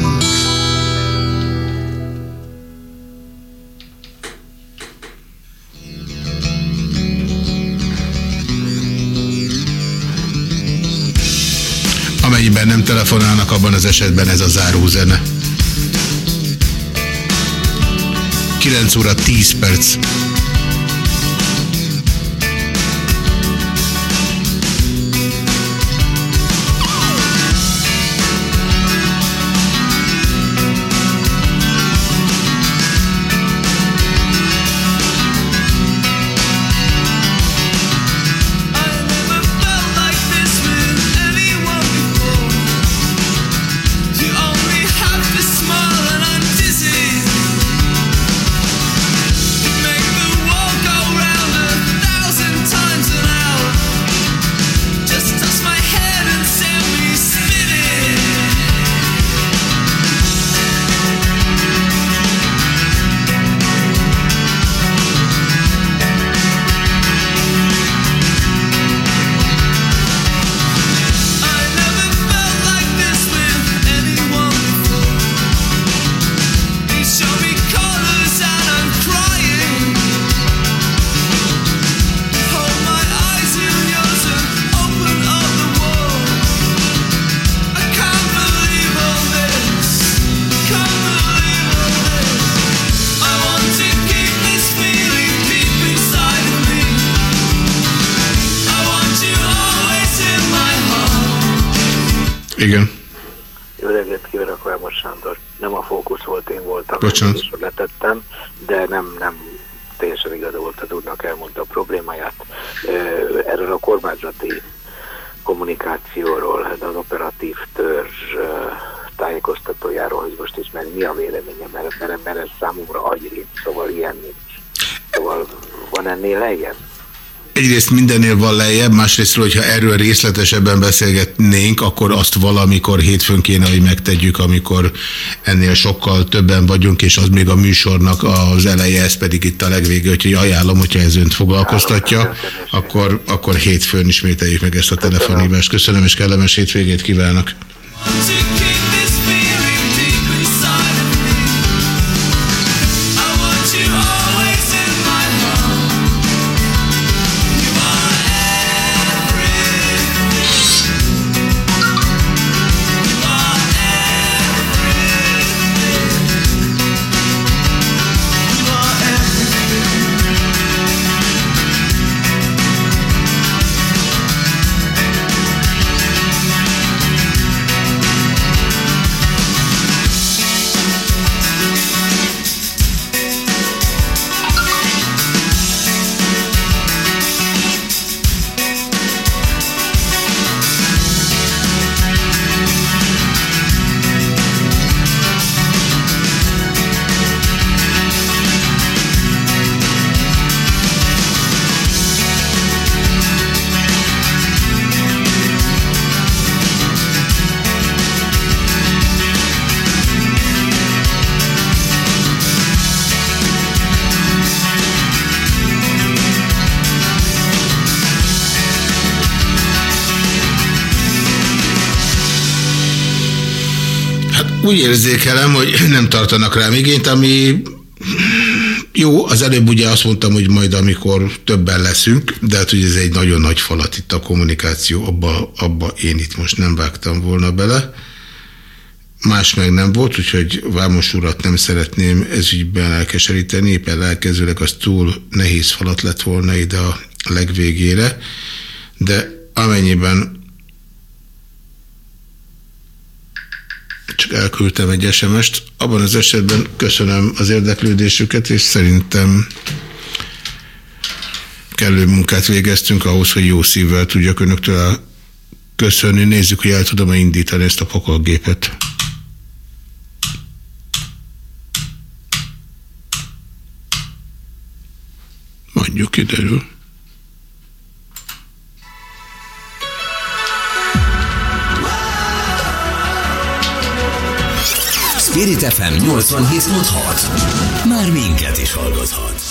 Amennyiben nem telefonálnak, abban az esetben ez a zárózene. 9 óra 10 perc. Igen. Jó reggelt kívánok, Vámos Sándor. Nem a fókusz volt, én voltam. Bocsánat. És letettem, de nem, nem teljesen igaza volt a úrnak, elmondta a problémáját. Erről a kormányzati kommunikációról, hát az operatív törzs tájékoztatójáról, hogy most is meg mi a véleménye, mert, mert, mert ez számomra agyrít, szóval ilyen nincs. Szóval van ennél lejjebb? Egyrészt mindennél van lejjebb, másrészt, hogyha erről részletesebben beszélgetnénk, akkor azt valamikor hétfőn kéne, hogy megtegyük, amikor ennél sokkal többen vagyunk, és az még a műsornak az eleje, ez pedig itt a legvége, úgyhogy ajánlom, hogyha ez önt foglalkoztatja, akkor, akkor hétfőn ismételjük meg ezt a telefonhívást. Köszönöm, és kellemes hétvégét kívánok! Úgy érzékelem, hogy nem tartanak rám igényt, ami jó, az előbb ugye azt mondtam, hogy majd amikor többen leszünk, de hát ugye ez egy nagyon nagy falat itt a kommunikáció, abba, abba én itt most nem vágtam volna bele. Más meg nem volt, úgyhogy Vámos urat nem szeretném ezügyben elkeseríteni, éppen elkezdőleg az túl nehéz falat lett volna ide a legvégére, de amennyiben csak elküldtem egy SMS-t. Abban az esetben köszönöm az érdeklődésüket, és szerintem kellő munkát végeztünk ahhoz, hogy jó szívvel tudjak önöktől köszönni. Nézzük, hogy el tudom-e indítani ezt a pakolgépet. Mondjuk kiderül. Spirit FM 87.6. Már minket is hallgathat.